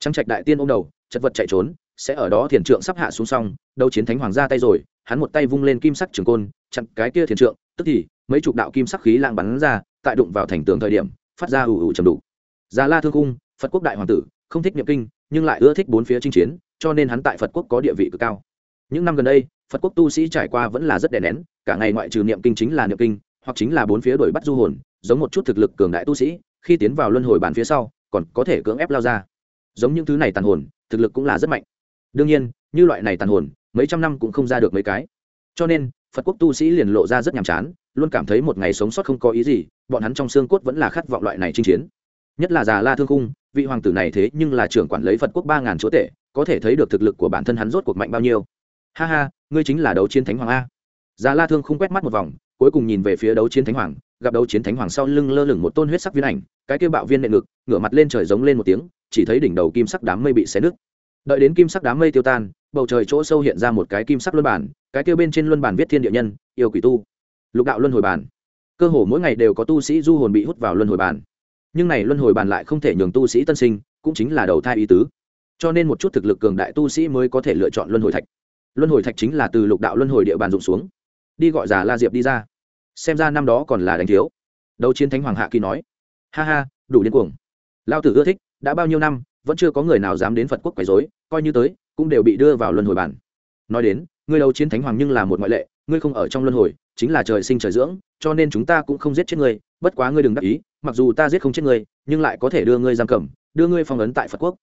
Trắng trạch đại tiên ôm đầu, chật vật chạy trốn, sẽ ở đó thiền trượng sắp hạ xuống xong đâu chiến thánh hoàng ra tay rồi, hắn một tay vung lên kim sắc trường côn, chặn cái kia thiền trượng, tức thì, mấy chục đạo kim sắc khí lang bắn ra, tại đụng vào thành tường thời điểm, phát ra ủ ủ trầm đủ già la thương cung, phật quốc đại hoàng tử, không thích niệm kinh, nhưng lại ưa thích bốn phía chinh chiến cho nên hắn tại phật quốc có địa vị cực cao. Những năm gần đây, phật quốc tu sĩ trải qua vẫn là rất đè nén, cả ngày ngoại trừ niệm kinh chính là niệm kinh, hoặc chính là bốn phía đuổi bắt du hồn, giống một chút thực lực cường đại tu sĩ, khi tiến vào luân hồi bản phía sau, còn có thể cưỡng ép lao ra. Giống những thứ này tàn hồn, thực lực cũng là rất mạnh. Đương nhiên, như loại này tàn hồn, mấy trăm năm cũng không ra được mấy cái. Cho nên, phật quốc tu sĩ liền lộ ra rất nhàm chán, luôn cảm thấy một ngày sống sót không có ý gì, bọn hắn trong xương cốt vẫn là khát vọng loại này chinh chiến. Nhất là già la thương cung vị hoàng tử này thế nhưng là trưởng quản lấy phật quốc ba ngàn chúa tể có thể thấy được thực lực của bản thân hắn rốt cuộc mạnh bao nhiêu. Ha ha, ngươi chính là đấu chiến thánh hoàng a. Già la thương không quét mắt một vòng, cuối cùng nhìn về phía đấu chiến thánh hoàng, gặp đấu chiến thánh hoàng sau lưng lơ lửng một tôn huyết sắc viên ảnh, cái kia bạo viên nệ ngực, ngửa mặt lên trời giống lên một tiếng, chỉ thấy đỉnh đầu kim sắc đám mây bị xé nứt. Đợi đến kim sắc đám mây tiêu tan, bầu trời chỗ sâu hiện ra một cái kim sắc luân bản, cái kia bên trên luân bản viết thiên địa nhân, yêu quỷ tu. Lục đạo luân hồi bản. Cơ hồ mỗi ngày đều có tu sĩ du hồn bị hút vào luân hồi bản. Nhưng này luân hồi bản lại không thể nhường tu sĩ tân sinh, cũng chính là đầu thai ý tứ cho nên một chút thực lực cường đại tu sĩ mới có thể lựa chọn luân hồi thạch. Luân hồi thạch chính là từ lục đạo luân hồi địa bàn dụng xuống. Đi gọi già la diệp đi ra. Xem ra năm đó còn là đánh thiếu. Đấu chiến thánh hoàng hạ kỳ nói. Ha ha, đủ điên cuồng. Lao tử ưa thích, đã bao nhiêu năm, vẫn chưa có người nào dám đến phật quốc quấy dối coi như tới, cũng đều bị đưa vào luân hồi bản. Nói đến, ngươi đấu chiến thánh hoàng nhưng là một ngoại lệ, ngươi không ở trong luân hồi, chính là trời sinh trời dưỡng, cho nên chúng ta cũng không giết chết ngươi, bất quá ngươi đừng đắc ý, mặc dù ta giết không chết ngươi, nhưng lại có thể đưa ngươi giam cầm, đưa ngươi phong ấn tại phật quốc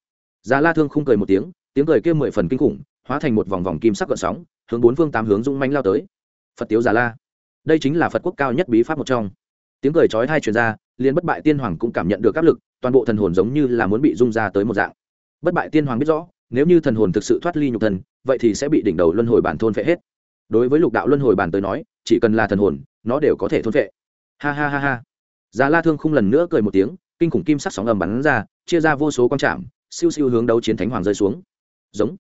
già la thương không cười một tiếng tiếng cười kia mười phần kinh khủng, hóa thành một vòng vòng kim sắc gợn sóng, hướng bốn phương tám hướng rung manh lao tới. Phật tiếu già la. Đây chính là phật quốc cao nhất bí pháp một trong. Tiếng cười chói tai truyền ra, liền bất bại tiên hoàng cũng cảm nhận được áp lực, toàn bộ thần hồn giống như là muốn bị rung ra tới một dạng. Bất bại tiên hoàng biết rõ, nếu như thần hồn thực sự thoát ly nhục thần vậy thì sẽ bị đỉnh đầu luân hồi bản thôn phệ hết. Đối với lục đạo luân hồi bản tới nói, chỉ cần là thần hồn, nó đều có thể thôn phệ. Ha ha ha ha. Già la thương không lần nữa cười một tiếng, kinh khủng kim sắc sóng ầm bắn ra, chia ra vô số quan trạm siêu siêu hướng đấu chiến thánh hoàng rơi xuống. Giống.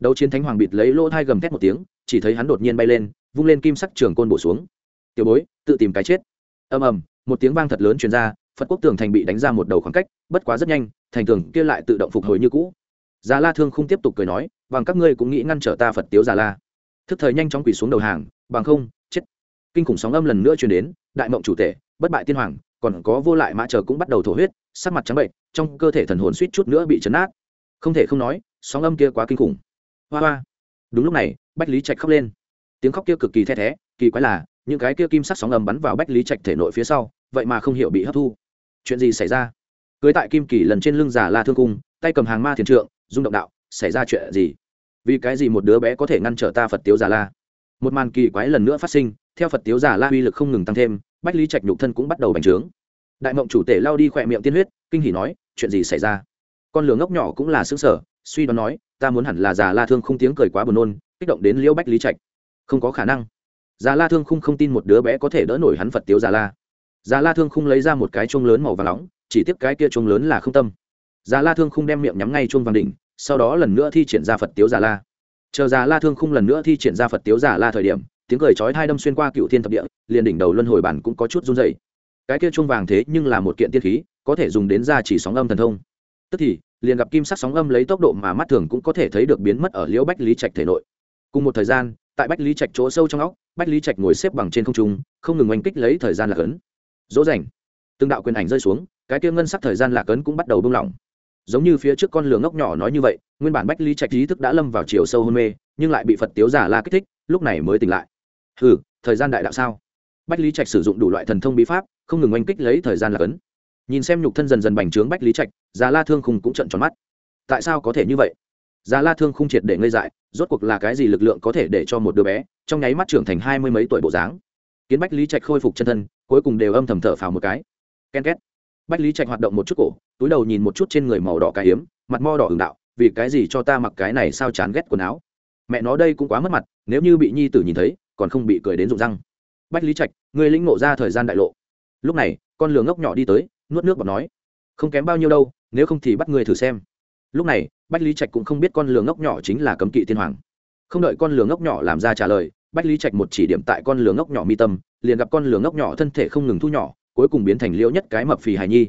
Đấu chiến thánh hoàng bịt lấy lỗ thai gầm thét một tiếng, chỉ thấy hắn đột nhiên bay lên, vung lên kim sắc trường côn bổ xuống. Tiểu bối, tự tìm cái chết. Ầm ầm, một tiếng vang thật lớn truyền ra, phật quốc tường thành bị đánh ra một đầu khoảng cách, bất quá rất nhanh, thành tường kia lại tự động phục hồi như cũ. Già la thương không tiếp tục cười nói, bằng các ngươi cũng nghĩ ngăn trở ta phật tiếu già la. Thức thời nhanh chóng quỳ xuống đầu hàng, bằng không, chết. Kinh khủng sóng âm lần nữa truyền đến, đại mộng chủ tể, bất bại tiên hoàng, còn có vô lại mã chờ cũng bắt đầu thổ huyết, sắc mặt trắng bệnh trong cơ thể thần hồn suýt chút nữa bị chấn át không thể không nói, sóng âm kia quá kinh khủng. Hoa hoa. Đúng lúc này, bách lý trạch khóc lên. Tiếng khóc kia cực kỳ the thé, kỳ quái là, những cái kia kim sắc sóng âm bắn vào bách lý trạch thể nội phía sau, vậy mà không hiểu bị hấp thu. Chuyện gì xảy ra? Cưới tại kim kỳ lần trên lưng giả la thương cung, tay cầm hàng ma thiền trượng, rung động đạo, xảy ra chuyện gì? Vì cái gì một đứa bé có thể ngăn trở ta phật tiếu giả la? Một màn kỳ quái lần nữa phát sinh, theo phật tiếu giả la uy lực không ngừng tăng thêm, bách lý trạch nhục thân cũng bắt đầu bành trướng. Đại mộng chủ tể lao đi khỏe miệng tiên huyết kinh hỉ nói, chuyện gì xảy ra? Con lửa ngốc nhỏ cũng là xứng sở suy đoán nói, ta muốn hẳn là già la thương không tiếng cười quá buồn nôn, kích động đến liễu bách lý trạch. Không có khả năng. Già la thương không không tin một đứa bé có thể đỡ nổi hắn phật tiếu già la. Già la thương không lấy ra một cái chuông lớn màu vàng nóng, chỉ tiếp cái kia chuông lớn là không tâm. Già la thương không đem miệng nhắm ngay chuông vàng đỉnh, sau đó lần nữa thi triển ra phật tiếu già la. Chờ già la thương không lần nữa thi triển ra phật tiếu già la thời điểm, tiếng cười chói hai đâm xuyên qua cựu thiên thập địa, liền đỉnh đầu luân hồi bản cũng có chút run dày cái kia chuông vàng thế nhưng là một kiện tiên khí có thể dùng đến ra chỉ sóng âm thần thông. Tức thì, liền gặp kim sắc sóng âm lấy tốc độ mà mắt thường cũng có thể thấy được biến mất ở liễu bách lý trạch thể nội. Cùng một thời gian, tại bách lý trạch chỗ sâu trong óc, bách lý trạch ngồi xếp bằng trên không trung, không ngừng oanh kích lấy thời gian lạc ấn. Dỗ dành từng đạo quyền ảnh rơi xuống, cái kia ngân sắc thời gian lạc ấn cũng bắt đầu bung lỏng. Giống như phía trước con lửa ngốc nhỏ nói như vậy, nguyên bản bách lý trạch ý thức đã lâm vào chiều sâu hôn mê, nhưng lại bị phật tiếu giả la kích thích, lúc này mới tỉnh lại. Ừ thời gian đại đạo sao? Bách lý trạch sử dụng đủ loại thần thông bí pháp, không ngừng oanh kích lấy thời gian là cấn nhìn xem nhục thân dần dần bành trướng bách lý trạch, già la thương khung cũng trận tròn mắt. Tại sao có thể như vậy? Già la thương khung triệt để ngây dại, rốt cuộc là cái gì lực lượng có thể để cho một đứa bé trong nháy mắt trưởng thành hai mươi mấy tuổi bộ dáng? Kiến bách lý trạch khôi phục chân thân, cuối cùng đều âm thầm thở phào một cái. Ken két. Bách lý trạch hoạt động một chút cổ, túi đầu nhìn một chút trên người màu đỏ cái hiếm, mặt mo đỏ hưởng đạo, vì cái gì cho ta mặc cái này sao chán ghét quần áo? Mẹ nó đây cũng quá mất mặt, nếu như bị nhi tử nhìn thấy, còn không bị cười đến rụng răng. Bách lý trạch người lĩnh ngộ ra thời gian đại lộ. Lúc này, con lừa ngốc nhỏ đi tới nuốt nước bọt nói, không kém bao nhiêu đâu, nếu không thì bắt người thử xem. Lúc này, bách lý trạch cũng không biết con lừa ngốc nhỏ chính là cấm kỵ tiên hoàng. Không đợi con lừa ngốc nhỏ làm ra trả lời, bách lý trạch một chỉ điểm tại con lừa ngốc nhỏ mi tâm, liền gặp con lừa ngốc nhỏ thân thể không ngừng thu nhỏ, cuối cùng biến thành liễu nhất cái mập phì hài nhi.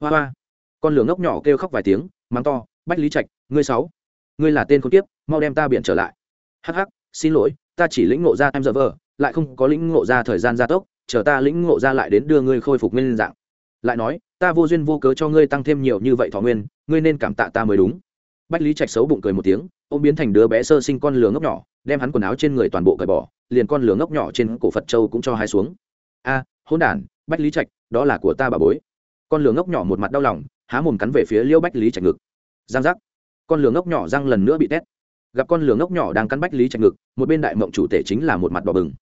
Hoa hoa. Con lừa ngốc nhỏ kêu khóc vài tiếng, mắng to, bách lý trạch, ngươi sáu, ngươi là tên con tiếp mau đem ta biện trở lại. Hắc hắc, xin lỗi, ta chỉ lĩnh ngộ ra em giờ vờ, lại không có lĩnh ngộ ra thời gian gia tốc, chờ ta lĩnh ngộ ra lại đến đưa ngươi khôi phục nguyên dạng lại nói ta vô duyên vô cớ cho ngươi tăng thêm nhiều như vậy thọ nguyên ngươi nên cảm tạ ta mới đúng. Bách lý trạch xấu bụng cười một tiếng ô m biến thành đứa bé sơ sinh con lửa ngốc nhỏ đem hắn quần áo trên người toàn bộ cởi bỏ liền con lửa ngốc nhỏ trên cổ phật châu cũng cho hai xuống. A à, hôn đ bách lý trạch đó là của ta bà bối. Con lửa ngốc nhỏ một mặt đau lòng há mồm cắn về phía liêu bách lý trạch ngực. Giang giác. Con lửa ngốc nhỏ răng lần nữa bị tét. Gặp con lửa ngốc nhỏ đang cắn bách lý trạch ngực một bên đại mộng chủ tể chính là một mặt bỏ bừng.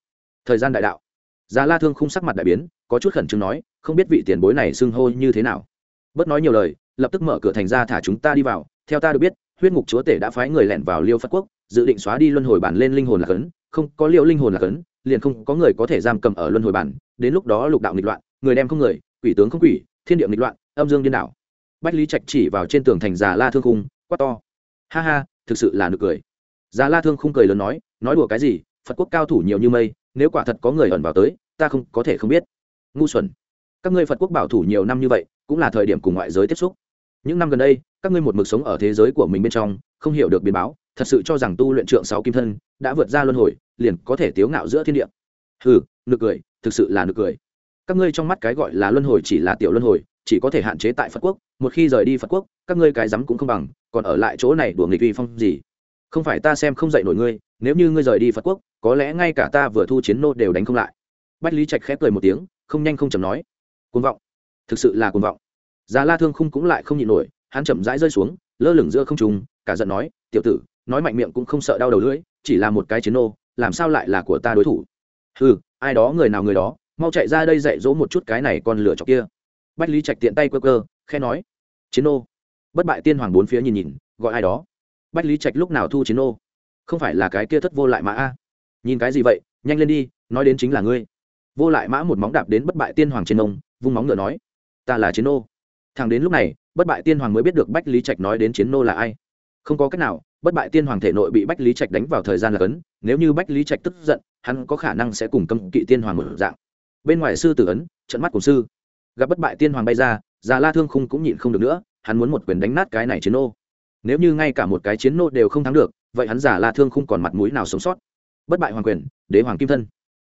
Thời gian đại đạo. Già la thương không sắc mặt đại biến có chút khẩn trương nói, không biết vị tiền bối này xưng hô như thế nào. Bớt nói nhiều lời, lập tức mở cửa thành ra thả chúng ta đi vào. Theo ta được biết, huyết ngục chúa tể đã phái người lẻn vào liêu phật quốc, dự định xóa đi luân hồi bản lên linh hồn là cấn, không có liệu linh hồn là cấn, liền không có người có thể giam cầm ở luân hồi bản. Đến lúc đó lục đạo nghịch loạn, người đem không người, quỷ tướng không quỷ, thiên địa nghịch loạn, âm dương điên đảo. Bách lý trạch chỉ vào trên tường thành già la thương khung, quát to. Ha ha, thực sự là nực cười. Già la thương khung cười lớn nói nói đùa cái gì, phật quốc cao thủ nhiều như mây, nếu quả thật có người ẩn vào tới, ta không có thể không biết ngu xuẩn. Các ngươi phật quốc bảo thủ nhiều năm như vậy, cũng là thời điểm cùng ngoại giới tiếp xúc. Những năm gần đây, các ngươi một mực sống ở thế giới của mình bên trong, không hiểu được biến báo, thật sự cho rằng tu luyện trượng sáu kim thân đã vượt ra luân hồi, liền có thể tiếu ngạo giữa thiên địa. Hừ, nực cười, thực sự là nực cười. Các ngươi trong mắt cái gọi là luân hồi chỉ là tiểu luân hồi, chỉ có thể hạn chế tại phật quốc, một khi rời đi phật quốc, các ngươi cái rắm cũng không bằng, còn ở lại chỗ này đùa nghịch uy phong gì? Không phải ta xem không dạy nổi ngươi, nếu như ngươi rời đi phật quốc, có lẽ ngay cả ta vừa thu chiến nô đều đánh không lại. Bách lý trạch khép cười một tiếng không nhanh không chầm nói. Cuồng vọng. Thực sự là cuồng vọng. Già la thương khung cũng lại không nhịn nổi, hắn chậm rãi rơi xuống, lơ lửng giữa không trùng cả giận nói, tiểu tử, nói mạnh miệng cũng không sợ đau đầu lưỡi, chỉ là một cái chiến nô, làm sao lại là của ta đối thủ? Ừ ai đó, người nào người đó, mau chạy ra đây dạy dỗ một chút cái này còn lửa chọc kia. Bách lý trạch tiện tay quơ cơ khe nói, chiến nô. Bất bại tiên hoàng bốn phía nhìn nhìn, gọi ai đó. Bách lý trạch lúc nào thu chiến nô? Không phải là cái kia thất vô lại mà a? Nhìn cái gì vậy, nhanh lên đi, nói đến chính là ngươi vô lại mã một móng đạp đến bất bại tiên hoàng trên ông, vung móng ngựa nói, ta là chiến nô. Thằng đến lúc này, bất bại tiên hoàng mới biết được bách lý trạch nói đến chiến nô là ai. Không có cách nào, bất bại tiên hoàng thể nội bị bách lý trạch đánh vào thời gian là cấn, nếu như bách lý trạch tức giận, hắn có khả năng sẽ cùng cấm kỵ tiên hoàng một dạng. Bên ngoài sư tử ấn, trận mắt của sư. Gặp bất bại tiên hoàng bay ra, già la thương khung cũng nhịn không được nữa, hắn muốn một quyền đánh nát cái này chiến nô. Nếu như ngay cả một cái chiến nô đều không thắng được, vậy hắn giả la thương không còn mặt mũi nào sống sót? Bất bại hoàng quyền, đế hoàng kim thân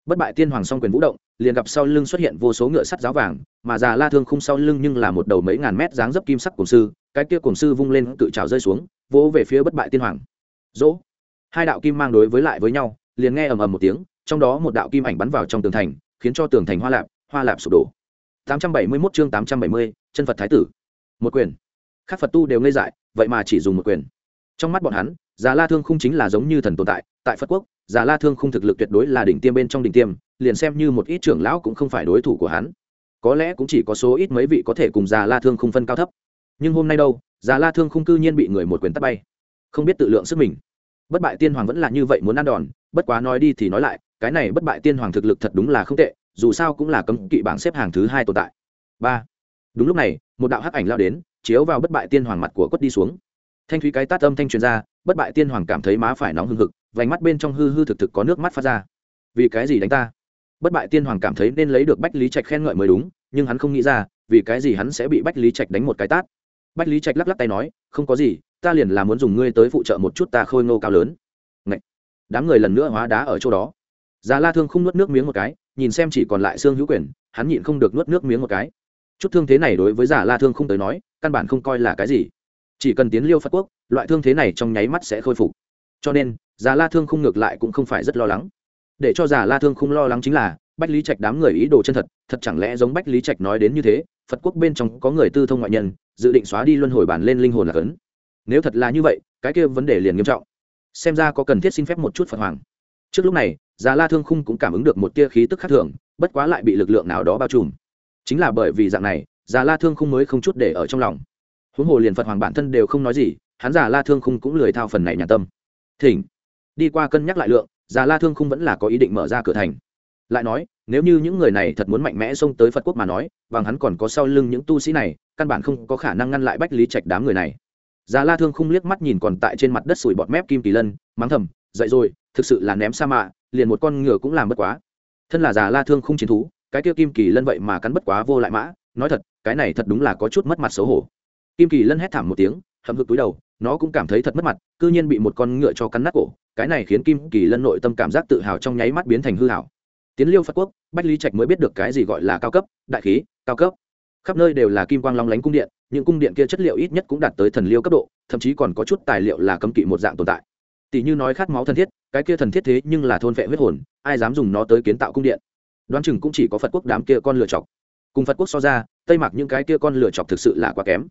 bất bại tiên hoàng song quyền vũ động liền gặp sau lưng xuất hiện vô số ngựa sắt giáo vàng mà già la thương khung sau lưng nhưng là một đầu mấy ngàn mét dáng dấp kim sắc cổng sư cái kia cổng sư vung lên tự trào rơi xuống vỗ về phía bất bại tiên hoàng. Dỗ. Hai đạo kim mang đối với lại với nhau liền nghe ầm ầm một tiếng trong đó một đạo kim ảnh bắn vào trong tường thành khiến cho tường thành hoa lạp hoa lạp sụp đổ. 871 chương 870, chân phật thái tử. Một quyền. Các phật tu đều ngây dại vậy mà chỉ dùng một quyền. Trong mắt bọn hắn già la thương không chính là giống như thần tồn tại tại phật quốc, già la thương không thực lực tuyệt đối là đỉnh tiêm bên trong đỉnh tiêm, liền xem như một ít trưởng lão cũng không phải đối thủ của hắn. Có lẽ cũng chỉ có số ít mấy vị có thể cùng già la thương không phân cao thấp. Nhưng hôm nay đâu, già la thương không cư nhiên bị người một quyền tắt bay. Không biết tự lượng sức mình. Bất bại tiên hoàng vẫn là như vậy muốn ăn đòn, bất quá nói đi thì nói lại, cái này bất bại tiên hoàng thực lực thật đúng là không tệ, dù sao cũng là cấm kỵ bảng xếp hàng thứ hai tồn tại. Ba. Đúng lúc này, một đạo hắc ảnh lao đến, chiếu vào bất bại tiên hoàng mặt của quất đi xuống thanh thúy cái tát âm thanh truyền ra, bất bại tiên hoàng cảm thấy má phải nóng hưng hực, vành mắt bên trong hư hư thực thực có nước mắt phát ra. Vì cái gì đánh ta? Bất bại tiên hoàng cảm thấy nên lấy được bách lý trạch khen ngợi mới đúng, nhưng hắn không nghĩ ra, vì cái gì hắn sẽ bị bách lý trạch đánh một cái tát. Bách lý trạch lắc lắc tay nói, không có gì, ta liền là muốn dùng ngươi tới phụ trợ một chút ta khôi ngô cao lớn. Ngậy! đám người lần nữa hóa đá ở chỗ đó. Già la thương không nuốt nước miếng một cái, nhìn xem chỉ còn lại xương hữu quyền, hắn nhịn không được nuốt nước miếng một cái. Chút thương thế này đối với giả la thương không tới nói, căn bản không coi là cái gì chỉ cần tiến liêu phật quốc, loại thương thế này trong nháy mắt sẽ khôi phục. Cho nên giả la thương không ngược lại cũng không phải rất lo lắng. Để cho giả la thương không lo lắng chính là, bách lý trạch đám người ý đồ chân thật thật chẳng lẽ giống bách lý trạch nói đến như thế, phật quốc bên trong có người tư thông ngoại nhân, dự định xóa đi luân hồi bản lên linh hồn là cấn nếu thật là như vậy, cái kia vấn đề liền nghiêm trọng. Xem ra có cần thiết xin phép một chút phật hoàng. Trước lúc này, già la thương khung cũng cảm ứng được một tia khí tức khác thường, bất quá lại bị lực lượng nào đó bao trùm. Chính là bởi vì dạng này, già la thương khung mới không chút để ở trong lòng huống hồ liền phật hoàng bản thân đều không nói gì, hắn già la thương khung cũng lười thao phần này nhà tâm. Thỉnh, đi qua cân nhắc lại lượng, già la thương khung vẫn là có ý định mở ra cửa thành. Lại nói, nếu như những người này thật muốn mạnh mẽ xông tới phật quốc mà nói, bằng hắn còn có sau lưng những tu sĩ này, căn bản không có khả năng ngăn lại bách lý trạch đám người này. Già la thương khung liếc mắt nhìn còn tại trên mặt đất sủi bọt mép kim kỳ lân, mắng thầm, dậy rồi, thực sự là ném sa mạ, liền một con ngựa cũng làm bất quá. Thân là già la thương Khung chiến thú, cái kia kim kỳ lân vậy mà cắn bất quá vô lại mã, nói thật, cái này thật đúng là có chút mất mặt xấu hổ kim kỳ lân hét thảm một tiếng, hậm hực túi đầu, nó cũng cảm thấy thật mất mặt c ư nhiên bị một con ngựa cho cắn nát cổ, cái này khiến kim kỳ lân nội tâm cảm giác tự hào trong nháy mắt biến thành hư hảo. Tiến liêu phật quốc, bách lý trạch mới biết được cái gì gọi là cao cấp, đại khí, cao cấp. Khắp nơi đều là kim quang long lánh cung điện, những cung điện kia chất liệu ít nhất cũng đạt tới thần liêu cấp độ, thậm chí còn có chút tài liệu là cấm kỵ một dạng tồn tại. Tỷ như nói khát máu thân thiết, cái kia thần thiết thế nhưng là thôn vệ huyết hồn, ai dám dùng nó tới kiến tạo cung điện? Đoán chừng cũng chỉ có phật quốc đám kia con lựa chọc. Cùng phật quốc so ra, tây mặc những cái kia con lựa chọc thực sự là quá kém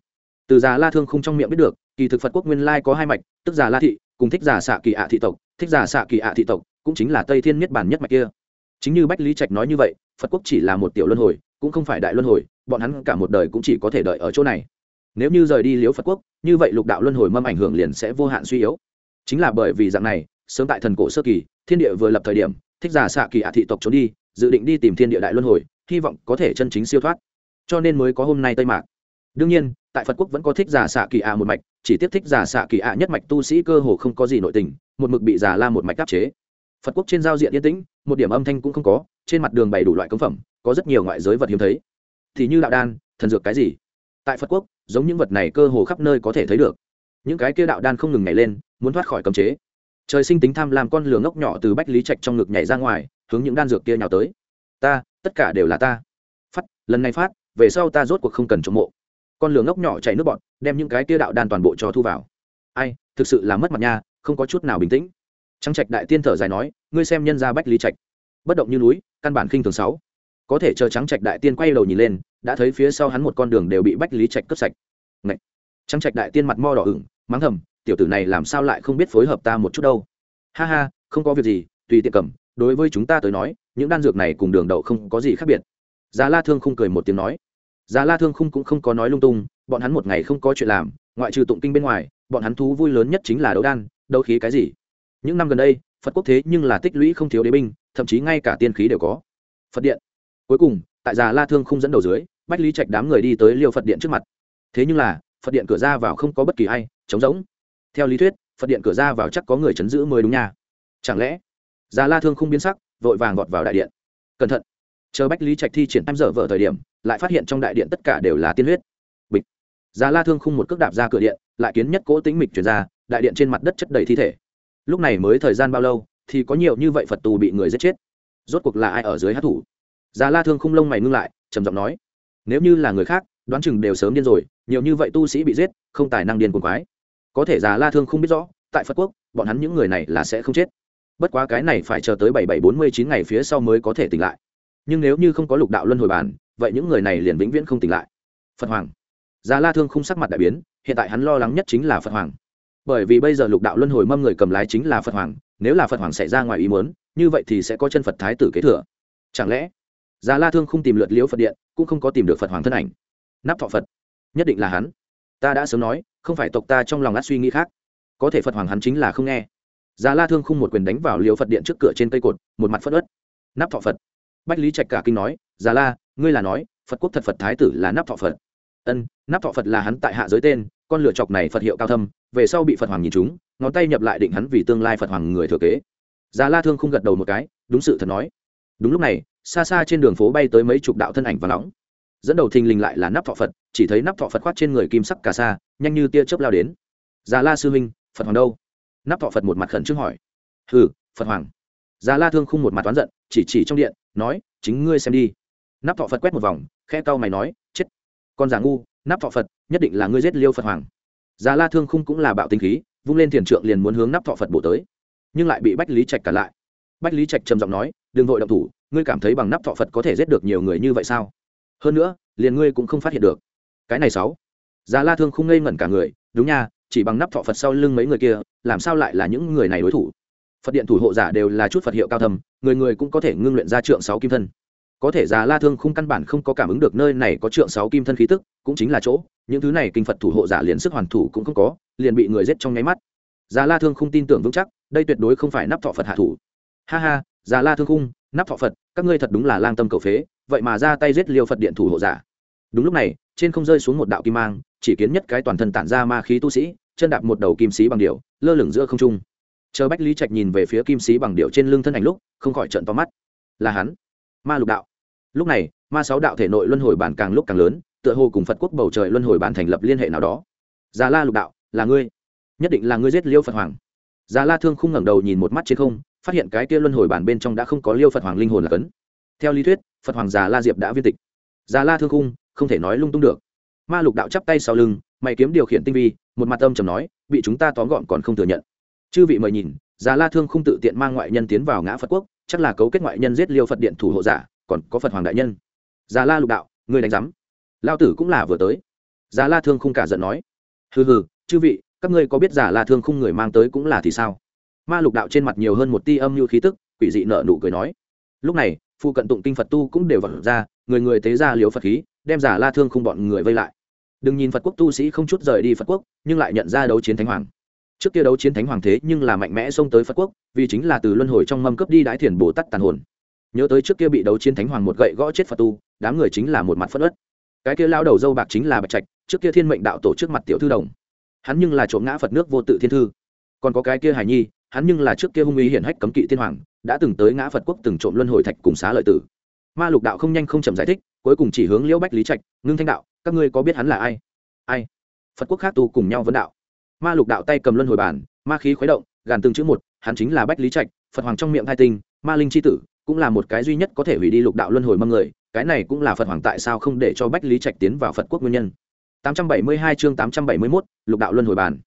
từ già la thương không trong miệng biết được, kỳ thực phật quốc nguyên lai có hai mạch, tức già la thị, cùng thích già xạ kỳ ạ thị tộc. Thích già xạ kỳ ạ thị tộc cũng chính là tây thiên niết bản nhất mạch kia. Chính như bách lý trạch nói như vậy, phật quốc chỉ là một tiểu luân hồi, cũng không phải đại luân hồi, bọn hắn cả một đời cũng chỉ có thể đợi ở chỗ này. Nếu như rời đi liếu phật quốc, như vậy lục đạo luân hồi mâm ảnh hưởng liền sẽ vô hạn suy yếu. Chính là bởi vì dạng này, sớm tại thần cổ sơ kỳ, thiên địa vừa lập thời điểm, thích giả xạ kỳ ạ thị tộc trốn đi, dự định đi tìm thiên địa đại luân hồi, hy vọng có thể chân chính siêu thoát. Cho nên mới có hôm nay tây mạc. Đương nhiên tại phật quốc vẫn có thích giả xạ kỳ ạ một mạch, chỉ tiếp thích giả xạ kỳ ạ nhất mạch tu sĩ cơ hồ không có gì nội tình, một mực bị giả la một mạch áp chế. Phật quốc trên giao diện yên tĩnh, một điểm âm thanh cũng không có, trên mặt đường bày đủ loại công phẩm, có rất nhiều ngoại giới vật hiếm thấy. Thì như đạo đan, thần dược cái gì? Tại phật quốc, giống những vật này cơ hồ khắp nơi có thể thấy được. Những cái kia đạo đan không ngừng nhảy lên, muốn thoát khỏi cấm chế. Trời sinh tính tham làm con lửa ngốc nhỏ từ bách lý trạch trong ngực nhảy ra ngoài, hướng những đan dược kia nhào tới. Ta, tất cả đều là ta. Phát, lần này phát, về sau ta rốt cuộc không cần trộm mộ con lửa ngốc nhỏ chảy nước bọt, đem những cái tia đạo đan toàn bộ cho thu vào. Ai thực sự là mất mặt nha không có chút nào bình tĩnh. Trắng trạch đại tiên thở dài nói ngươi xem nhân ra bách lý trạch. Bất động như núi căn bản khinh thường sáu. Có thể chờ trắng trạch đại tiên quay đầu nhìn lên đã thấy phía sau hắn một con đường đều bị bách lý trạch cướp sạch. Ngậy! trắng trạch đại tiên mặt mo đỏ ửng mắng thầm tiểu tử này làm sao lại không biết phối hợp ta một chút đâu. Ha ha không có việc gì tùy tiện cầm đối với chúng ta tới nói những đan dược này cùng đường đậu không có gì khác biệt. Già la thương không cười một tiếng nói già la thương không cũng không có nói lung tung, bọn hắn một ngày không có chuyện làm, ngoại trừ tụng kinh bên ngoài, bọn hắn thú vui lớn nhất chính là đấu đan, đấu khí cái gì? Những năm gần đây, phật quốc thế nhưng là tích lũy không thiếu đế binh, thậm chí ngay cả tiên khí đều có. Phật điện. Cuối cùng, tại già la thương không dẫn đầu dưới, bách lý trạch đám người đi tới liêu phật điện trước mặt. Thế nhưng là, phật điện cửa ra vào không có bất kỳ ai, trống rỗng. Theo lý thuyết, phật điện cửa ra vào chắc có người chấn giữ mới đúng nha. Chẳng lẽ già la thương không biến sắc, vội vàng vọt vào đại điện? Cẩn thận chờ bách lý trạch thi triển em dở vợ thời điểm, lại phát hiện trong đại điện tất cả đều là tiên huyết. Bịch. Già la thương khung một cước đạp ra cửa điện, lại kiến nhất cỗ tính mịch chuyển ra, đại điện trên mặt đất chất đầy thi thể. Lúc này mới thời gian bao lâu, thì có nhiều như vậy phật tù bị người giết chết. Rốt cuộc là ai ở dưới hát thủ? Già la thương khung lông mày ngưng lại, trầm giọng nói, nếu như là người khác, đoán chừng đều sớm điên rồi, nhiều như vậy tu sĩ bị giết, không tài năng điên cuồng quái. Có thể già la thương không biết rõ, tại phật quốc, bọn hắn những người này là sẽ không chết. Bất quá cái này phải chờ tới bảy bảy bốn mươi chín ngày phía sau mới có thể tỉnh lại nhưng nếu như không có lục đạo luân hồi bàn, vậy những người này liền vĩnh viễn không tỉnh lại. Phật hoàng. Già la thương không sắc mặt đại biến hiện tại hắn lo lắng nhất chính là phật hoàng. Bởi vì bây giờ lục đạo luân hồi mâm người cầm lái chính là phật hoàng nếu là phật hoàng xảy ra ngoài ý muốn như vậy thì sẽ có chân phật thái tử kế thừa. Chẳng lẽ già la thương không tìm lượt liễu phật điện cũng không có tìm được phật hoàng thân ảnh? Nắp thọ phật. Nhất định là hắn. Ta đã sớm nói không phải tộc ta trong lòng át suy nghĩ khác. Có thể phật hoàng hắn chính là không nghe. Già la thương không một quyền đánh vào liễu phật điện trước cửa trên cây cột một mặt phất ớt. Nắp thọ phật bách lý trạch cả kinh nói, già la, ngươi là nói, phật quốc thật phật thái tử là nắp thọ phật. Ân nắp thọ phật là hắn tại hạ giới tên, con lựa chọc này phật hiệu cao thâm, về sau bị phật hoàng nhìn chúng, ngón tay nhập lại định hắn vì tương lai phật hoàng người thừa kế. Già la thương không gật đầu một cái, đúng sự thật nói. Đúng lúc này, xa xa trên đường phố bay tới mấy chục đạo thân ảnh và nóng. Dẫn đầu thình lình lại là nắp thọ phật, chỉ thấy nắp thọ phật khoát trên người kim sắc cà sa, nhanh như tia chớp lao đến. Già la sư huynh, phật hoàng đâu? Nắp thọ phật một mặt khẩn trương hỏi. Hừ, phật hoàng. Già la thương không một mặt toán giận, chỉ chỉ trong điện nói, chính ngươi xem đi. Nắp thọ phật quét một vòng khe cau mày nói, chết. Con giả ngu nắp thọ phật, nhất định là ngươi giết liêu phật hoàng. Già la thương khung cũng là bạo tinh khí, vung lên thiền trượng liền muốn hướng nắp thọ phật bổ tới. Nhưng lại bị bách lý trạch cản lại. Bách lý trạch trầm giọng nói, đừng vội động thủ, ngươi cảm thấy bằng nắp thọ phật có thể giết được nhiều người như vậy sao? Hơn nữa, liền ngươi cũng không phát hiện được. Cái này sáu. Già la thương không ngây ngẩn cả người, đúng nha, chỉ bằng nắp thọ phật sau lưng mấy người kia, làm sao lại là những người này đối thủ? Phật điện thủ hộ giả đều là chút phật hiệu cao thầm người người cũng có thể ngưng luyện ra trượng sáu kim thân. Có thể già la thương không căn bản không có cảm ứng được nơi này có trượng sáu kim thân khí tức, cũng chính là chỗ, những thứ này kinh phật thủ hộ giả liền sức hoàn thủ cũng không có, liền bị người giết trong nháy mắt. Già la thương không tin tưởng vững chắc, đây tuyệt đối không phải nắp thọ phật hạ thủ. Ha ha, già la thương khung, nắp thọ phật, các ngươi thật đúng là lang tâm cầu phế, vậy mà ra tay giết liêu phật điện thủ hộ giả. Đúng lúc này, trên không rơi xuống một đạo kim mang, chỉ kiến nhất cái toàn thân tản ra ma khí tu sĩ, chân đạp một đầu kim sĩ bằng điệu lơ lửng giữa không trung chờ bách lý trạch nhìn về phía kim sĩ bằng điệu trên lưng thân ảnh lúc, không khỏi trận to mắt. Là hắn, ma lục đạo. Lúc này, ma sáu đạo thể nội luân hồi bản càng lúc càng lớn, tựa hồ cùng phật quốc bầu trời luân hồi bản thành lập liên hệ nào đó. Già la lục đạo, là ngươi. Nhất định là ngươi giết liêu phật hoàng. Già la thương không ngẩng đầu nhìn một mắt trên không, phát hiện cái kia luân hồi bản bên trong đã không có liêu phật hoàng linh hồn là cấn. Theo lý thuyết, phật hoàng già la diệp đã viên tịch. Già la thương khung, không thể nói lung tung được. Ma lục đạo chắp tay sau lưng, mày kiếm điều khiển tinh vi, một mặt âm trầm nói, bị chúng ta tóm gọn còn không thừa nhận chư vị mời nhìn, già la thương không tự tiện mang ngoại nhân tiến vào ngã phật quốc, chắc là cấu kết ngoại nhân giết liêu phật điện thủ hộ giả, còn có phật hoàng đại nhân. Già la lục đạo người đánh giám. Lao tử cũng là vừa tới. Già la thương không cả giận nói. Hừ hừ, chư vị, các ngươi có biết già la thương không người mang tới cũng là thì sao? Ma lục đạo trên mặt nhiều hơn một ti âm như khí tức, quỷ dị nợ nụ cười nói. Lúc này phụ cận tụng kinh phật tu cũng đều vật ra, người người tế ra liều phật khí, đem giả la thương không bọn người vây lại. Đừng nhìn phật quốc tu sĩ không chút rời đi phật quốc, nhưng lại nhận ra đấu chiến thánh hoàng trước kia đấu chiến thánh hoàng thế nhưng là mạnh mẽ xông tới phật quốc, vì chính là từ luân hồi trong mâm cướp đi đái thiền bồ tát tàn hồn. Nhớ tới trước kia bị đấu chiến thánh hoàng một gậy gõ chết phật tu, đám người chính là một mặt phất ớt cái kia lao đầu dâu bạc chính là bạch trạch, trước kia thiên mệnh đạo tổ trước mặt tiểu thư đồng. Hắn nhưng là trộm ngã phật nước vô tự thiên thư. Còn có cái kia hải nhi, hắn nhưng là trước kia hung ý hiển hách cấm kỵ thiên hoàng, đã từng tới ngã phật quốc từng trộm luân hồi thạch cùng xá lợi tử. Ma lục đạo không nhanh không chậm giải thích, cuối cùng chỉ hướng liễu bách lý trạch, ngưng thanh đạo, các ngươi có biết hắn là ai? Ai? Phật quốc khác tu cùng nhau vấn đạo ma lục đạo tay cầm luân hồi bản ma khí khuấy động gàn từng chữ một hắn chính là bách lý trạch phật hoàng trong miệng hai tinh ma linh c h i tử cũng là một cái duy nhất có thể hủy đi lục đạo luân hồi mâm người cái này cũng là phật hoàng tại sao không để cho bách lý trạch tiến vào phật quốc nguyên nhân. 872 chương 871, lục đạo luân hồi bản.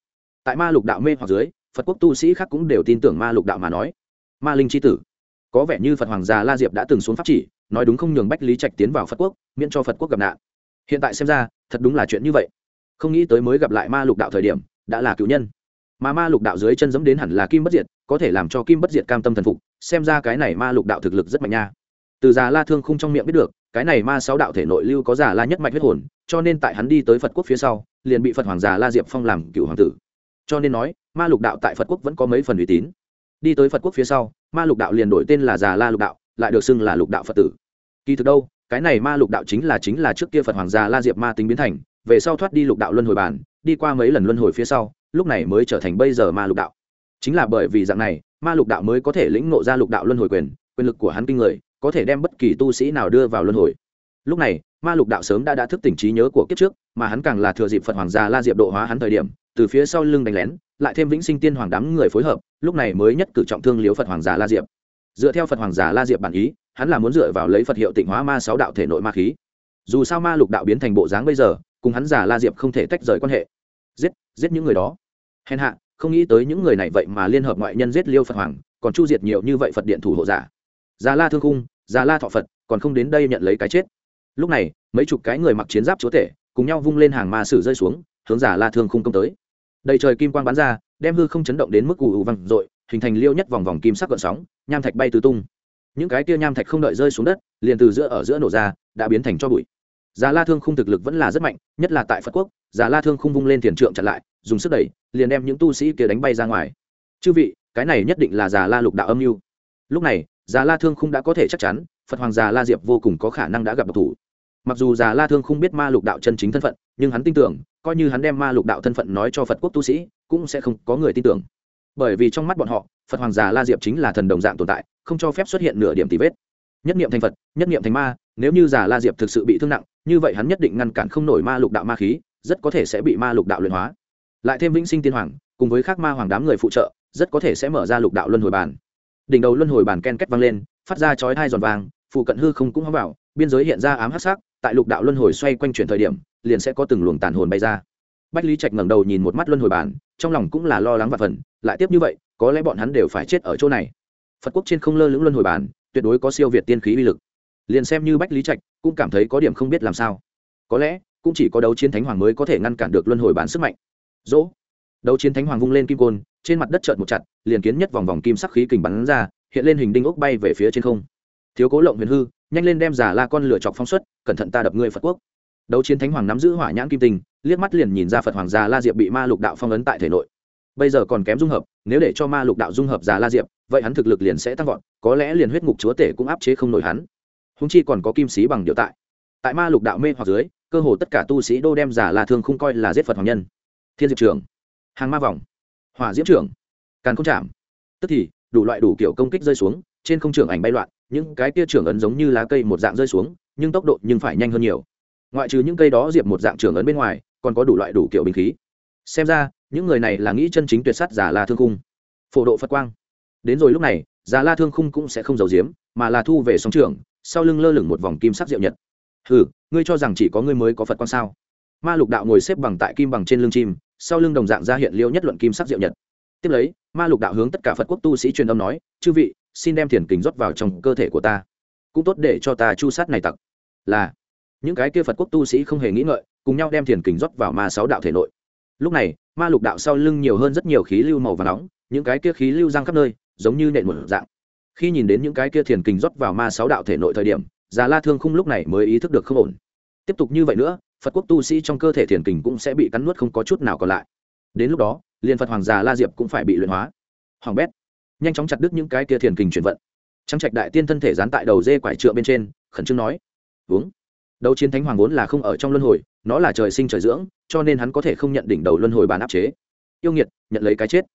Tại ma lục đạo mê hoặc dưới phật quốc tu sĩ khác cũng đều tin tưởng ma lục đạo mà nói. Ma linh c h i tử. Có vẻ như phật hoàng già la diệp đã từng xuống pháp chỉ nói đúng không nhường bách lý trạch tiến vào phật quốc miễn cho phật quốc gặp nạn. Hiện tại xem ra thật đúng là chuyện như vậy. Không nghĩ tới mới gặp lại ma lục đạo thời điểm đã là cựu nhân. Mà ma lục đạo dưới chân dẫm đến hẳn là kim bất diệt, có thể làm cho kim bất diệt cam tâm thần phục, xem ra cái này ma lục đạo thực lực rất mạnh nha. Từ già la thương không trong miệng biết được, cái này ma sáu đạo thể nội lưu có già la nhất mạch huyết hồn, cho nên tại hắn đi tới phật quốc phía sau, liền bị phật hoàng già la diệp phong làm cựu hoàng tử. Cho nên nói, ma lục đạo tại phật quốc vẫn có mấy phần uy tín. Đi tới phật quốc phía sau, ma lục đạo liền đổi tên là già la lục đạo, lại được xưng là lục đạo phật tử. Kỳ thực đâu, cái này ma lục đạo chính là chính là trước kia phật hoàng già la diệp ma tính biến thành, về sau thoát đi lục đạo luân hồi bản đi qua mấy lần luân hồi phía sau, lúc này mới trở thành bây giờ ma lục đạo. Chính là bởi vì dạng này, ma lục đạo mới có thể lĩnh ngộ ra lục đạo luân hồi quyền quyền lực của hắn kinh người, có thể đem bất kỳ tu sĩ nào đưa vào luân hồi. Lúc này, ma lục đạo sớm đã đã thức tỉnh trí nhớ của kiếp trước, mà hắn càng là thừa dịp phật hoàng gia la diệp độ hóa hắn thời điểm, từ phía sau lưng đánh lén, lại thêm vĩnh sinh tiên hoàng đám người phối hợp, lúc này mới nhất cử trọng thương liếu phật hoàng gia la diệp. Dựa theo phật hoàng gia la diệp bản ý, hắn là muốn dựa vào lấy phật hiệu tịnh hóa ma sáu đạo thể nội ma khí. Dù sao ma lục đạo biến thành bộ dáng bây giờ cùng hắn giả la diệp không thể tách rời quan hệ. Giết giết những người đó. Hèn hạ, không nghĩ tới những người này vậy mà liên hợp ngoại nhân giết liêu phật hoàng, còn chu diệt nhiều như vậy phật điện thủ hộ giả. Già la thương khung, già la thọ phật, còn không đến đây nhận lấy cái chết. Lúc này, mấy chục cái người mặc chiến giáp chúa tể, cùng nhau vung lên hàng ma sử rơi xuống, hướng giả la thương khung công tới. Đầy trời kim quang bắn ra, đem hư không chấn động đến mức ù ù văng dội, hình thành liêu nhất vòng vòng kim sắc gợn sóng, nham thạch bay tứ tung. Những cái kia nham thạch không đợi rơi xuống đất, liền từ giữa ở giữa nổ ra, đã biến thành cho bụi già la thương khung thực lực vẫn là rất mạnh, nhất là tại phật quốc, già la thương khung vung lên tiền trượng chặn lại, dùng sức đẩy, liền đem những tu sĩ kia đánh bay ra ngoài. Chư vị, cái này nhất định là già la lục đạo âm mưu. Lúc này, già la thương khung đã có thể chắc chắn, phật hoàng già la diệp vô cùng có khả năng đã gặp độc thủ. Mặc dù già la thương không biết ma lục đạo chân chính thân phận, nhưng hắn tin tưởng, coi như hắn đem ma lục đạo thân phận nói cho phật quốc tu sĩ, cũng sẽ không có người tin tưởng. Bởi vì trong mắt bọn họ, phật hoàng già la diệp chính là thần đồng dạng tồn tại, không cho phép xuất hiện nửa điểm tì vết. Nhất niệm thành phật, nhất niệm thành ma nếu như già la diệp thực sự bị thương nặng như vậy hắn nhất định ngăn cản không nổi ma lục đạo ma khí rất có thể sẽ bị ma lục đạo luyện hóa. Lại thêm vĩnh sinh tiên hoàng cùng với các ma hoàng đám người phụ trợ rất có thể sẽ mở ra lục đạo luân hồi bàn đỉnh đầu luân hồi bàn ken kết vang lên phát ra chói thai giòn vàng phụ cận hư không cũng hóa vào biên giới hiện ra ám hắc sắc tại lục đạo luân hồi xoay quanh chuyển thời điểm liền sẽ có từng luồng tàn hồn bay ra. Bách lý trạch ngẩng đầu nhìn một mắt luân hồi bàn trong lòng cũng là lo lắng và phần lại tiếp như vậy có lẽ bọn hắn đều phải chết ở chỗ này. Phật quốc trên không lơ lưỡng luân hồi bàn, tuyệt đối có siêu việt tiên khí uy lực liền xem như bách lý trạch cũng cảm thấy có điểm không biết làm sao. Có lẽ, cũng chỉ có đấu chiến thánh hoàng mới có thể ngăn cản được luân hồi bán sức mạnh. Dỗ. Đấu chiến thánh hoàng vung lên kim côn, trên mặt đất trợn một chặt, liền kiến nhất vòng vòng kim sắc khí kình bắn ra, hiện lên hình đinh ốc bay về phía trên không. Thiếu cố lộng huyền hư, nhanh lên đem giả la con lửa chọc phong xuất, cẩn thận ta đập ngươi phật quốc. Đấu chiến thánh hoàng nắm giữ hỏa nhãn kim tình, liếc mắt liền nhìn ra phật hoàng già la diệp bị ma lục đạo phong ấn tại thể nội. Bây giờ còn kém dung hợp, nếu để cho ma lục đạo dung hợp già la diệp, vậy hắn thực lực liền sẽ tăng vọt, có lẽ liền huyết ngục chúa tể cũng áp chế không nổi hắn húng chi còn có kim sĩ bằng điều tại. Tại ma lục đạo mê hoặc dưới, cơ hồ tất cả tu sĩ đô đem giả la thương không coi là giết phật hoàng nhân. Thiên diệp trưởng hàng ma vòng, hỏa diễm trưởng càn không chạm tức thì, đủ loại đủ kiểu công kích rơi xuống, trên không trưởng ảnh bay loạn, những cái kia trưởng ấn giống như lá cây một dạng rơi xuống, nhưng tốc độ nhưng phải nhanh hơn nhiều. Ngoại trừ những cây đó diệp một dạng trưởng ấn bên ngoài, còn có đủ loại đủ kiểu bình khí. Xem ra, những người này là nghĩ chân chính tuyệt sắt giả la thương khung. Phổ độ phật quang. Đến rồi lúc này, giả la thương khung cũng sẽ không giàu diếm mà là thu về sóng trường sau lưng lơ lửng một vòng kim sắc diệu nhật. Hừ, ngươi cho rằng chỉ có ngươi mới có phật quan sao? Ma lục đạo ngồi xếp bằng tại kim bằng trên lưng chim, sau lưng đồng dạng ra hiện liêu nhất luận kim sắc diệu nhật. Tiếp lấy, ma lục đạo hướng tất cả phật quốc tu sĩ truyền âm nói, chư vị, xin đem thiền kính rót vào trong cơ thể của ta. Cũng tốt để cho ta chu sát này tặc. Là, những cái kia phật quốc tu sĩ không hề nghĩ ngợi, cùng nhau đem thiền kính rót vào ma sáu đạo thể nội. Lúc này, ma lục đạo sau lưng nhiều hơn rất nhiều khí lưu màu và nóng, những cái kia khí lưu giang khắp nơi, giống như nện một dạng khi nhìn đến những cái kia thiền kình rót vào ma sáu đạo thể nội thời điểm, già la thương khung lúc này mới ý thức được không ổn. Tiếp tục như vậy nữa, phật quốc tu sĩ trong cơ thể thiền kình cũng sẽ bị cắn nuốt không có chút nào còn lại. Đến lúc đó, liền phật hoàng già la diệp cũng phải bị luyện hóa. Hoàng bét, nhanh chóng chặt đứt những cái kia thiền kình chuyển vận. Trắng trạch đại tiên thân thể dán tại đầu dê quải trượng bên trên, khẩn trương nói, uống. Đấu chiến thánh hoàng vốn là không ở trong luân hồi, nó là trời sinh trời dưỡng, cho nên hắn có thể không nhận đỉnh đầu luân hồi bàn áp chế. Yêu nghiệt, nhận lấy cái chết.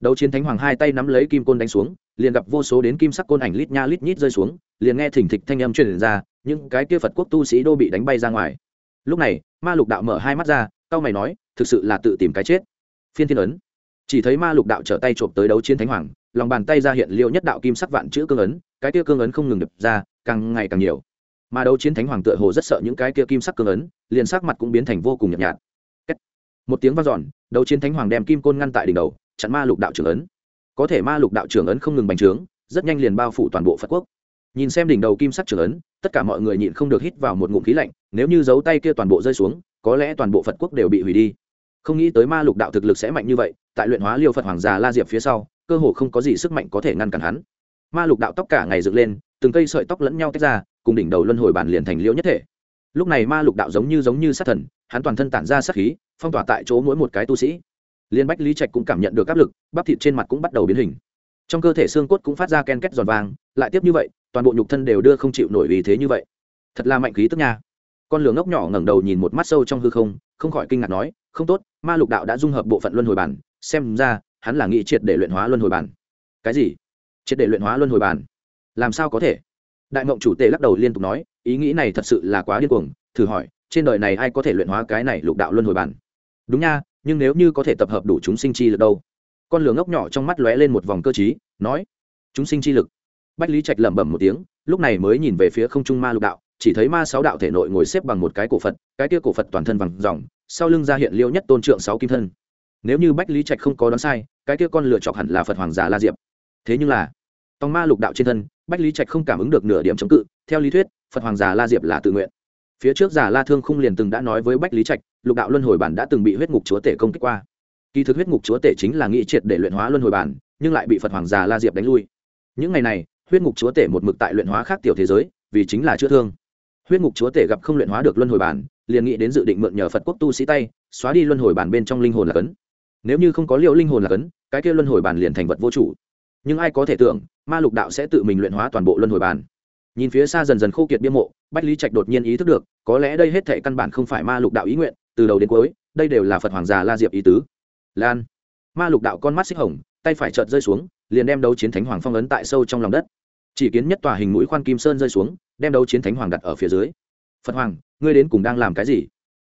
Đấu chiến thánh hoàng hai tay nắm lấy kim côn đánh xuống liền gặp vô số đến kim sắc côn ảnh lít nha lít nhít rơi xuống, liền nghe thỉnh thịch thanh âm truyền ra, những cái kia phật quốc tu sĩ đô bị đánh bay ra ngoài. Lúc này, ma lục đạo mở hai mắt ra tao mày nói, thực sự là tự tìm cái chết. Phiên thiên ấn. Chỉ thấy ma lục đạo trở tay trộm tới đấu chiến thánh hoàng, lòng bàn tay ra hiện liệu nhất đạo kim sắc vạn chữ cương ấn, cái kia cương ấn không ngừng đập ra, càng ngày càng nhiều. Mà đấu chiến thánh hoàng tựa hồ rất sợ những cái kia kim sắc cương ấn, liền sắc mặt cũng biến thành vô cùng nhợt nhạt. Một tiếng vang dọn, đấu chiến thánh hoàng đem kim côn ngăn tại đỉnh đầu, chặn ma lục đạo trưởng ấn có thể ma lục đạo trưởng ấn không ngừng bành trướng, rất nhanh liền bao phủ toàn bộ phật quốc. Nhìn xem đỉnh đầu kim sắc trưởng ấn, tất cả mọi người nhịn không được hít vào một ngụm khí lạnh, nếu như dấu tay kia toàn bộ rơi xuống, có lẽ toàn bộ phật quốc đều bị hủy đi. Không nghĩ tới ma lục đạo thực lực sẽ mạnh như vậy, tại luyện hóa liêu phật hoàng già la diệp phía sau, cơ hồ không có gì sức mạnh có thể ngăn cản hắn. Ma lục đạo tóc cả ngày dựng lên, từng cây sợi tóc lẫn nhau tách ra, cùng đỉnh đầu luân hồi bản liền thành liễu nhất thể. Lúc này ma lục đạo giống như giống như sát thần, hắn toàn thân tản ra sát khí, phong tỏa tại chỗ mỗi một cái tu sĩ liên bách lý trạch cũng cảm nhận được áp lực, bắp thịt trên mặt cũng bắt đầu biến hình. Trong cơ thể xương cốt cũng phát ra ken két giòn vàng lại tiếp như vậy, toàn bộ nhục thân đều đưa không chịu nổi vì thế như vậy. Thật là mạnh khí tức nha. Con lửa ngốc nhỏ ngẩng đầu nhìn một mắt sâu trong hư không không khỏi kinh ngạc nói, không tốt, ma lục đạo đã dung hợp bộ phận luân hồi bản, xem ra, hắn là nghị triệt để luyện hóa luân hồi bản. Cái gì? Triệt để luyện hóa luân hồi bản? Làm sao có thể? Đại mộng chủ tề lắc đầu liên tục nói, ý nghĩ này thật sự là quá điên cuồng, thử hỏi, trên đời này ai có thể luyện hóa cái này lục đạo luân hồi bản? Đúng nha nhưng nếu như có thể tập hợp đủ chúng sinh chi lực đâu? Con lửa ngốc nhỏ trong mắt lóe lên một vòng cơ t nói, chúng sinh chi lực. Bách lý trạch lẩm bẩm một tiếng, lúc này mới nhìn về phía không trung ma lục đạo, chỉ thấy ma sáu đạo thể nội ngồi xếp bằng một cái cổ phật, cái kia cổ phật toàn thân vàng dòng sau lưng ra hiện liêu nhất tôn trượng sáu kim thân. Nếu như bách lý trạch không có đoán sai, cái kia con lựa chọc hẳn là phật hoàng già la diệp. Thế nhưng là, tòng ma lục đạo trên thân, bách lý trạch không cảm ứng được nửa điểm chống cự, theo lý thuyết, phật hoàng già la diệp là tự nguyện phía trước giả la thương khung liền từng đã nói với bách lý trạch, lục đạo luân hồi bản đã từng bị huyết ngục chúa tể công kích qua. Kỳ thực huyết ngục chúa tể chính là nghĩ triệt để luyện hóa luân hồi bản, nhưng lại bị phật hoàng già la diệp đánh lui. Những ngày này, huyết ngục chúa tể một mực tại luyện hóa khác tiểu thế giới, vì chính là chữa thương. Huyết ngục chúa tể gặp không luyện hóa được luân hồi bản, liền nghĩ đến dự định mượn nhờ phật quốc tu sĩ tay, xóa đi luân hồi bản bên trong linh hồn là cấn. Nếu như không có liệu linh hồn là cấn, cái kia luân hồi bản liền thành vật vô chủ. Nhưng ai có thể tưởng, ma lục đạo sẽ tự mình luyện hóa toàn bộ luân hồi bản nhìn phía xa dần dần khô kiệt bia mộ, bách lý trạch đột nhiên ý thức được, có lẽ đây hết thệ căn bản không phải ma lục đạo ý nguyện, từ đầu đến cuối, đây đều là phật hoàng già la diệp ý tứ. Lan. Ma lục đạo con mắt xích hồng, tay phải chợt rơi xuống, liền đem đấu chiến thánh hoàng phong ấn tại sâu trong lòng đất. Chỉ kiến nhất tòa hình mũi khoan kim sơn rơi xuống, đem đấu chiến thánh hoàng đặt ở phía dưới. Phật hoàng, ngươi đến cùng đang làm cái gì?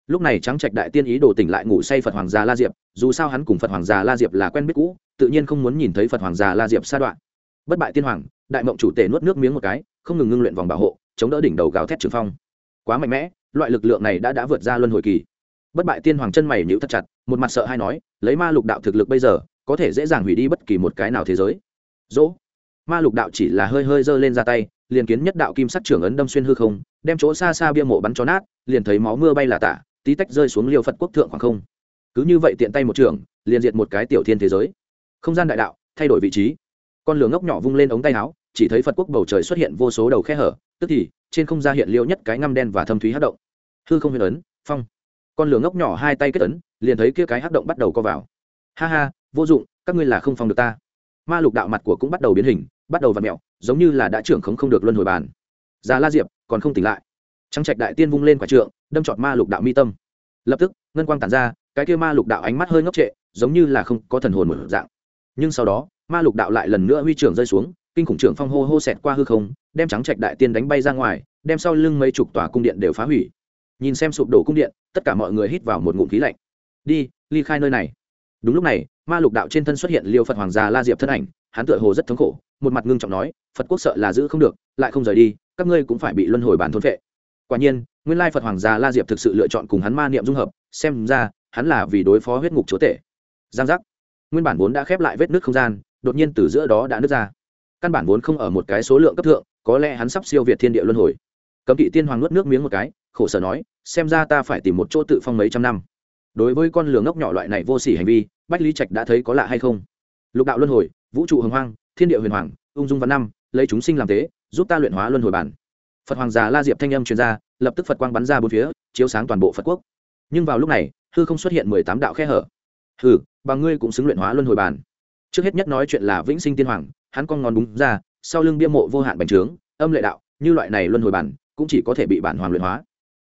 Lúc này trắng trạch đại tiên ý đồ tỉnh lại ngủ say phật hoàng già la diệp, dù sao hắn cùng phật hoàng già la diệp là quen biết cũ, tự nhiên không muốn nhìn thấy phật hoàng già la diệp sa đoạn. Bất bại tiên hoàng đại mộng chủ tể nuốt nước miếng một cái, không ngừng ngưng luyện vòng bảo hộ, chống đỡ đỉnh đầu gào thét trường phong. Quá mạnh mẽ, loại lực lượng này đã đã vượt ra luân hồi kỳ. Bất bại tiên hoàng chân mày nhữ thật chặt, một mặt sợ hay nói, lấy ma lục đạo thực lực bây giờ, có thể dễ dàng hủy đi bất kỳ một cái nào thế giới. Dỗ. Ma lục đạo chỉ là hơi hơi giơ lên ra tay, liền kiến nhất đạo kim sắc trưởng ấn đâm xuyên hư không, đem chỗ xa xa bia mộ bắn cho nát, liền thấy máu mưa bay là tả, tí tách rơi xuống liêu phật quốc thượng khoảng không. Cứ như vậy tiện tay một trường, liền diệt một cái tiểu thiên thế giới. Không gian đại đạo, thay đổi vị trí con lửa ngốc nhỏ vung lên ống tay áo, chỉ thấy phật quốc bầu trời xuất hiện vô số đầu khe hở, tức thì, trên không ra hiện liêu nhất cái ngăm đen và thâm thúy hát động. Hư không huyền ấn, phong. Con lửa ngốc nhỏ hai tay kết ấn, liền thấy kia cái hát động bắt đầu co vào. Ha ha, vô dụng, các ngươi là không phong được ta. Ma lục đạo mặt của cũng bắt đầu biến hình, bắt đầu v ặ mẹo, giống như là đã trưởng không không được luân hồi bàn. Già la diệp, còn không tỉnh lại. Trắng trạch đại tiên vung lên quả trượng, đâm trọt ma lục đạo mi tâm. Lập tức, ngân quang tàn ra, cái kia ma lục đạo ánh mắt hơi ngốc trệ, giống như là không có thần hồn một dạng. Nhưng sau đó ma lục đạo lại lần nữa huy trưởng rơi xuống, kinh khủng trưởng phong hô hô xẹt qua hư không, đem trắng trạch đại tiên đánh bay ra ngoài, đem sau lưng mấy chục tòa cung điện đều phá hủy. Nhìn xem sụp đổ cung điện, tất cả mọi người hít vào một ngụm khí lạnh. Đi, ly khai nơi này. Đúng lúc này, ma lục đạo trên thân xuất hiện liêu phật hoàng già la diệp thân ảnh, hắn tựa hồ rất thống khổ, một mặt ngưng trọng nói, phật quốc sợ là giữ không được, lại không rời đi, các ngươi cũng phải bị luân hồi bản thôn vệ quả nhiên, nguyên lai phật hoàng già la diệp thực sự lựa chọn cùng hắn ma niệm dung hợp, xem ra, hắn là vì đối phó huyết ngục chúa tể. Giang giác. Nguyên bản vốn đã khép lại vết nước không gian đột nhiên từ giữa đó đã nứt ra. Căn bản vốn không ở một cái số lượng cấp thượng, có lẽ hắn sắp siêu việt thiên địa luân hồi. Cấm kỵ tiên hoàng nuốt nước miếng một cái, khổ sở nói, xem ra ta phải tìm một chỗ tự phong mấy trăm năm. Đối với con lường ngốc nhỏ loại này vô sỉ hành vi, bách lý trạch đã thấy có lạ hay không? Lục đạo luân hồi, vũ trụ hồng hoang, thiên địa huyền hoàng, ung dung văn năm, lấy chúng sinh làm tế giúp ta luyện hóa luân hồi bản. Phật hoàng già la diệp thanh âm truyền ra, lập tức phật quang bắn ra bốn phía, chiếu sáng toàn bộ phật quốc. Nhưng vào lúc này, hư không xuất hiện mười tám đạo khe hở. Hừ, bằng ngươi cũng xứng luyện hóa luân hồi bản trước hết nhất nói chuyện là vĩnh sinh tiên hoàng, hắn con ngón đúng ra, sau lưng bia mộ vô hạn bành trướng, âm lệ đạo, như loại này luân hồi bản, cũng chỉ có thể bị bản hoàng luyện hóa.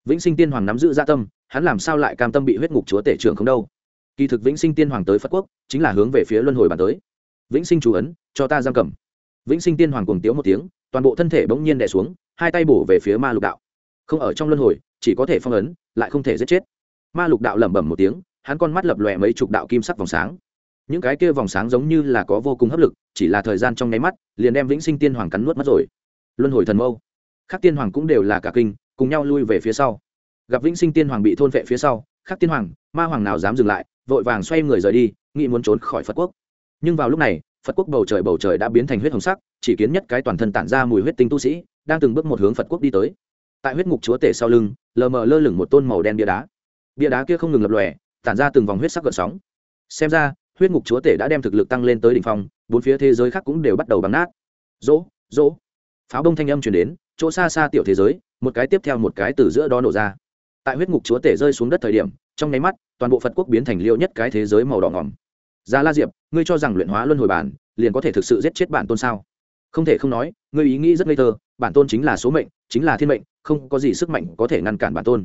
Vĩnh sinh tiên hoàng nắm giữ gia tâm, hắn làm sao lại cam tâm bị huyết ngục chúa tể trưởng không đâu? Kỳ thực vĩnh sinh tiên hoàng tới phật quốc, chính là hướng về phía luân hồi bản tới. Vĩnh sinh chú ấn, cho ta giam cầm. Vĩnh sinh tiên hoàng cùng tiếu một tiếng, toàn bộ thân thể bỗng nhiên đè xuống, hai tay bổ về phía ma lục đạo. Không ở trong luân hồi, chỉ có thể phong ấn, lại không thể giết chết. Ma lục đạo lẩm bẩm một tiếng, hắn con mắt lập lòe mấy chục đạo kim sắc vòng sáng những cái kia vòng sáng giống như là có vô cùng hấp lực, chỉ là thời gian trong nháy mắt, liền đem vĩnh sinh tiên hoàng cắn nuốt mất rồi. Luân hồi thần mâu. Khắc tiên hoàng cũng đều là cả kinh, cùng nhau lui về phía sau. Gặp vĩnh sinh tiên hoàng bị thôn vệ phía sau, khắc tiên hoàng, ma hoàng nào dám dừng lại, vội vàng xoay người rời đi, nghĩ muốn trốn khỏi phật quốc. Nhưng vào lúc này, phật quốc bầu trời bầu trời đã biến thành huyết hồng sắc, chỉ kiến nhất cái toàn thân tản ra mùi huyết tinh tu sĩ, đang từng bước một hướng phật quốc đi tới. Tại huyết ngục chúa tể sau lưng, lờ mờ lơ lửng một tôn màu đen bia đá. Bia đá kia không ngừng lập lòe, tản ra từng vòng huyết sắc gợn sóng. Xem ra huyết ngục chúa tể đã đem thực lực tăng lên tới đỉnh phong bốn phía thế giới khác cũng đều bắt đầu bắn nát dỗ dỗ pháo đông thanh âm truyền đến chỗ xa xa tiểu thế giới một cái tiếp theo một cái từ giữa đó nổ ra tại huyết ngục chúa tể rơi xuống đất thời điểm trong nháy mắt toàn bộ phật quốc biến thành liêu nhất cái thế giới màu đỏ ngỏm Gia La Diệp, ngươi cho rằng luyện hóa luân hồi bản, liền có thể thực sự giết chết bản tôn sao? Không thể không nói, ngươi ý nghĩ rất ngây thơ, bản tôn chính là số mệnh, chính là thiên mệnh, không có gì sức mạnh có thể ngăn cản bản tôn.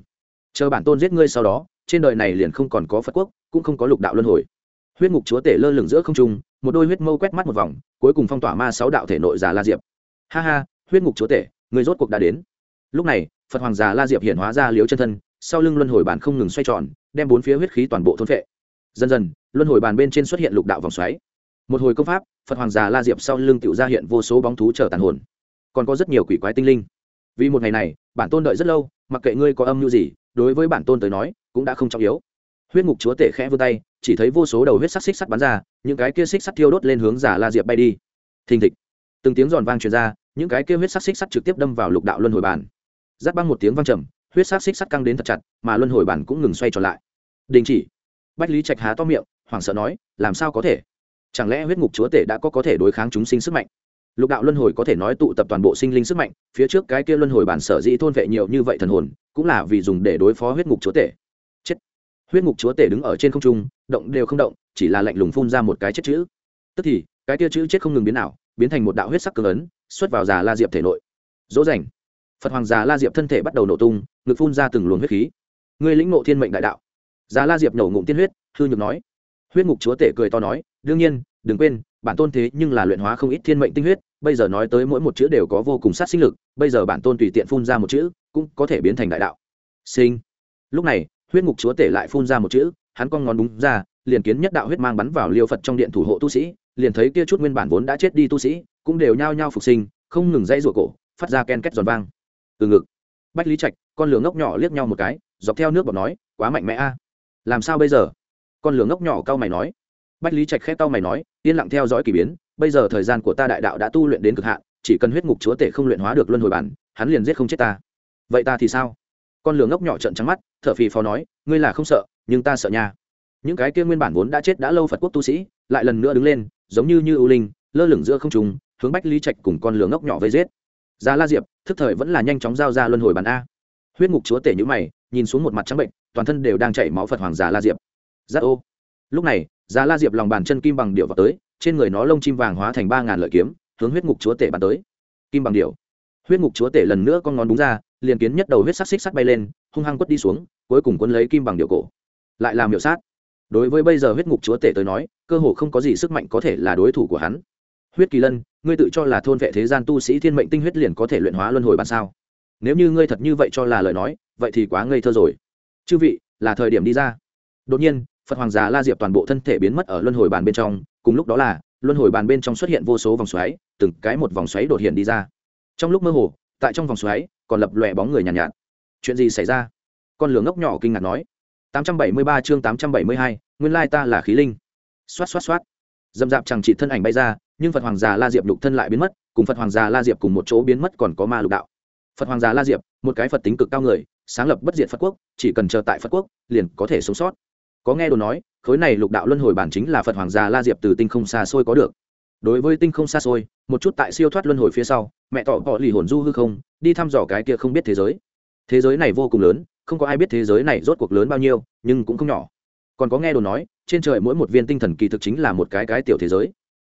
Chờ bản tôn giết ngươi sau đó, trên đời này liền không còn có Phật quốc, cũng không có lục đạo luân hồi. Huyết ngục chúa tể lơ lửng giữa không trung, một đôi huyết mâu quét mắt một vòng, cuối cùng phong tỏa ma sáu đạo thể nội Già La Diệp. Ha ha, huyết ngục chúa tể, người rốt cuộc đã đến. Lúc này, Phật hoàng Già La Diệp hiện hóa ra liếu chân thân, sau lưng luân hồi bàn không ngừng xoay tròn, đem bốn phía huyết khí toàn bộ thôn phệ. Dần dần luân hồi bàn bên trên xuất hiện lục đạo vòng xoáy. Một hồi công pháp phật hoàng già la diệp sau lưng tự ra hiện vô số bóng thú chờ tàn hồn. Còn có rất nhiều quỷ quái tinh linh. Vì một ngày này bản tôn đợi rất lâu mặc kệ ngươi có âm mưu gì đối với bản tôn tới nói cũng đã không trọng yếu huyết ngục chúa tể khẽ vươn tay, chỉ thấy vô số đầu huyết sắc xích sắt bắn ra, những cái kia xích sắt thiêu đốt lên hướng giả la diệp bay đi. Thình thịch. Từng tiếng giòn vang truyền ra, những cái kia huyết sắc xích sắt trực tiếp đâm vào lục đạo luân hồi bàn giáp băng một tiếng vang trầm, huyết sắc xích sắt căng đến thật chặt, mà luân hồi bàn cũng ngừng xoay trở lại. Đình chỉ. Bách lý trạch há to miệng, hoảng sợ nói, làm sao có thể? Chẳng lẽ huyết ngục chúa tể đã có có thể đối kháng chúng sinh sức mạnh? Lục đạo luân hồi có thể nói tụ tập toàn bộ sinh linh sức mạnh, phía trước cái kia luân hồi bản sở dĩ thôn vệ nhiều như vậy thần hồn, cũng là vì dùng để đối phó huyết ngục chúa tể huyết ngục chúa tể đứng ở trên không trung động đều không động chỉ là lạnh lùng phun ra một cái chết chữ tức thì cái kia chữ chết không ngừng biến nào biến thành một đạo huyết sắc cường ấn xuất vào già la diệp thể nội dỗ dành phật hoàng già la diệp thân thể bắt đầu nổ tung ngực phun ra từng luồng huyết khí người lĩnh ngộ thiên mệnh đại đạo già La Diệp nổ ngụm tiên huyết, hư nhược nói. Huyết ngục chúa tể cười to nói, đương nhiên, đừng quên, bản tôn thế nhưng là luyện hóa không ít thiên mệnh tinh huyết, bây giờ nói tới mỗi một chữ đều có vô cùng sát sinh lực, bây giờ bản tôn tùy tiện phun ra một chữ, cũng có thể biến thành đại đạo. Sinh. Lúc này, huyết ngục chúa tể lại phun ra một chữ, hắn cong ngón đúng ra, liền kiến nhất đạo huyết mang bắn vào liêu Phật trong điện thủ hộ tu sĩ, liền thấy kia chút nguyên bản vốn đã chết đi tu sĩ, cũng đều nhao nhao phục sinh, không ngừng dây rủa cổ, phát ra ken két giòn vang. Từ ngực. Bách Lý Trạch, con lửa ngốc nhỏ liếc nhau một cái, dọc theo nước bọt nói, quá mạnh mẽ a làm sao bây giờ con lửa ngốc nhỏ cao mày nói bách lý trạch khét cao mày nói yên lặng theo dõi k ỳ biến bây giờ thời gian của ta đại đạo đã tu luyện đến cực hạn chỉ cần huyết ngục chúa tể không luyện hóa được luân hồi bản hắn liền giết không chết ta vậy ta thì sao con lường ngốc nhỏ trận trắng mắt thở phì phò nói ngươi là không sợ nhưng ta sợ nha những cái kia nguyên bản vốn đã chết đã lâu phật quốc tu sĩ lại lần nữa đứng lên giống như như ưu linh lơ lửng giữa không trùng hướng bách lý trạch cùng con lường ngốc nhỏ vây giết già La Diệp, thức thời vẫn là nhanh chóng giao ra luân hồi bản a. Huyết ngục chúa tể như mày, nhìn xuống một mặt trắng bệnh, toàn thân đều đang chảy máu Phật hoàng Già La Diệp. Giác ô. Lúc này, Già La Diệp lòng bàn chân kim bằng điệu vào tới, trên người nó lông chim vàng hóa thành ba ngàn lợi kiếm, hướng huyết ngục chúa tể bắn tới. Kim bằng điệu. Huyết ngục chúa tể lần nữa con ngón đúng ra, liền kiến nhất đầu huyết sắc xích sắt bay lên, hung hăng quất đi xuống, cuối cùng quân lấy kim bằng điệu cổ. Lại làm hiệu sát. Đối với bây giờ huyết ngục chúa tể tới nói, cơ hồ không có gì sức mạnh có thể là đối thủ của hắn. Huyết kỳ lân, ngươi tự cho là thôn vệ thế gian tu sĩ thiên mệnh tinh huyết liền có thể luyện hóa luân hồi bàn sao nếu như ngươi thật như vậy cho là lời nói vậy thì quá ngây thơ rồi chư vị là thời điểm đi ra đột nhiên phật hoàng già la diệp toàn bộ thân thể biến mất ở luân hồi bàn bên trong cùng lúc đó là luân hồi bàn bên trong xuất hiện vô số vòng xoáy từng cái một vòng xoáy đột hiện đi ra trong lúc mơ hồ tại trong vòng xoáy còn lập lòe bóng người nhàn nhạt, nhạt. Chuyện gì xảy ra? Con lửa ngốc nhỏ kinh ngạc nói. 873 chương 872, nguyên lai ta là khí linh. Xoát xoát xoát. Dầm dạp chẳng chỉ thân ảnh bay ra nhưng phật hoàng già la diệp lục thân lại biến mất cùng phật hoàng già la diệp cùng một chỗ biến mất còn có ma lục đạo. Phật hoàng già la diệp một cái phật tính cực cao người sáng lập bất diệt phật quốc chỉ cần chờ tại phật quốc liền có thể sống sót. Có nghe đồ nói khối này lục đạo luân hồi bản chính là phật hoàng già la diệp từ tinh không xa xôi có được. Đối với tinh không xa xôi một chút tại siêu thoát luân hồi phía sau mẹ tỏ bỏ lì hồn du hư không, đi thăm dò cái kia không biết thế giới. Thế giới này vô cùng lớn, không có ai biết thế giới này rốt cuộc lớn bao nhiêu, nhưng cũng không nhỏ. Còn có nghe đồ nói, trên trời mỗi một viên tinh thần kỳ thực chính là một cái cái tiểu thế giới.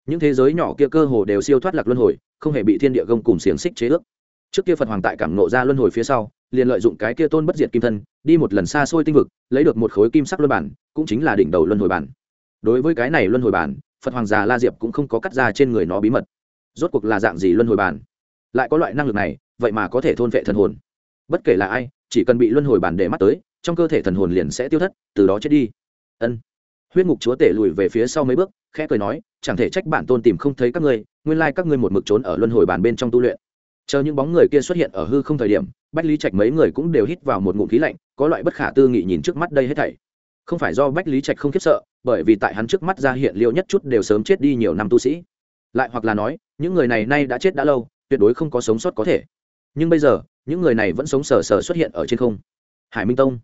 Những thế giới nhỏ kia cơ hồ đều siêu thoát lạc luân hồi, không hề bị thiên địa gông cùng xiềng xích chế ước. Trước kia phật hoàng tại cảm nộ ra luân hồi phía sau, liền lợi dụng cái kia tôn bất diệt kim thân, đi một lần xa xôi tinh vực, lấy được một khối kim sắc luân bản, cũng chính là đỉnh đầu luân hồi bản. Đối với cái này luân hồi bản, phật hoàng già la diệp cũng không có cắt ra trên người nó bí mật. Rốt cuộc là dạng gì luân hồi bản? Lại có loại năng lực này, vậy mà có thể thôn vệ thần hồn. Bất kể là ai, chỉ cần bị luân hồi bản để mắt tới, trong cơ thể thần hồn liền sẽ tiêu thất, từ đó chết đi. Ân. Huyết ngục chúa tể lùi về phía sau mấy bước, khẽ cười nói, chẳng thể trách bản tôn tìm không thấy các ngươi, nguyên lai các ngươi một mực trốn ở luân hồi bàn bên trong tu luyện. Chờ những bóng người kia xuất hiện ở hư không thời điểm, bách lý trạch mấy người cũng đều hít vào một ngụm khí lạnh, có loại bất khả tư nghị nhìn trước mắt đây hết thảy. Không phải do bách lý trạch không khiếp sợ, bởi vì tại hắn trước mắt ra hiện liệu nhất chút đều sớm chết đi nhiều năm tu sĩ. Lại hoặc là nói, những người này nay đã chết đã lâu tuyệt đối không có sống sót có thể. Nhưng bây giờ, những người này vẫn sống sờ sờ xuất hiện ở trên không. Hải minh tông.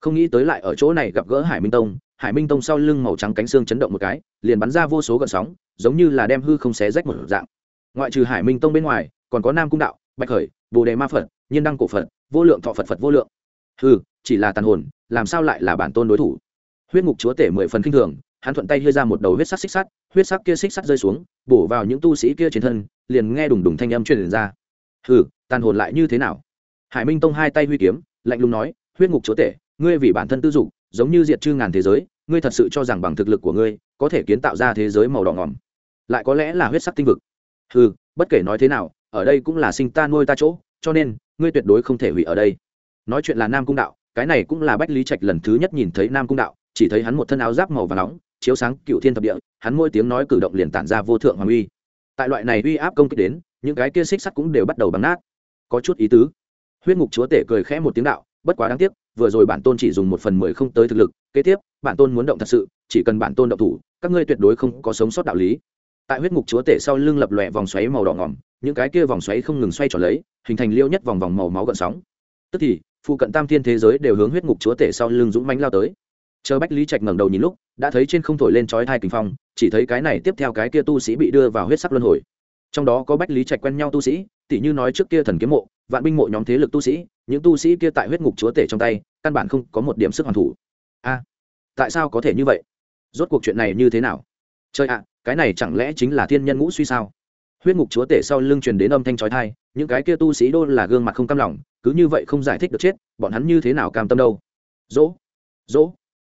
Không nghĩ tới lại ở chỗ này gặp gỡ hải minh tông. Hải minh tông sau lưng màu trắng cánh xương chấn động một cái, liền bắn ra vô số gợn sóng, giống như là đem hư không xé rách một dạng. Ngoại trừ hải minh tông bên ngoài, còn có nam cung đạo, bạch khởi, bồ đề ma phật, nhiên đăng cổ phật, vô lượng thọ phật phật vô lượng. Hư chỉ là tàn hồn, làm sao lại là bản tôn đối thủ? Huyết ngục chúa tể mười phần kinh thường, hắn thuận tay đưa ra một đầu huyết sắt xích sắt huyết sắc kia xích sắt rơi xuống bổ vào những tu sĩ kia trên thân liền nghe đùng đùng thanh âm truyền ra. Hừ tàn hồn lại như thế nào? Hải minh tông hai tay huy kiếm lạnh lùng nói huyết ngục chúa tể ngươi vì bản thân tư dục giống như diệt chư ngàn thế giới ngươi thật sự cho rằng bằng thực lực của ngươi có thể kiến tạo ra thế giới màu đỏ ngỏm. Lại có lẽ là huyết sắc tinh vực. Hừ, bất kể nói thế nào ở đây cũng là sinh ta nuôi ta chỗ cho nên ngươi tuyệt đối không thể hủy ở đây. Nói chuyện là nam cung đạo cái này cũng là bách lý trạch lần thứ nhất nhìn thấy nam cung đạo chỉ thấy hắn một thân áo giáp màu và nóng chiếu sáng cựu thiên thập địa, hắn môi tiếng nói cử động liền tản ra vô thượng hoàng uy. Tại loại này uy áp công kích đến, những cái kia xích sắt cũng đều bắt đầu bắn nát. Có chút ý tứ. Huyết ngục chúa tể cười khẽ một tiếng đạo, bất quá đáng tiếc, vừa rồi bản tôn chỉ dùng một phần mười không tới thực lực, kế tiếp, bản tôn muốn động thật sự, chỉ cần bản tôn động thủ, các ngươi tuyệt đối không có sống sót đạo lý. Tại huyết ngục chúa tể sau lưng lập lòe vòng xoáy màu đỏ ngỏm, những cái kia vòng xoáy không ngừng xoay trở lấy, hình thành liêu nhất vòng vòng màu máu gợn sóng. Tức thì, phụ cận tam thiên thế giới đều hướng huyết ngục chúa tể sau lưng dũng mánh lao tới chờ bách lý trạch ngẩng đầu nhìn lúc, đã thấy trên không thổi lên chói thai kinh phong, chỉ thấy cái này tiếp theo cái kia tu sĩ bị đưa vào huyết sắc luân hồi. Trong đó có bách lý trạch quen nhau tu sĩ, tỉ như nói trước kia thần kiếm mộ, vạn binh mộ nhóm thế lực tu sĩ, những tu sĩ kia tại huyết ngục chúa tể trong tay, căn bản không có một điểm sức hoàn thủ. A, tại sao có thể như vậy? Rốt cuộc chuyện này như thế nào? Chơi ạ, cái này chẳng lẽ chính là thiên nhân ngũ suy sao? Huyết ngục chúa tể sau lưng truyền đến âm thanh trói thai những cái kia tu sĩ đô là gương mặt không cam lòng, cứ như vậy không giải thích được chết, bọn hắn như thế nào cam tâm đâu? Dỗ dỗ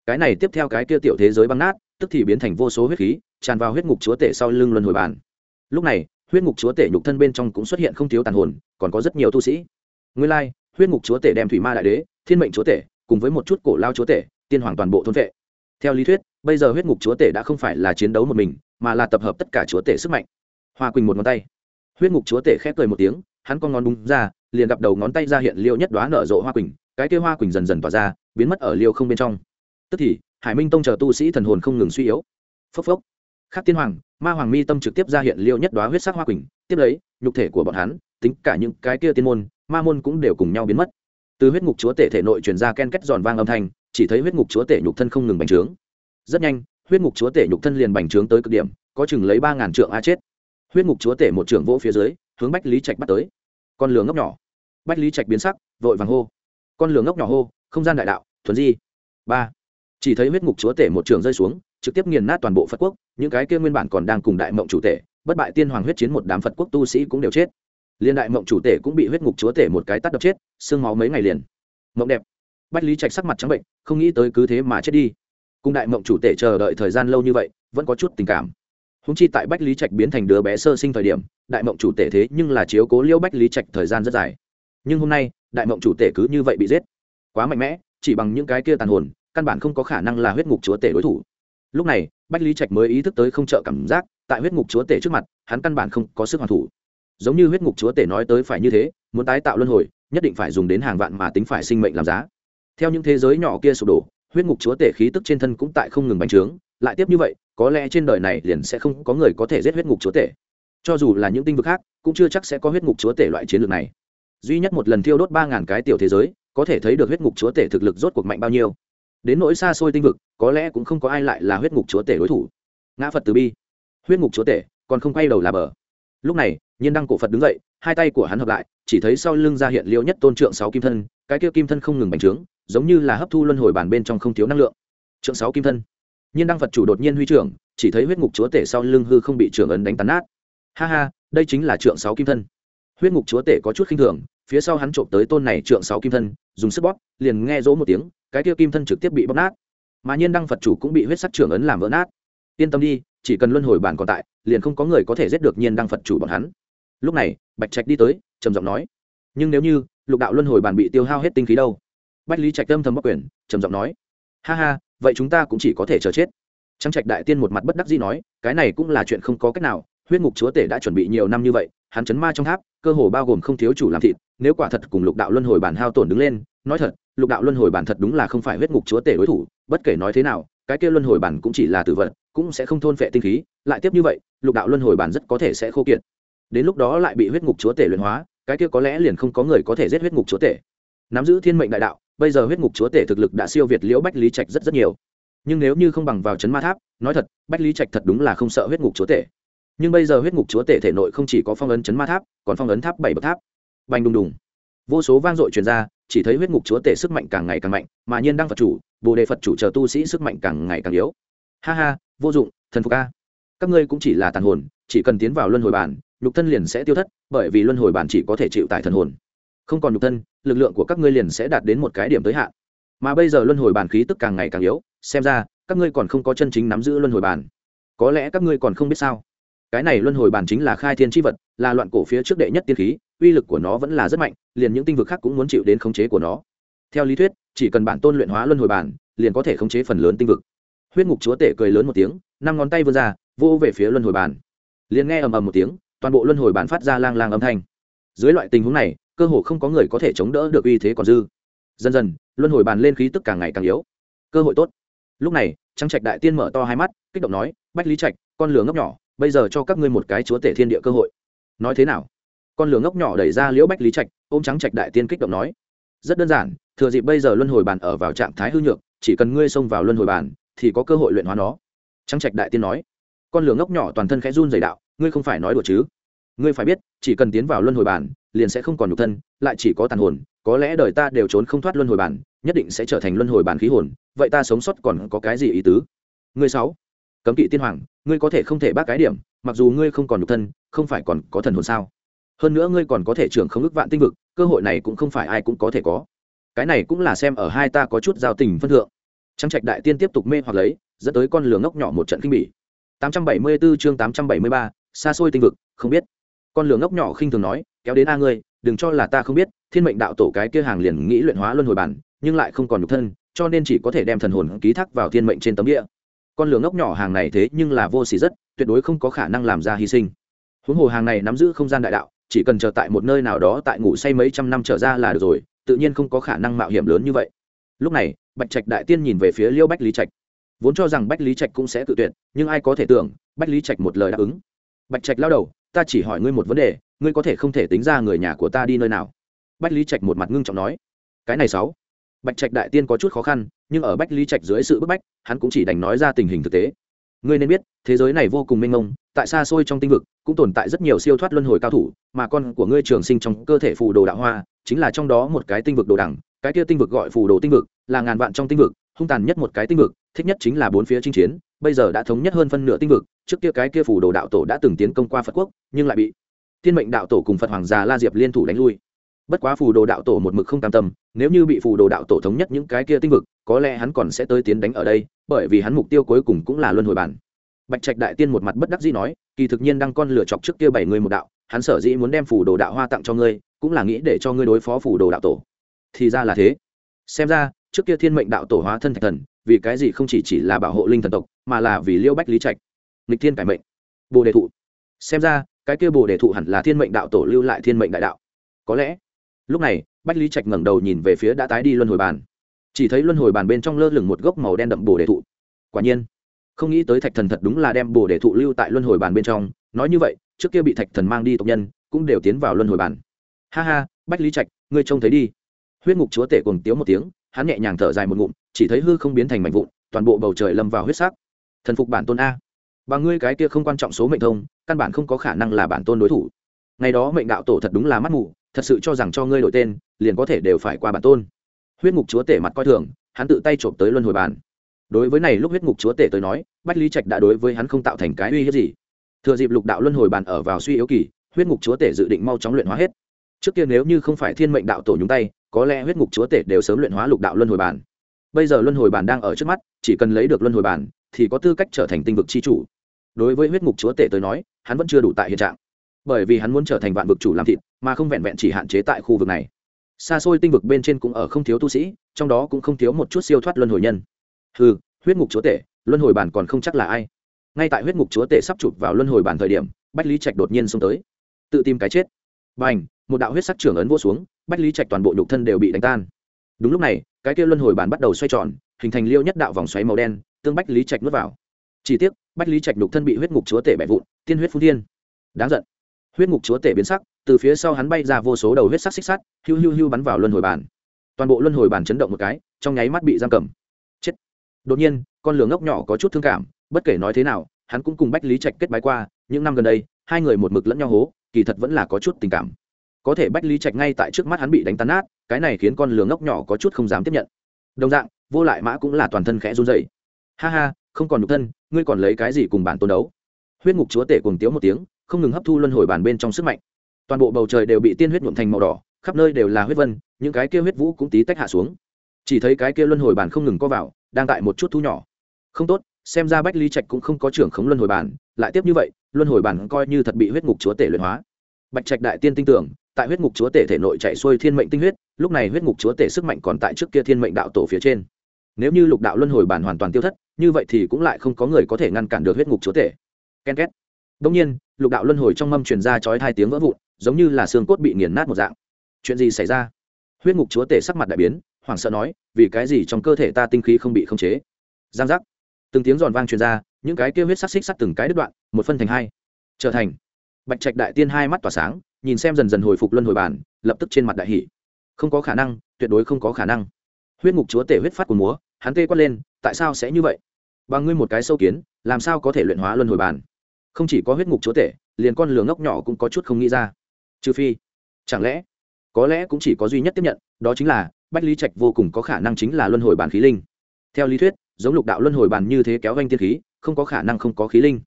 cái này tiếp theo cái kia tiểu thế giới băng nát, tức thì biến thành vô số huyết khí, tràn vào huyết ngục chúa tể sau lưng luân hồi bàn lúc này, huyết ngục chúa tể nhục thân bên trong cũng xuất hiện không thiếu tàn hồn, còn có rất nhiều tu sĩ. Nguyên lai, huyết ngục chúa tể đem thủy ma đại đế, thiên mệnh chúa tể, cùng với một chút cổ lao chúa tể, tiên hoàng toàn bộ thôn vệ. Theo lý thuyết, bây giờ huyết ngục chúa tể đã không phải là chiến đấu một mình, mà là tập hợp tất cả chúa tể sức mạnh. Hoa quỳnh một ngón tay. Huyết ngục chúa tể khép cười một tiếng, hắn con ngón đúng ra, liền gặp đầu ngón tay ra hiện liêu nhất đoá nở rộ hoa quỳnh, cái kia hoa quỳnh dần dần tỏa ra, biến mất ở liêu không bên trong tức thì, hải minh tông chờ tu sĩ thần hồn không ngừng suy yếu. Phốc phốc. Khắc tiên hoàng, ma hoàng mi tâm trực tiếp ra hiện liêu nhất đoá huyết sắc hoa quỳnh. Tiếp lấy, nhục thể của bọn hắn, tính cả những cái kia tiên môn, ma môn cũng đều cùng nhau biến mất. Từ huyết ngục chúa tể thể nội truyền ra ken kết giòn vang âm thanh, chỉ thấy huyết ngục chúa tể nhục thân không ngừng bành trướng. Rất nhanh, huyết ngục chúa tể nhục thân liền bành trướng tới cực điểm, có chừng lấy ba ngàn trượng a chết. Huyết ngục chúa tể một trưởng vỗ phía dưới, hướng bách lý trạch bắt tới. Con lửa ngốc nhỏ. Bách lý trạch biến sắc, vội vàng hô. Con lửa ngốc nhỏ hô, không gian đại đạo, thuần di. Ba chỉ thấy huyết ngục chúa tể một trường rơi xuống, trực tiếp nghiền nát toàn bộ phật quốc, những cái kia nguyên bản còn đang cùng đại mộng chủ tể, bất bại tiên hoàng huyết chiến một đám phật quốc tu sĩ cũng đều chết. Liên đại mộng chủ tể cũng bị huyết ngục chúa tể một cái tắt đập chết sương máu mấy ngày liền. Mộng đẹp. Bách lý trạch sắc mặt trắng bệnh, không nghĩ tới cứ thế mà chết đi. Cùng đại mộng chủ tể chờ đợi thời gian lâu như vậy, vẫn có chút tình cảm. Húng chi tại bách lý trạch biến thành đứa bé sơ sinh thời điểm, đại mộng chủ tể thế nhưng là chiếu cố liêu bách lý trạch thời gian rất dài. Nhưng hôm nay, đại mộng chủ tể cứ như vậy bị giết. Quá mạnh mẽ, chỉ bằng những cái kia tàn hồn căn bản không có khả năng là huyết ngục chúa tể đối thủ. Lúc này, bách lý trạch mới ý thức tới không trợ cảm giác, tại huyết ngục chúa tể trước mặt, hắn căn bản không có sức hoàn thủ. Giống như huyết ngục chúa tể nói tới phải như thế, muốn tái tạo luân hồi, nhất định phải dùng đến hàng vạn mà tính phải sinh mệnh làm giá. Theo những thế giới nhỏ kia sụp đổ, huyết ngục chúa tể khí tức trên thân cũng tại không ngừng bành trướng, lại tiếp như vậy, có lẽ trên đời này liền sẽ không có người có thể giết huyết ngục chúa tể. Cho dù là những tinh vực khác, cũng chưa chắc sẽ có huyết ngục chúa tể loại chiến lược này. Duy nhất một lần thiêu đốt ba ngàn cái tiểu thế giới, có thể thấy được huyết ngục chúa tể thực lực rốt cuộc mạnh bao nhiêu đến nỗi xa xôi tinh vực, có lẽ cũng không có ai lại là huyết ngục chúa tể đối thủ. Ngã phật từ bi. Huyết ngục chúa tể, còn không quay đầu là bờ. Lúc này, nhiên đăng cổ phật đứng dậy, hai tay của hắn hợp lại, chỉ thấy sau lưng ra hiện liễu nhất tôn trượng sáu kim thân, cái kia kim thân không ngừng bành trướng, giống như là hấp thu luân hồi bản bên trong không thiếu năng lượng. Trượng sáu kim thân. Nhiên đăng phật chủ đột nhiên huy trưởng, chỉ thấy huyết ngục chúa tể sau lưng hư không bị trưởng ấn đánh tàn nát. Ha ha, đây chính là trượng sáu kim thân. Huyết ngục chúa tể có chút khinh thường, phía sau hắn trộm tới tôn này trượng sáu kim thân, dùng sức bóp, liền nghe rỗ một tiếng cái kia kim thân trực tiếp bị bóp nát. Mà nhiên đăng phật chủ cũng bị huyết sắc trưởng ấn làm vỡ nát. Yên tâm đi, chỉ cần luân hồi bản còn tại, liền không có người có thể giết được nhiên đăng phật chủ bọn hắn. Lúc này, bạch trạch đi tới, trầm giọng nói. Nhưng nếu như, lục đạo luân hồi bản bị tiêu hao hết tinh khí đâu? Bách lý trạch tâm thầm bắc quyền, trầm giọng nói. Ha ha, vậy chúng ta cũng chỉ có thể chờ chết. Trang trạch đại tiên một mặt bất đắc dĩ nói, cái này cũng là chuyện không có cách nào, huyết ngục chúa tể đã chuẩn bị nhiều năm như vậy, hắn chấn ma trong tháp, cơ hồ bao gồm không thiếu chủ làm thịt, nếu quả thật cùng lục đạo luân hồi bản hao tổn đứng lên nói thật, lục đạo luân hồi bản thật đúng là không phải huyết ngục chúa tể đối thủ, bất kể nói thế nào, cái kia luân hồi bản cũng chỉ là tử vật, cũng sẽ không thôn phệ tinh khí, lại tiếp như vậy, lục đạo luân hồi bản rất có thể sẽ khô kiệt. Đến lúc đó lại bị huyết ngục chúa tể luyện hóa, cái kia có lẽ liền không có người có thể giết huyết ngục chúa tể. Nắm giữ thiên mệnh đại đạo, bây giờ huyết ngục chúa tể thực lực đã siêu việt liễu bách lý trạch rất rất nhiều. Nhưng nếu như không bằng vào chấn ma tháp, nói thật, bách lý trạch thật đúng là không sợ huyết ngục chúa tể. Nhưng bây giờ huyết ngục chúa tể thể nội không chỉ có phong ấn chấn ma tháp, còn phong ấn tháp bảy bậc tháp. Bành đùng đùng. Vô số vang dội truyền ra chỉ thấy huyết ngục chúa tể sức mạnh càng ngày càng mạnh, mà nhiên đăng phật chủ, bồ đề phật chủ chờ tu sĩ sức mạnh càng ngày càng yếu. Ha ha, vô dụng, thần phục a. Các ngươi cũng chỉ là tàn hồn, chỉ cần tiến vào luân hồi bản, nhục thân liền sẽ tiêu thất, bởi vì luân hồi bản chỉ có thể chịu tại thần hồn. Không còn nhục thân, lực lượng của các ngươi liền sẽ đạt đến một cái điểm tới hạn. Mà bây giờ luân hồi bản khí tức càng ngày càng yếu, xem ra, các ngươi còn không có chân chính nắm giữ luân hồi bản. Có lẽ các ngươi còn không biết sao. Cái này luân hồi bản chính là khai thiên tri vật, là loạn cổ phía trước đệ nhất tiên khí uy lực của nó vẫn là rất mạnh, liền những tinh vực khác cũng muốn chịu đến khống chế của nó. Theo lý thuyết, chỉ cần bản tôn luyện hóa luân hồi bản, liền có thể khống chế phần lớn tinh vực. Huyết ngục chúa tể cười lớn một tiếng, năm ngón tay vươn ra, vô về phía luân hồi bản. Liền nghe ầm ầm một tiếng, toàn bộ luân hồi bản phát ra lang lang âm thanh. Dưới loại tình huống này, cơ hồ không có người có thể chống đỡ được uy thế còn dư. Dần dần, luân hồi bàn lên khí tức càng ngày càng yếu. Cơ hội tốt. Lúc này, trăng trạch đại tiên mở to hai mắt, kích động nói, bách lý trạch, con lửa ngốc nhỏ, bây giờ cho các ngươi một cái chúa tể thiên địa cơ hội. Nói thế nào? Con lửa ngốc nhỏ đẩy ra liễu bách lý trạch ôm trắng trạch đại tiên kích động nói rất đơn giản thừa dịp bây giờ luân hồi bàn ở vào trạng thái hư nhược chỉ cần ngươi xông vào luân hồi bàn thì có cơ hội luyện hóa nó. Trắng trạch đại tiên nói con lửa ngốc nhỏ toàn thân khẽ run dày đạo ngươi không phải nói đùa chứ? Ngươi phải biết chỉ cần tiến vào luân hồi bàn liền sẽ không còn nhục thân lại chỉ có tàn hồn có lẽ đời ta đều trốn không thoát luân hồi bàn, nhất định sẽ trở thành luân hồi bàn khí hồn vậy ta sống sót còn có cái gì ý tứ? Ngươi sáu, cấm kỵ tiên hoàng, ngươi có thể không thể bác cái điểm, mặc dù ngươi không còn nhục thân, không phải còn có thần hồn sao? Hơn nữa ngươi còn có thể trưởng không ước vạn tinh vực, cơ hội này cũng không phải ai cũng có thể có. Cái này cũng là xem ở hai ta có chút giao tình phân thượng. trang Trạch đại tiên tiếp tục mê hoặc lấy, dẫn tới con lửa ngốc nhỏ một trận kinh bỉ. 874 chương 873, xa xôi tinh vực, không biết. Con lửa ngốc nhỏ khinh thường nói, kéo đến a ngươi, đừng cho là ta không biết thiên mệnh đạo tổ cái kia hàng liền nghĩ luyện hóa luân hồi bản nhưng lại không còn nhục thân cho nên chỉ có thể đem thần hồn ký thác vào thiên mệnh trên tấm địa con lửa ngốc nhỏ hàng này thế nhưng là vô xỉ rất tuyệt đối không có khả năng làm ra hy sinh huống hồ hàng này nắm giữ không gian đại đạo chỉ cần chờ tại một nơi nào đó tại ngủ say mấy trăm năm trở ra là được rồi, tự nhiên không có khả năng mạo hiểm lớn như vậy. Lúc này, bạch trạch đại tiên nhìn về phía liêu bách lý trạch. Vốn cho rằng bách lý trạch cũng sẽ tự tuyệt, nhưng ai có thể tưởng, bách lý trạch một lời đáp ứng. Bạch trạch lao đầu, ta chỉ hỏi ngươi một vấn đề, ngươi có thể không thể tính ra người nhà của ta đi nơi nào? Bách lý trạch một mặt ngưng trọng nói. Cái này sáu. Bạch trạch đại tiên có chút khó khăn, nhưng ở bách lý trạch dưới sự bức bách, hắn cũng chỉ đành nói ra tình hình thực tế. Ngươi nên biết, thế giới này vô cùng mênh mông tại xa xôi trong tinh vực, cũng tồn tại rất nhiều siêu thoát luân hồi cao thủ, mà con của ngươi trường sinh trong cơ thể phù đồ đạo hoa, chính là trong đó một cái tinh vực đồ đẳng, cái kia tinh vực gọi phù đồ tinh vực, là ngàn vạn trong tinh vực, hung tàn nhất một cái tinh vực, thích nhất chính là bốn phía chinh chiến, bây giờ đã thống nhất hơn phân nửa tinh vực, trước kia cái kia phù đồ đạo tổ đã từng tiến công qua phật quốc, nhưng lại bị thiên mệnh đạo tổ cùng phật hoàng già la diệp liên thủ đánh lui. Bất quá phù đồ đạo tổ một mực không cam tâm, nếu như bị phù đồ đạo tổ thống nhất những cái kia tinh vực, có lẽ hắn còn sẽ tới tiến đánh ở đây, bởi vì hắn mục tiêu cuối cùng cũng là luân hồi bản bạch trạch đại tiên một mặt bất đắc dĩ nói, kỳ thực nhiên đang con lửa chọc trước kia bảy người một đạo, hắn sở dĩ muốn đem phủ đồ đạo hoa tặng cho ngươi, cũng là nghĩ để cho ngươi đối phó phủ đồ đạo tổ. Thì ra là thế. Xem ra, trước kia thiên mệnh đạo tổ hóa thân thạch thần, vì cái gì không chỉ chỉ là bảo hộ linh thần tộc, mà là vì liêu bách lý trạch. Nghịch thiên cải mệnh. Bồ đề thụ. Xem ra, cái kia bồ đề thụ hẳn là thiên mệnh đạo tổ lưu lại thiên mệnh đại đạo. Có lẽ, lúc này, bách lý trạch ngẩng đầu nhìn về phía đã tái đi luân hồi bàn. Chỉ thấy luân hồi bàn bên trong lơ lửng một gốc màu đen đậm bồ đề thụ. Quả nhiên không nghĩ tới thạch thần thật đúng là đem bồ đề thụ lưu tại luân hồi bàn bên trong, nói như vậy, trước kia bị thạch thần mang đi tộc nhân, cũng đều tiến vào luân hồi bàn. Ha ha, bách lý trạch, ngươi trông thấy đi. Huyết ngục chúa tể cùng tiếu một tiếng, hắn nhẹ nhàng thở dài một ngụm, chỉ thấy hư không biến thành mảnh vụn, toàn bộ bầu trời lâm vào huyết sắc. Thần phục bản tôn a. Và ngươi cái kia không quan trọng số mệnh thông, căn bản không có khả năng là bản tôn đối thủ. Ngày đó mệnh đạo tổ thật đúng là mắt mù, thật sự cho rằng cho ngươi đổi tên, liền có thể đều phải qua bản tôn. Huyết ngục chúa tể mặt coi thường, hắn tự tay trộm tới luân hồi bàn đối với này lúc huyết ngục chúa tể tới nói, bách lý trạch đã đối với hắn không tạo thành cái uy hiếp gì. Thừa dịp lục đạo luân hồi bàn ở vào suy yếu kỳ, huyết ngục chúa tể dự định mau chóng luyện hóa hết. Trước kia nếu như không phải thiên mệnh đạo tổ nhúng tay, có lẽ huyết ngục chúa tể đều sớm luyện hóa lục đạo luân hồi bàn. Bây giờ luân hồi bàn đang ở trước mắt, chỉ cần lấy được luân hồi bàn, thì có tư cách trở thành tinh vực c h i chủ. Đối với huyết ngục chúa tể tới nói, hắn vẫn chưa đủ tại hiện trạng. Bởi vì hắn muốn trở thành vạn vực chủ làm thịt, mà không vẹn vẹn chỉ hạn chế tại khu vực này. Xa xôi tinh vực bên trên cũng ở không thiếu tu sĩ, trong đó cũng không thiếu một chút siêu thoát luân hồi nhân ừ huyết ngục chúa tể, luân hồi bản còn không chắc là ai. Ngay tại huyết ngục chúa tể sắp chụp vào luân hồi bản thời điểm, bách lý trạch đột nhiên xông tới. Tự tìm cái chết. B à n h một đạo huyết sắc trưởng ấn vô xuống, bách lý trạch toàn bộ nhục thân đều bị đánh tan. Đúng lúc này, cái kia luân hồi bản bắt đầu xoay tròn, hình thành liêu nhất đạo vòng xoáy màu đen, tương bách lý trạch nuốt vào. Chỉ tiếc, bách lý trạch nhục thân bị huyết ngục chúa tể bẻ vụn, tiên huyết phun thiên. Đáng giận. Huyết ngục chúa tể biến sắc, từ phía sau hắn bay ra vô số đầu huyết sắc xích sắt, hiu hiu hiu bắn vào luân hồi bản. toàn bộ luân hồi bản chấn động một cái, trong nháy mắt bị giam cầm đột nhiên, con lửa ngốc nhỏ có chút thương cảm, bất kể nói thế nào, hắn cũng cùng bách lý trạch kết bái qua, những năm gần đây, hai người một mực lẫn nhau hố, kỳ thật vẫn là có chút tình cảm. Có thể bách lý trạch ngay tại trước mắt hắn bị đánh tan nát, cái này khiến con lửa ngốc nhỏ có chút không dám tiếp nhận. Đồng dạng, vô lại mã cũng là toàn thân khẽ run dậy ha ha, không còn nhục thân, ngươi còn lấy cái gì cùng bản tôn đấu? Huyết ngục chúa tể cùng tiếu một tiếng, không ngừng hấp thu luân hồi bàn bên trong sức mạnh. Toàn bộ bầu trời đều bị tiên huyết nhuộm thành màu đỏ, khắp nơi đều là huyết vân, những cái kia huyết vũ cũng tí tách hạ xuống. Chỉ thấy cái kia luân hồi bàn không ngừng co vào đang tại một chút thu nhỏ. Không tốt xem ra bách lý trạch cũng không có trưởng khống luân hồi bản, lại tiếp như vậy luân hồi bản coi như thật bị huyết ngục chúa tể luyện hóa. Bạch trạch đại tiên tin tưởng tại huyết ngục chúa tể thể nội chạy xuôi thiên mệnh tinh huyết lúc này huyết ngục chúa tể sức mạnh còn tại trước kia thiên mệnh đạo tổ phía trên. Nếu như lục đạo luân hồi bản hoàn toàn tiêu thất như vậy thì cũng lại không có người có thể ngăn cản được huyết ngục chúa tể. Ken két. Đông nhiên lục đạo luân hồi trong mâm truyền ra chói hai tiếng vỡ vụn giống như là xương cốt bị nghiền nát một dạng. Chuyện gì xảy ra? Huyết ngục chúa tể sắc mặt đại biến hoảng sợ nói, vì cái gì trong cơ thể ta tinh khí không bị khống chế? Giang giác. Từng tiếng giòn vang truyền ra, những cái kia huyết sắc xích sắt từng cái đứt đoạn, một phân thành hai. Trở thành. Bạch trạch đại tiên hai mắt tỏa sáng, nhìn xem dần dần hồi phục luân hồi bản, lập tức trên mặt đại hỷ không có khả năng, tuyệt đối không có khả năng. Huyết ngục chúa tể huyết phát của múa, hắn tê quát lên, tại sao sẽ như vậy? Bằng ngươi một cái sâu kiến, làm sao có thể luyện hóa luân hồi bản? Không chỉ có huyết ngục chúa tể, liền con lửa ngốc nhỏ cũng có chút không nghĩ ra. Trừ phi, chẳng lẽ, có lẽ cũng chỉ có duy nhất tiếp nhận, đó chính là bách lý trạch vô cùng có khả năng chính là luân hồi bản khí linh. Theo lý thuyết, giống lục đạo luân hồi bản như thế kéo ganh tiên khí, không có khả năng không có khí linh.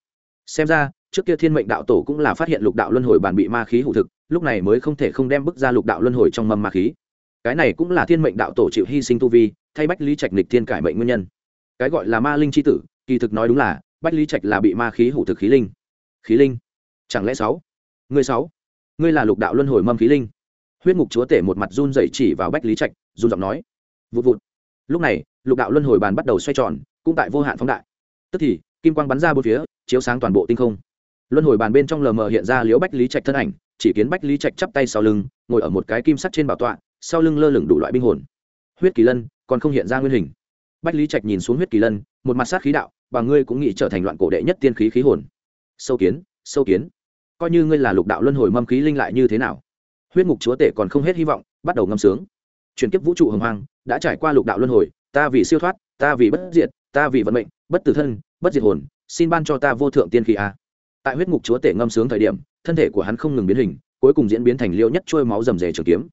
Xem ra, trước kia thiên mệnh đạo tổ cũng là phát hiện lục đạo luân hồi bản bị ma khí hụ thực, lúc này mới không thể không đem bức ra lục đạo luân hồi trong mầm ma khí. Cái này cũng là thiên mệnh đạo tổ chịu hy sinh tu vi, thay bách lý trạch nịch thiên cải mệnh nguyên nhân. Cái gọi là ma linh c h i tử, kỳ thực nói đúng là, bách lý trạch là bị ma khí hủ thực khí linh. Khí linh? Chẳng lẽ sáu? Ngươi sáu? Ngươi là lục đạo luân hồi mâm khí linh. Huyết ngục chúa tể một mặt run dậy chỉ vào bách lý trạch. Dù giọng nói. Vụt vụt. Lúc này, lục đạo luân hồi bàn bắt đầu xoay tròn, cũng tại vô hạn phóng đại. Tức thì, kim quang bắn ra bốn phía, chiếu sáng toàn bộ tinh không. Luân hồi bàn bên trong lờ mờ hiện ra liễu bách lý trạch thân ảnh, chỉ kiến bách lý trạch chắp tay sau lưng, ngồi ở một cái kim sắt trên bảo tọa, sau lưng lơ lửng đủ loại binh hồn. Huyết kỳ lân, còn không hiện ra nguyên hình. Bách lý trạch nhìn xuống huyết kỳ lân, một mặt sát khí đạo và ngươi cũng nghĩ trở thành loạn cổ đệ nhất tiên khí khí hồn. Sâu kiến sâu kiến. Coi như ngươi là lục đạo luân hồi mâm khí linh lại như thế nào? Huyết ngục chúa tể còn không hết hy vọng, bắt đầu ngâm sướng chuyển kiếp vũ trụ hồng hoang đã trải qua lục đạo luân hồi ta vì siêu thoát ta vì bất diệt ta vì vận mệnh bất tử thân bất diệt hồn xin ban cho ta vô thượng tiên khí a. Tại huyết ngục chúa tể ngâm sướng thời điểm thân thể của hắn không ngừng biến hình cuối cùng diễn biến thành liêu nhất trôi máu rầm rề trường kiếm.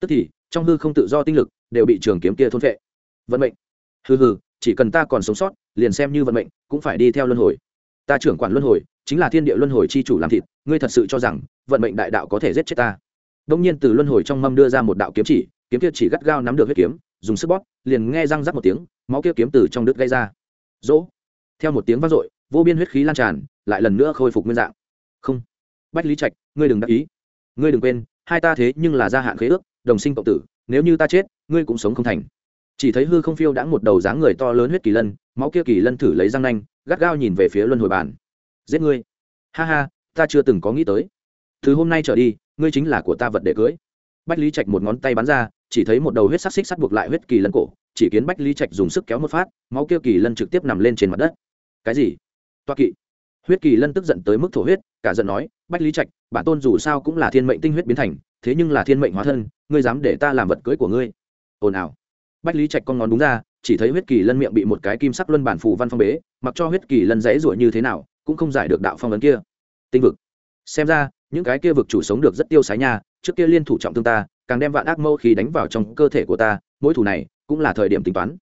Tức thì trong hư không tự do tinh lực đều bị trường kiếm kia thôn vệ vận mệnh. Hư hư, chỉ cần ta còn sống sót liền xem như vận mệnh cũng phải đi theo luân hồi. Ta trưởng quản luân hồi chính là thiên địa luân hồi chi chủ làm thịt ngươi thật sự cho rằng vận mệnh đại đạo có thể giết chết ta. Đông nhiên từ luân hồi trong mâm đưa ra một đạo kiếm chỉ kiếm kia chỉ gắt gao nắm được huyết kiếm, dùng sức bóp, liền nghe răng rắc một tiếng, máu kia kiếm từ trong đứt gây ra. Dỗ theo một tiếng vang dội, vô biên huyết khí lan tràn, lại lần nữa khôi phục nguyên dạng. Không. Bách lý trạch, ngươi đừng đắc ý. Ngươi đừng quên, hai ta thế nhưng là gia hạn khế ước, đồng sinh cộng tử, nếu như ta chết, ngươi cũng sống không thành. Chỉ thấy hư không phiêu đã một đầu dáng người to lớn huyết kỳ lân, máu kia kỳ lân thử lấy răng nanh, gắt gao nhìn về phía luân hồi bàn giết ngươi. Ha ha, ta chưa từng có nghĩ tới. Từ hôm nay trở đi, ngươi chính là của ta vật để cưới. Bách lý trạch một ngón tay bắn ra chỉ thấy một đầu huyết sắc xích sắt buộc lại huyết kỳ lân cổ, chỉ kiến bách lý trạch dùng sức kéo một phát, máu kia kỳ lân trực tiếp nằm lên trên mặt đất. Cái gì? Toa kỵ. Huyết kỳ lân tức giận tới mức thổ huyết, cả giận nói, bách lý trạch, bản tôn dù sao cũng là thiên mệnh tinh huyết biến thành, thế nhưng là thiên mệnh hóa thân, ngươi dám để ta làm vật cưới của ngươi. Ồn ào. Bách lý trạch con ngón đúng ra, chỉ thấy huyết kỳ lân miệng bị một cái kim sắc luân bản phù văn phong bế, mặc cho huyết kỳ lân dãy ruổi như thế nào, cũng không giải được đạo phong ấn kia. Tinh vực. Xem ra, những cái kia vực chủ sống được rất tiêu sái nha, trước kia liên thủ trọng thương ta càng đem vạn ác mâu khí đánh vào trong cơ thể của ta mỗi thủ này cũng là thời điểm tính toán.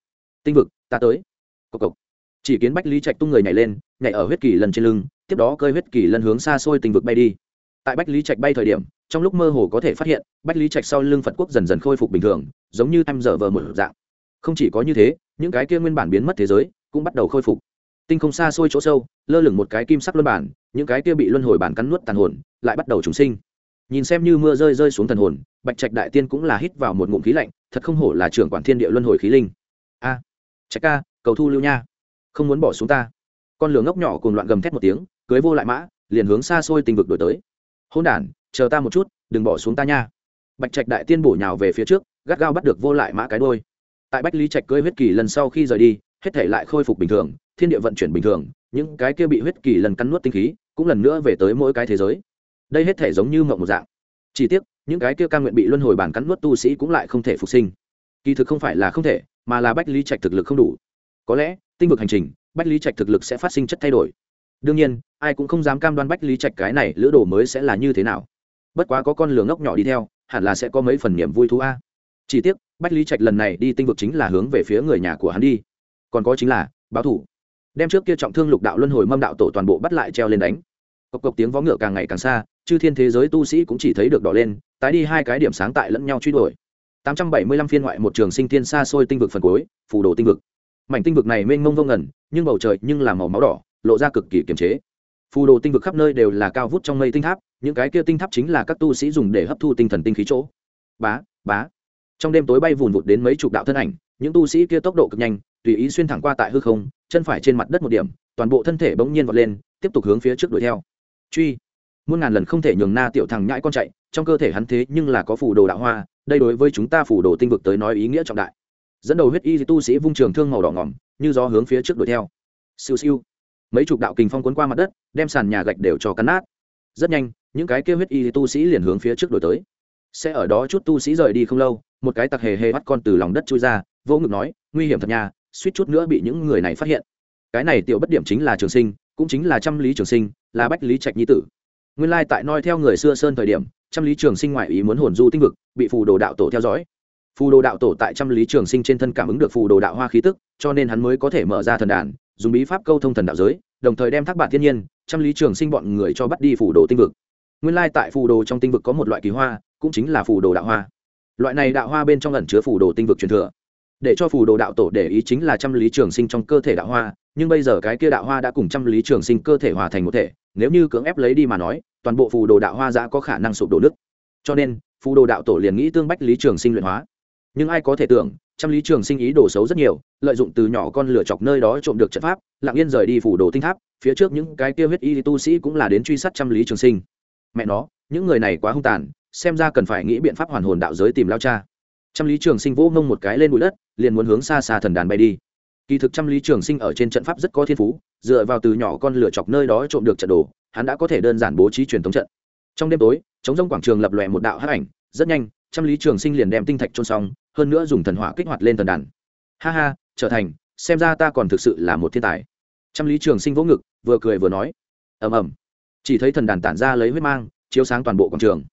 Tinh vực, ta tới. Cộc cộc. Chỉ kiến bách lý trạch tung người nhảy lên, nhảy ở huyết kỳ lần trên lưng, tiếp đó cơi huyết kỳ lần hướng xa xôi tinh vực bay đi. Tại bách lý trạch bay thời điểm, trong lúc mơ hồ có thể phát hiện, bách lý trạch sau lưng phật quốc dần dần khôi phục bình thường, giống như em dở vờ một dạng. Không chỉ có như thế, những cái kia nguyên bản biến mất thế giới cũng bắt đầu khôi phục. Tinh không xa xôi chỗ sâu, lơ lửng một cái kim sắc luân bản, những cái kia bị luân hồi bản cắn nuốt tàn hồn, lại bắt đầu trùng sinh. Nhìn xem như mưa rơi rơi xuống thần hồn bạch trạch đại tiên cũng là hít vào một ngụm khí lạnh, thật không hổ là trưởng quản thiên địa luân hồi khí linh. A, trạch ca, cầu thu lưu nha. Không muốn bỏ xuống ta. Con lửa ngốc nhỏ cùng loạn gầm thét một tiếng, cưới vô lại mã, liền hướng xa xôi tình vực đổi tới. Hôn đản, chờ ta một chút, đừng bỏ xuống ta nha. Bạch trạch đại tiên bổ nhào về phía trước, gắt gao bắt được vô lại mã cái đôi tại bách lý trạch cưới huyết kỳ lần sau khi rời đi, hết thể lại khôi phục bình thường, thiên địa vận chuyển bình thường, những cái kia bị huyết kỳ lần cắn nuốt tinh khí, cũng lần nữa về tới mỗi cái thế giới. Đây hết thể giống như mộng một dạng chỉ tiếc, những cái kia ca nguyện bị luân hồi bản cắn nuốt tu sĩ cũng lại không thể phục sinh. Kỳ thực không phải là không thể, mà là bách lý trạch thực lực không đủ. Có lẽ, tinh vực hành trình, bách lý trạch thực lực sẽ phát sinh chất thay đổi. Đương nhiên, ai cũng không dám cam đoan bách lý trạch cái này lữ đồ mới sẽ là như thế nào. Bất quá có con lửa ngốc nhỏ đi theo, hẳn là sẽ có mấy phần niềm vui thú a. Chỉ tiếc, bách lý trạch lần này đi tinh vực chính là hướng về phía người nhà của hắn đi. Còn có chính là, báo thủ. Đem trước kia trọng thương lục đạo luân hồi mâm đạo tổ toàn bộ bắt lại treo lên đánh. Cộc cộc tiếng vó ngựa càng ngày càng xa chư thiên thế giới tu sĩ cũng chỉ thấy được đỏ lên, tái đi hai cái điểm sáng tại lẫn nhau truy đuổi. 875 phiên ngoại một trường sinh thiên xa xôi tinh vực phần cuối, phù đồ tinh vực. Mảnh tinh vực này mênh mông vô ngẩn nhưng bầu trời nhưng là màu máu đỏ, lộ ra cực kỳ kiềm chế. Phù đồ tinh vực khắp nơi đều là cao vút trong mây tinh tháp, những cái kia tinh tháp chính là các tu sĩ dùng để hấp thu tinh thần tinh khí chỗ. Bá bá. Trong đêm tối bay vùn vụt đến mấy chục đạo thân ảnh, những tu sĩ kia tốc độ cực nhanh, tùy ý xuyên thẳng qua tại hư không, chân phải trên mặt đất một điểm, toàn bộ thân thể bỗng nhiên vọt lên, tiếp tục hướng phía trước đuổi theo. Truy muôn ngàn lần không thể nhường na tiểu thằng nhãi con chạy, trong cơ thể hắn thế nhưng là có phủ đồ đạo hoa, đây đối với chúng ta phủ đồ tinh vực tới nói ý nghĩa trọng đại. Dẫn đầu huyết y tu sĩ vung trường thương màu đỏ ngỏm, như gió hướng phía trước đuổi theo. Siêu siêu. Mấy chục đạo kình phong cuốn qua mặt đất, đem sàn nhà gạch đều cho cắn nát. Rất nhanh, những cái kêu huyết y tu sĩ liền hướng phía trước đuổi tới. Sẽ ở đó chút tu sĩ rời đi không lâu, một cái tặc hề hề bắt con từ lòng đất chui ra, vỗ ngực nói, nguy hiểm thật nhà suýt chút nữa bị những người này phát hiện. Cái này tiểu bất điểm chính là trường sinh, cũng chính là trăm lý trường sinh, là bách lý trạch nhi tử nguyên lai tại noi theo người xưa sơn thời điểm, trăm lý trường sinh ngoại ý muốn hồn du tinh vực, bị phù đồ đạo tổ theo dõi. Phù đồ đạo tổ tại trăm lý trường sinh trên thân cảm ứng được phù đồ đạo hoa khí tức, cho nên hắn mới có thể mở ra thần đàn, dùng bí pháp câu thông thần đạo giới, đồng thời đem thác bản thiên nhiên, trăm lý trường sinh bọn người cho bắt đi phù đồ tinh vực. Nguyên lai tại phù đồ trong tinh vực có một loại kỳ hoa, cũng chính là phù đồ đạo hoa. Loại này đạo hoa bên trong ẩn chứa phù đồ tinh vực truyền thừa. Để cho phù đồ đạo tổ để ý chính là trăm lý trường sinh trong cơ thể đạo hoa nhưng bây giờ cái kia đạo hoa đã cùng trăm lý trường sinh cơ thể hòa thành một thể, nếu như cưỡng ép lấy đi mà nói, toàn bộ phù đồ đạo hoa giã có khả năng sụp đổ đức cho nên, phù đồ đạo tổ liền nghĩ tương bách lý trường sinh luyện hóa. Nhưng ai có thể tưởng, trăm lý trường sinh ý đồ xấu rất nhiều, lợi dụng từ nhỏ con lửa chọc nơi đó trộm được trận pháp, lặng yên rời đi phủ đồ tinh tháp, phía trước những cái kia huyết y tu sĩ cũng là đến truy sát trăm lý trường sinh. Mẹ nó, những người này quá hung tàn, xem ra cần phải nghĩ biện pháp hoàn hồn đạo giới tìm lao cha. Trăm lý trường sinh vỗ mông một cái lên bụi đất, liền muốn hướng xa xa thần đàn bay đi kỳ thực trăm lý trường sinh ở trên trận pháp rất có thiên phú, dựa vào từ nhỏ con lửa chọc nơi đó trộm được trận đồ, hắn đã có thể đơn giản bố trí truyền thống trận. Trong đêm tối, chống rông quảng trường lập lòe một đạo hát ảnh, rất nhanh, trăm lý trường sinh liền đem tinh thạch trôn xong, hơn nữa dùng thần hỏa kích hoạt lên thần đàn. Ha ha, trở thành, xem ra ta còn thực sự là một thiên tài. Trăm lý trường sinh vỗ ngực, vừa cười vừa nói. Ầm ầm. Chỉ thấy thần đàn tản ra lấy huyết mang, chiếu sáng toàn bộ quảng trường.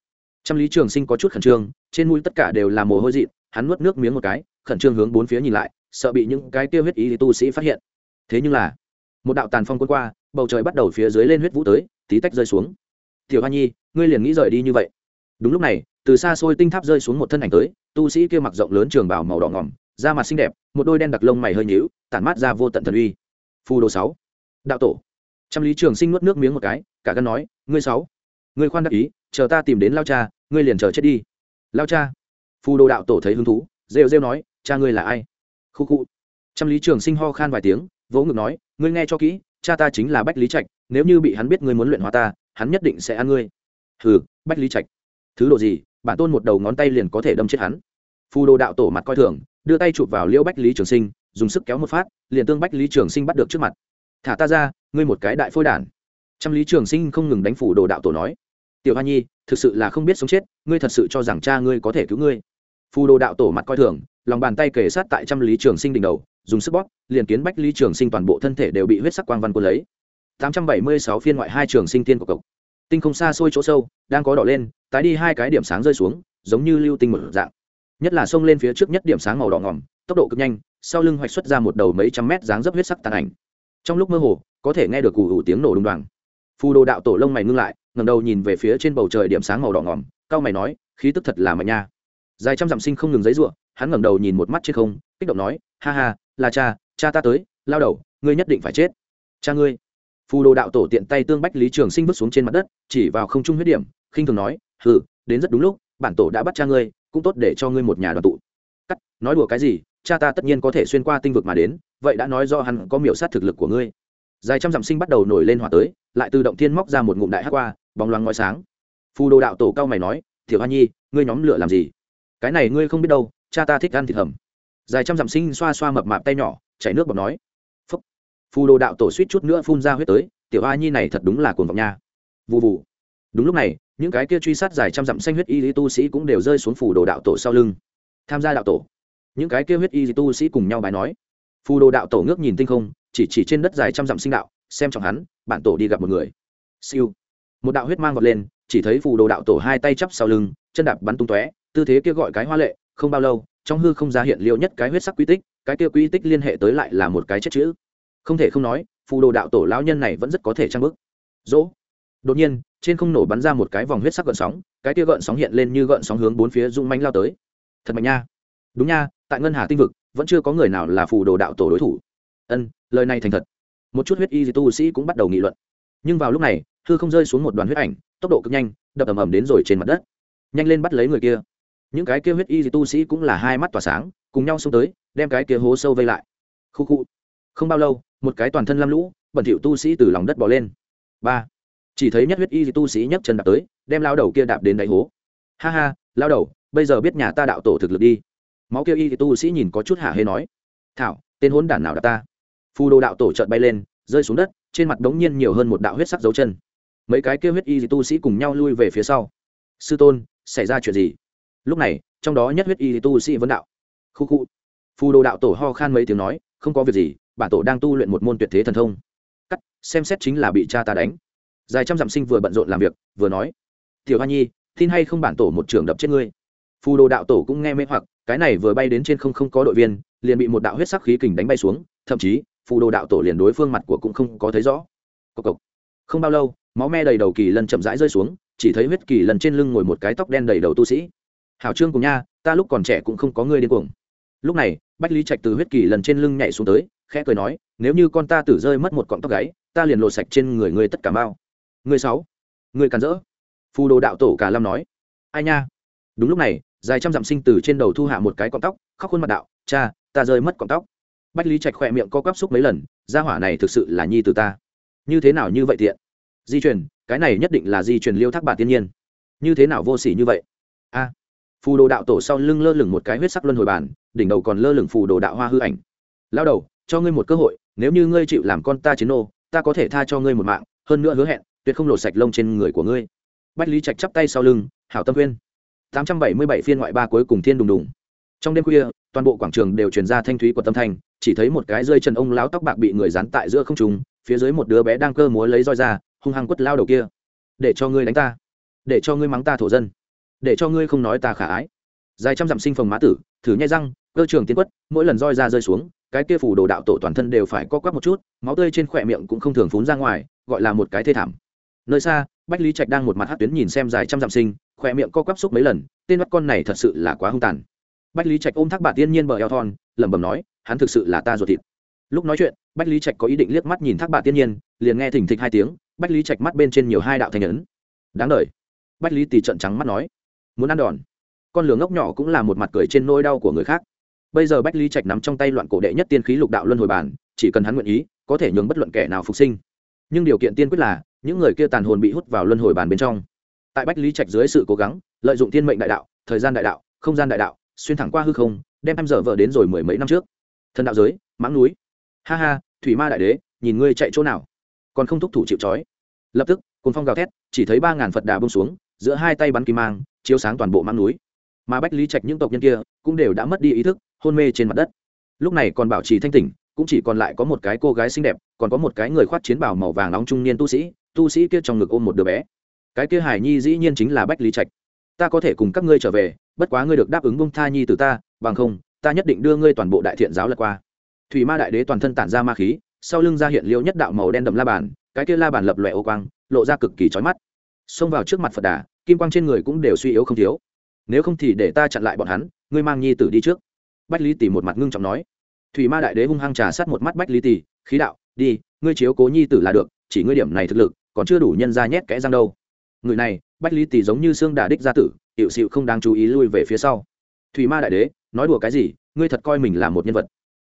Trăm lý trường sinh có chút khẩn trương, trên mũi tất cả đều là mồ hôi dị hắn nuốt nước miếng một cái, khẩn trương hướng bốn phía nhìn lại sợ bị những cái tiêu huyết ý tu sĩ phát hiện. Thế nhưng là, một đạo tàn phong quân qua, bầu trời bắt đầu phía dưới lên huyết vũ tới, tí tách rơi xuống. Tiểu hoa nhi, ngươi liền nghĩ rời đi như vậy. Đúng lúc này, từ xa xôi tinh tháp rơi xuống một thân ảnh tới, tu sĩ kia mặc rộng lớn trường bào màu đỏ ngỏm, da mặt xinh đẹp, một đôi đen đặc lông mày hơi nhíu, tản mát ra vô tận thần uy. Phù đồ sáu. Đạo tổ. Trăm lý trường sinh nuốt nước miếng một cái, cả gân nói, ngươi sáu, ngươi khoan đắc ý, chờ ta tìm đến lao cha, ngươi liền chờ chết đi. Lao cha? Phù đồ đạo tổ thấy hứng thú, rêu rêu nói, cha ngươi là ai? Khu khu trăm lý trường sinh ho khan vài tiếng, vỗ ngực nói, ngươi nghe cho kỹ, cha ta chính là bách lý trạch, nếu như bị hắn biết ngươi muốn luyện hóa ta, hắn nhất định sẽ ăn ngươi. Hừ, bách lý trạch. Thứ độ gì, bản tôn một đầu ngón tay liền có thể đâm chết hắn. Phù đồ đạo tổ mặt coi thường, đưa tay chụp vào liễu bách lý trường sinh, dùng sức kéo một phát, liền tương bách lý trường sinh bắt được trước mặt. Thả ta ra, ngươi một cái đại phôi đản trăm lý trường sinh không ngừng đánh phủ đồ đạo tổ nói, tiểu hoa nhi, thực sự là không biết sống chết, ngươi thật sự cho rằng cha ngươi có thể cứu ngươi. Phù đồ đạo tổ mặt coi thường lòng bàn tay kề sát tại trăm lý trường sinh đỉnh đầu, dùng sức bóp, liền kiến bách lý trường sinh toàn bộ thân thể đều bị huyết sắc quang văn quân lấy. Tám trăm bảy mươi sáu phiên ngoại hai trường sinh tiên của cộc. Tinh không xa xôi chỗ sâu, đang có đỏ lên, tái đi hai cái điểm sáng rơi xuống, giống như lưu tinh một dạng. Nhất là xông lên phía trước nhất điểm sáng màu đỏ ngỏm tốc độ cực nhanh, sau lưng hoạch xuất ra một đầu mấy trăm mét dáng dấp huyết sắc tàn ảnh. Trong lúc mơ hồ, có thể nghe được cù hủ tiếng nổ đùng đoàng. Phù đồ đạo tổ lông mày ngưng lại ngầm đầu nhìn về phía trên bầu trời điểm sáng màu đỏ ngỏm cao mày nói, khí tức thật là mạnh nha dài trăm dặm sinh không ngừng giấy ruộng hắn ngẩng đầu nhìn một mắt trên không, kích động nói, ha ha, là cha cha ta tới, lao đầu, ngươi nhất định phải chết. Cha ngươi. Phù đồ đạo tổ tiện tay tương bách lý trường sinh vứt xuống trên mặt đất, chỉ vào không trung huyết điểm, khinh thường nói, hừ, đến rất đúng lúc, bản tổ đã bắt cha ngươi, cũng tốt để cho ngươi một nhà đoàn tụ. Cắt, nói đùa cái gì, cha ta tất nhiên có thể xuyên qua tinh vực mà đến, vậy đã nói do hắn có miểu sát thực lực của ngươi. Dài trăm dặm sinh bắt đầu nổi lên hỏa tới, lại từ động thiên móc ra một ngụm đại hát qua, bóng loáng ngói sáng. Phù đồ đạo tổ cao mày nói thiểu hoa nhi, ngươi nhóm lửa làm gì? Cái này ngươi không biết đâu, cha ta thích ăn thịt hầm. Dài trăm dặm sinh xoa xoa mập mạp tay nhỏ, chảy nước bọt nói. Phúc. Phù đồ đạo tổ suýt chút nữa phun ra huyết tới, tiểu a nhi này thật đúng là cuồng vọng nha. Vụ vụ đúng lúc này, những cái kia truy sát dài trăm dặm xanh huyết y lý tu sĩ cũng đều rơi xuống phù đồ đạo tổ sau lưng. Tham gia đạo tổ. Những cái kia huyết y lý tu sĩ cùng nhau bài nói. Phù đồ đạo tổ ngước nhìn tinh không, chỉ chỉ trên đất dài trăm dặm sinh đạo, xem trọng hắn, bản tổ đi gặp một người. Siêu. Một đạo huyết mang vọt lên, chỉ thấy phù đồ đạo tổ hai tay chắp sau lưng, chân đạp bắn tung tóe tư thế kia gọi cái hoa lệ, không bao lâu, trong hư không ra hiện liệu nhất cái huyết sắc quy tích, cái kia quy tích liên hệ tới lại là một cái chết chữ. Không thể không nói, phù đồ đạo tổ lão nhân này vẫn rất có thể trang bức. Dỗ. Đột nhiên, trên không nổ bắn ra một cái vòng huyết sắc gợn sóng, cái kia gợn sóng hiện lên như gợn sóng hướng bốn phía rung manh lao tới. Thật mạnh nha. Đúng nha, tại ngân hà tinh vực, vẫn chưa có người nào là phù đồ đạo tổ đối thủ. Ân, lời này thành thật. Một chút huyết y tu sĩ cũng bắt đầu nghị luận. Nhưng vào lúc này, hư không rơi xuống một đoàn huyết ảnh, tốc độ cực nhanh, đập ầm ầm đến rồi trên mặt đất. Nhanh lên bắt lấy người kia những cái kia huyết y tu sĩ cũng là hai mắt tỏa sáng, cùng nhau xông tới, đem cái kia hố sâu vây lại. Khu khu. Không bao lâu, một cái toàn thân lam lũ, bẩn thỉu tu sĩ từ lòng đất bỏ lên. Ba. Chỉ thấy nhất huyết y tu sĩ nhấc chân đạp tới, đem lao đầu kia đạp đến đáy hố. Ha ha, lao đầu, bây giờ biết nhà ta đạo tổ thực lực đi. Máu kia y tu sĩ nhìn có chút hả hê nói. Thảo, tên hốn đản nào đạp ta? Phù đồ đạo tổ trợt bay lên, rơi xuống đất, trên mặt đống nhiên nhiều hơn một đạo huyết sắc dấu chân. Mấy cái kia huyết y tu sĩ cùng nhau lui về phía sau. Sư tôn, xảy ra chuyện gì? Lúc này, trong đó nhất huyết y tu sĩ vấn đạo. Khu khu. Phù đồ đạo tổ ho khan mấy tiếng nói, không có việc gì, bản tổ đang tu luyện một môn tuyệt thế thần thông. Cắt, xem xét chính là bị cha ta đánh. Dài trăm dặm sinh vừa bận rộn làm việc, vừa nói, tiểu hoa nhi, tin hay không bản tổ một trường đập chết ngươi? Phù đồ đạo tổ cũng nghe mê hoặc, cái này vừa bay đến trên không không có đội viên, liền bị một đạo huyết sắc khí kình đánh bay xuống, thậm chí, phù đồ đạo tổ liền đối phương mặt của cũng không có thấy rõ. Cộc cộc. không bao lâu, máu me đầy đầu kỳ lần chậm rãi rơi xuống, chỉ thấy huyết kỳ lần trên lưng ngồi một cái tóc đen đầy đầu tu sĩ hảo trương cùng nha, ta lúc còn trẻ cũng không có người điên cuồng. Lúc này, bách lý trạch từ huyết kỳ lần trên lưng nhảy xuống tới, khẽ cười nói, nếu như con ta tử rơi mất một cọng tóc gáy, ta liền lột sạch trên người ngươi tất cả bao. Người sáu, người càn rỡ. Phù đồ đạo tổ cả Lam nói. Ai nha? Đúng lúc này, dài trăm dặm sinh từ trên đầu thu hạ một cái cọng tóc, khóc khuôn mặt đạo, cha, ta rơi mất cọng tóc. Bách lý trạch khỏe miệng co quắp xúc mấy lần, gia hỏa này thực sự là nhi từ ta. Như thế nào như vậy thiện? di truyền, cái này nhất định là di truyền liêu thác bản thiên nhiên. Như thế nào vô sỉ như vậy? Phù đồ đạo tổ sau lưng lơ lửng một cái huyết sắc luân hồi bàn, đỉnh đầu còn lơ lửng phù đồ đạo hoa hư ảnh. Lao đầu cho ngươi một cơ hội nếu như ngươi chịu làm con ta chiến nô ta có thể tha cho ngươi một mạng hơn nữa hứa hẹn tuyệt không lột sạch lông trên người của ngươi. Bách lý trạch chắp tay sau lưng hảo tâm khuyên. Tám trăm bảy mươi bảy phiên ngoại ba cuối cùng thiên đùng đùng. Trong đêm khuya toàn bộ quảng trường đều truyền ra thanh thúy của tâm thanh chỉ thấy một cái rơi chân ông lão tóc bạc bị người dán tại giữa không trùng phía dưới một đứa bé đang cơ múa lấy roi ra hung hăng quất lao đầu kia. Để cho ngươi đánh ta để cho ngươi mắng ta thổ dân để cho ngươi không nói ta khả ái. Dài trăm dặm sinh phòng mã tử, thử nhai răng, cơ trường tiến quất, mỗi lần roi ra rơi xuống, cái kia phủ đồ đạo tổ toàn thân đều phải co quắp một chút, máu tươi trên khỏe miệng cũng không thường phún ra ngoài, gọi là một cái thê thảm. Nơi xa, bách lý trạch đang một mặt hát tuyến nhìn xem dài trăm dặm sinh, khỏe miệng co quắp xúc mấy lần, tên mắt con này thật sự là quá hung tàn. Bách lý trạch ôm thác bà tiên nhiên bờ eo thon, lẩm bẩm nói, hắn thực sự là ta ruột thịt. Lúc nói chuyện, bách lý trạch có ý định liếc mắt nhìn thác bà tiên nhiên, liền nghe thỉnh thịch hai tiếng, bách lý trạch mắt bên trên nhiều hai đạo thanh ấn. Đáng đ bách lý tì trận trắng mắt nói muốn ăn đòn. Con lửa ngốc nhỏ cũng là một mặt cười trên nỗi đau của người khác. Bây giờ bách lý trạch nắm trong tay loạn cổ đệ nhất tiên khí lục đạo luân hồi bản, chỉ cần hắn nguyện ý, có thể nhường bất luận kẻ nào phục sinh. Nhưng điều kiện tiên quyết là, những người kia tàn hồn bị hút vào luân hồi bản bên trong. Tại bách lý trạch dưới sự cố gắng, lợi dụng thiên mệnh đại đạo, thời gian đại đạo, không gian đại đạo, xuyên thẳng qua hư không, đem em dở vợ đến rồi mười mấy năm trước. Thần đạo giới, mãng núi. Ha ha, thủy ma đại đế, nhìn ngươi chạy chỗ nào? Còn không thúc thủ chịu trói. Lập tức cồn phong gào thét, chỉ thấy ba ngàn phật đà bông xuống, giữa hai tay bắn kim mang chiếu sáng toàn bộ mang núi. Mà bách lý trạch những tộc nhân kia cũng đều đã mất đi ý thức, hôn mê trên mặt đất. Lúc này còn bảo trì thanh tỉnh, cũng chỉ còn lại có một cái cô gái xinh đẹp, còn có một cái người khoác chiến bào màu vàng nóng trung niên tu sĩ tu sĩ kia trong ngực ôm một đứa bé. Cái kia hải nhi dĩ nhiên chính là bách lý trạch. Ta có thể cùng các ngươi trở về, bất quá ngươi được đáp ứng bông tha nhi từ ta, bằng không, ta nhất định đưa ngươi toàn bộ đại thiện giáo lật qua. Thủy ma đại đế toàn thân tản ra ma khí, sau lưng ra hiện liêu nhất đạo màu đen đậm la bàn, cái kia la bàn lập lòe ô quang, lộ ra cực kỳ trói mắt. Xông vào trước mặt phật đà kim quang trên người cũng đều suy yếu không thiếu. Nếu không thì để ta chặn lại bọn hắn, ngươi mang nhi tử đi trước. Bách lý tỷ một mặt ngưng trọng nói. Thủy ma đại đế hung hăng trà sát một mắt bách lý tỷ, khí đạo, đi, ngươi chiếu cố nhi tử là được, chỉ ngươi điểm này thực lực, còn chưa đủ nhân ra nhét kẽ răng đâu. Người này, bách lý tỷ giống như xương đà đích gia tử, hiệu sự không đáng chú ý lui về phía sau. Thủy ma đại đế, nói đùa cái gì, ngươi thật coi mình là một nhân vật.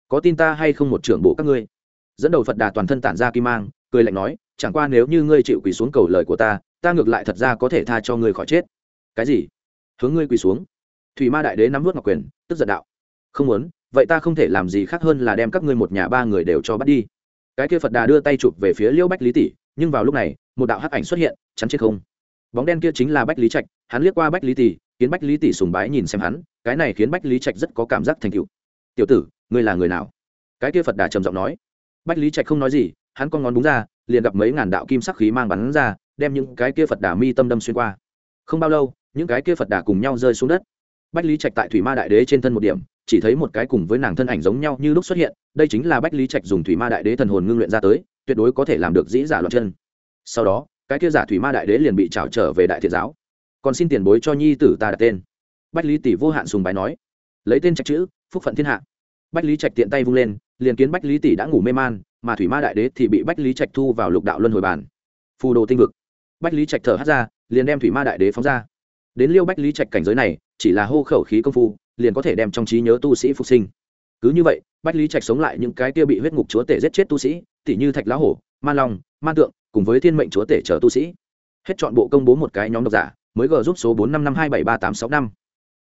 Có tin ta hay không một trưởng bộ các ngươi? Dẫn đầu phật đà toàn thân tản ra kim mang, cười lạnh nói, chẳng qua nếu như ngươi chịu quỳ xuống cầu lời của ta ta ngược lại thật ra có thể tha cho ngươi khỏi chết. Cái gì? Hướng ngươi quỳ xuống. Thủy ma đại đế nắm vút ngọc quyền, tức giận đạo. Không muốn, vậy ta không thể làm gì khác hơn là đem các ngươi một nhà ba người đều cho bắt đi. Cái kia phật đà đưa tay chụp về phía liêu bách lý tỷ, nhưng vào lúc này, một đạo hắc ảnh xuất hiện, chắn trên không. Bóng đen kia chính là bách lý trạch, hắn liếc qua bách lý tỷ, khiến bách lý tỷ sùng bái nhìn xem hắn, cái này khiến bách lý trạch rất có cảm giác thành cựu tiểu tử, ngươi là người nào? Cái kia phật đà trầm giọng nói. Bách lý trạch không nói gì, hắn con ngón đúng ra, liền gặp mấy ngàn đạo kim sắc khí mang bắn ra đem những cái kia phật đà mi tâm đâm xuyên qua. Không bao lâu, những cái kia phật đà cùng nhau rơi xuống đất. Bách lý trạch tại thủy ma đại đế trên thân một điểm, chỉ thấy một cái cùng với nàng thân ảnh giống nhau như lúc xuất hiện, đây chính là bách lý trạch dùng thủy ma đại đế thần hồn ngưng luyện ra tới, tuyệt đối có thể làm được dĩ giả loạn chân. Sau đó, cái kia giả thủy ma đại đế liền bị trào trở về đại thiện giáo. Còn xin tiền bối cho nhi tử ta đặt tên. Bách lý tỷ vô hạn sùng bái nói. Lấy tên trạch chữ, phúc phận thiên hạ. Bách lý trạch tiện tay vung lên, liền kiến bách lý tỷ đã ngủ mê man, mà thủy ma đại đế thì bị bách lý trạch thu vào lục đạo luân hồi bàn. phù đồ tinh vực bách lý trạch thở hắt ra, liền đem thủy ma đại đế phóng ra. Đến liêu bách lý trạch cảnh giới này, chỉ là hô khẩu khí công phu, liền có thể đem trong trí nhớ tu sĩ phục sinh. Cứ như vậy, bách lý trạch sống lại những cái kia bị huyết ngục chúa tể giết chết tu sĩ, tỉ như thạch lá hổ ma long ma tượng, cùng với thiên mệnh chúa tể chờ tu sĩ. Hết chọn bộ công bố một cái nhóm độc giả, mới g giúp số bốn năm năm hai bảy ba tám sáu năm.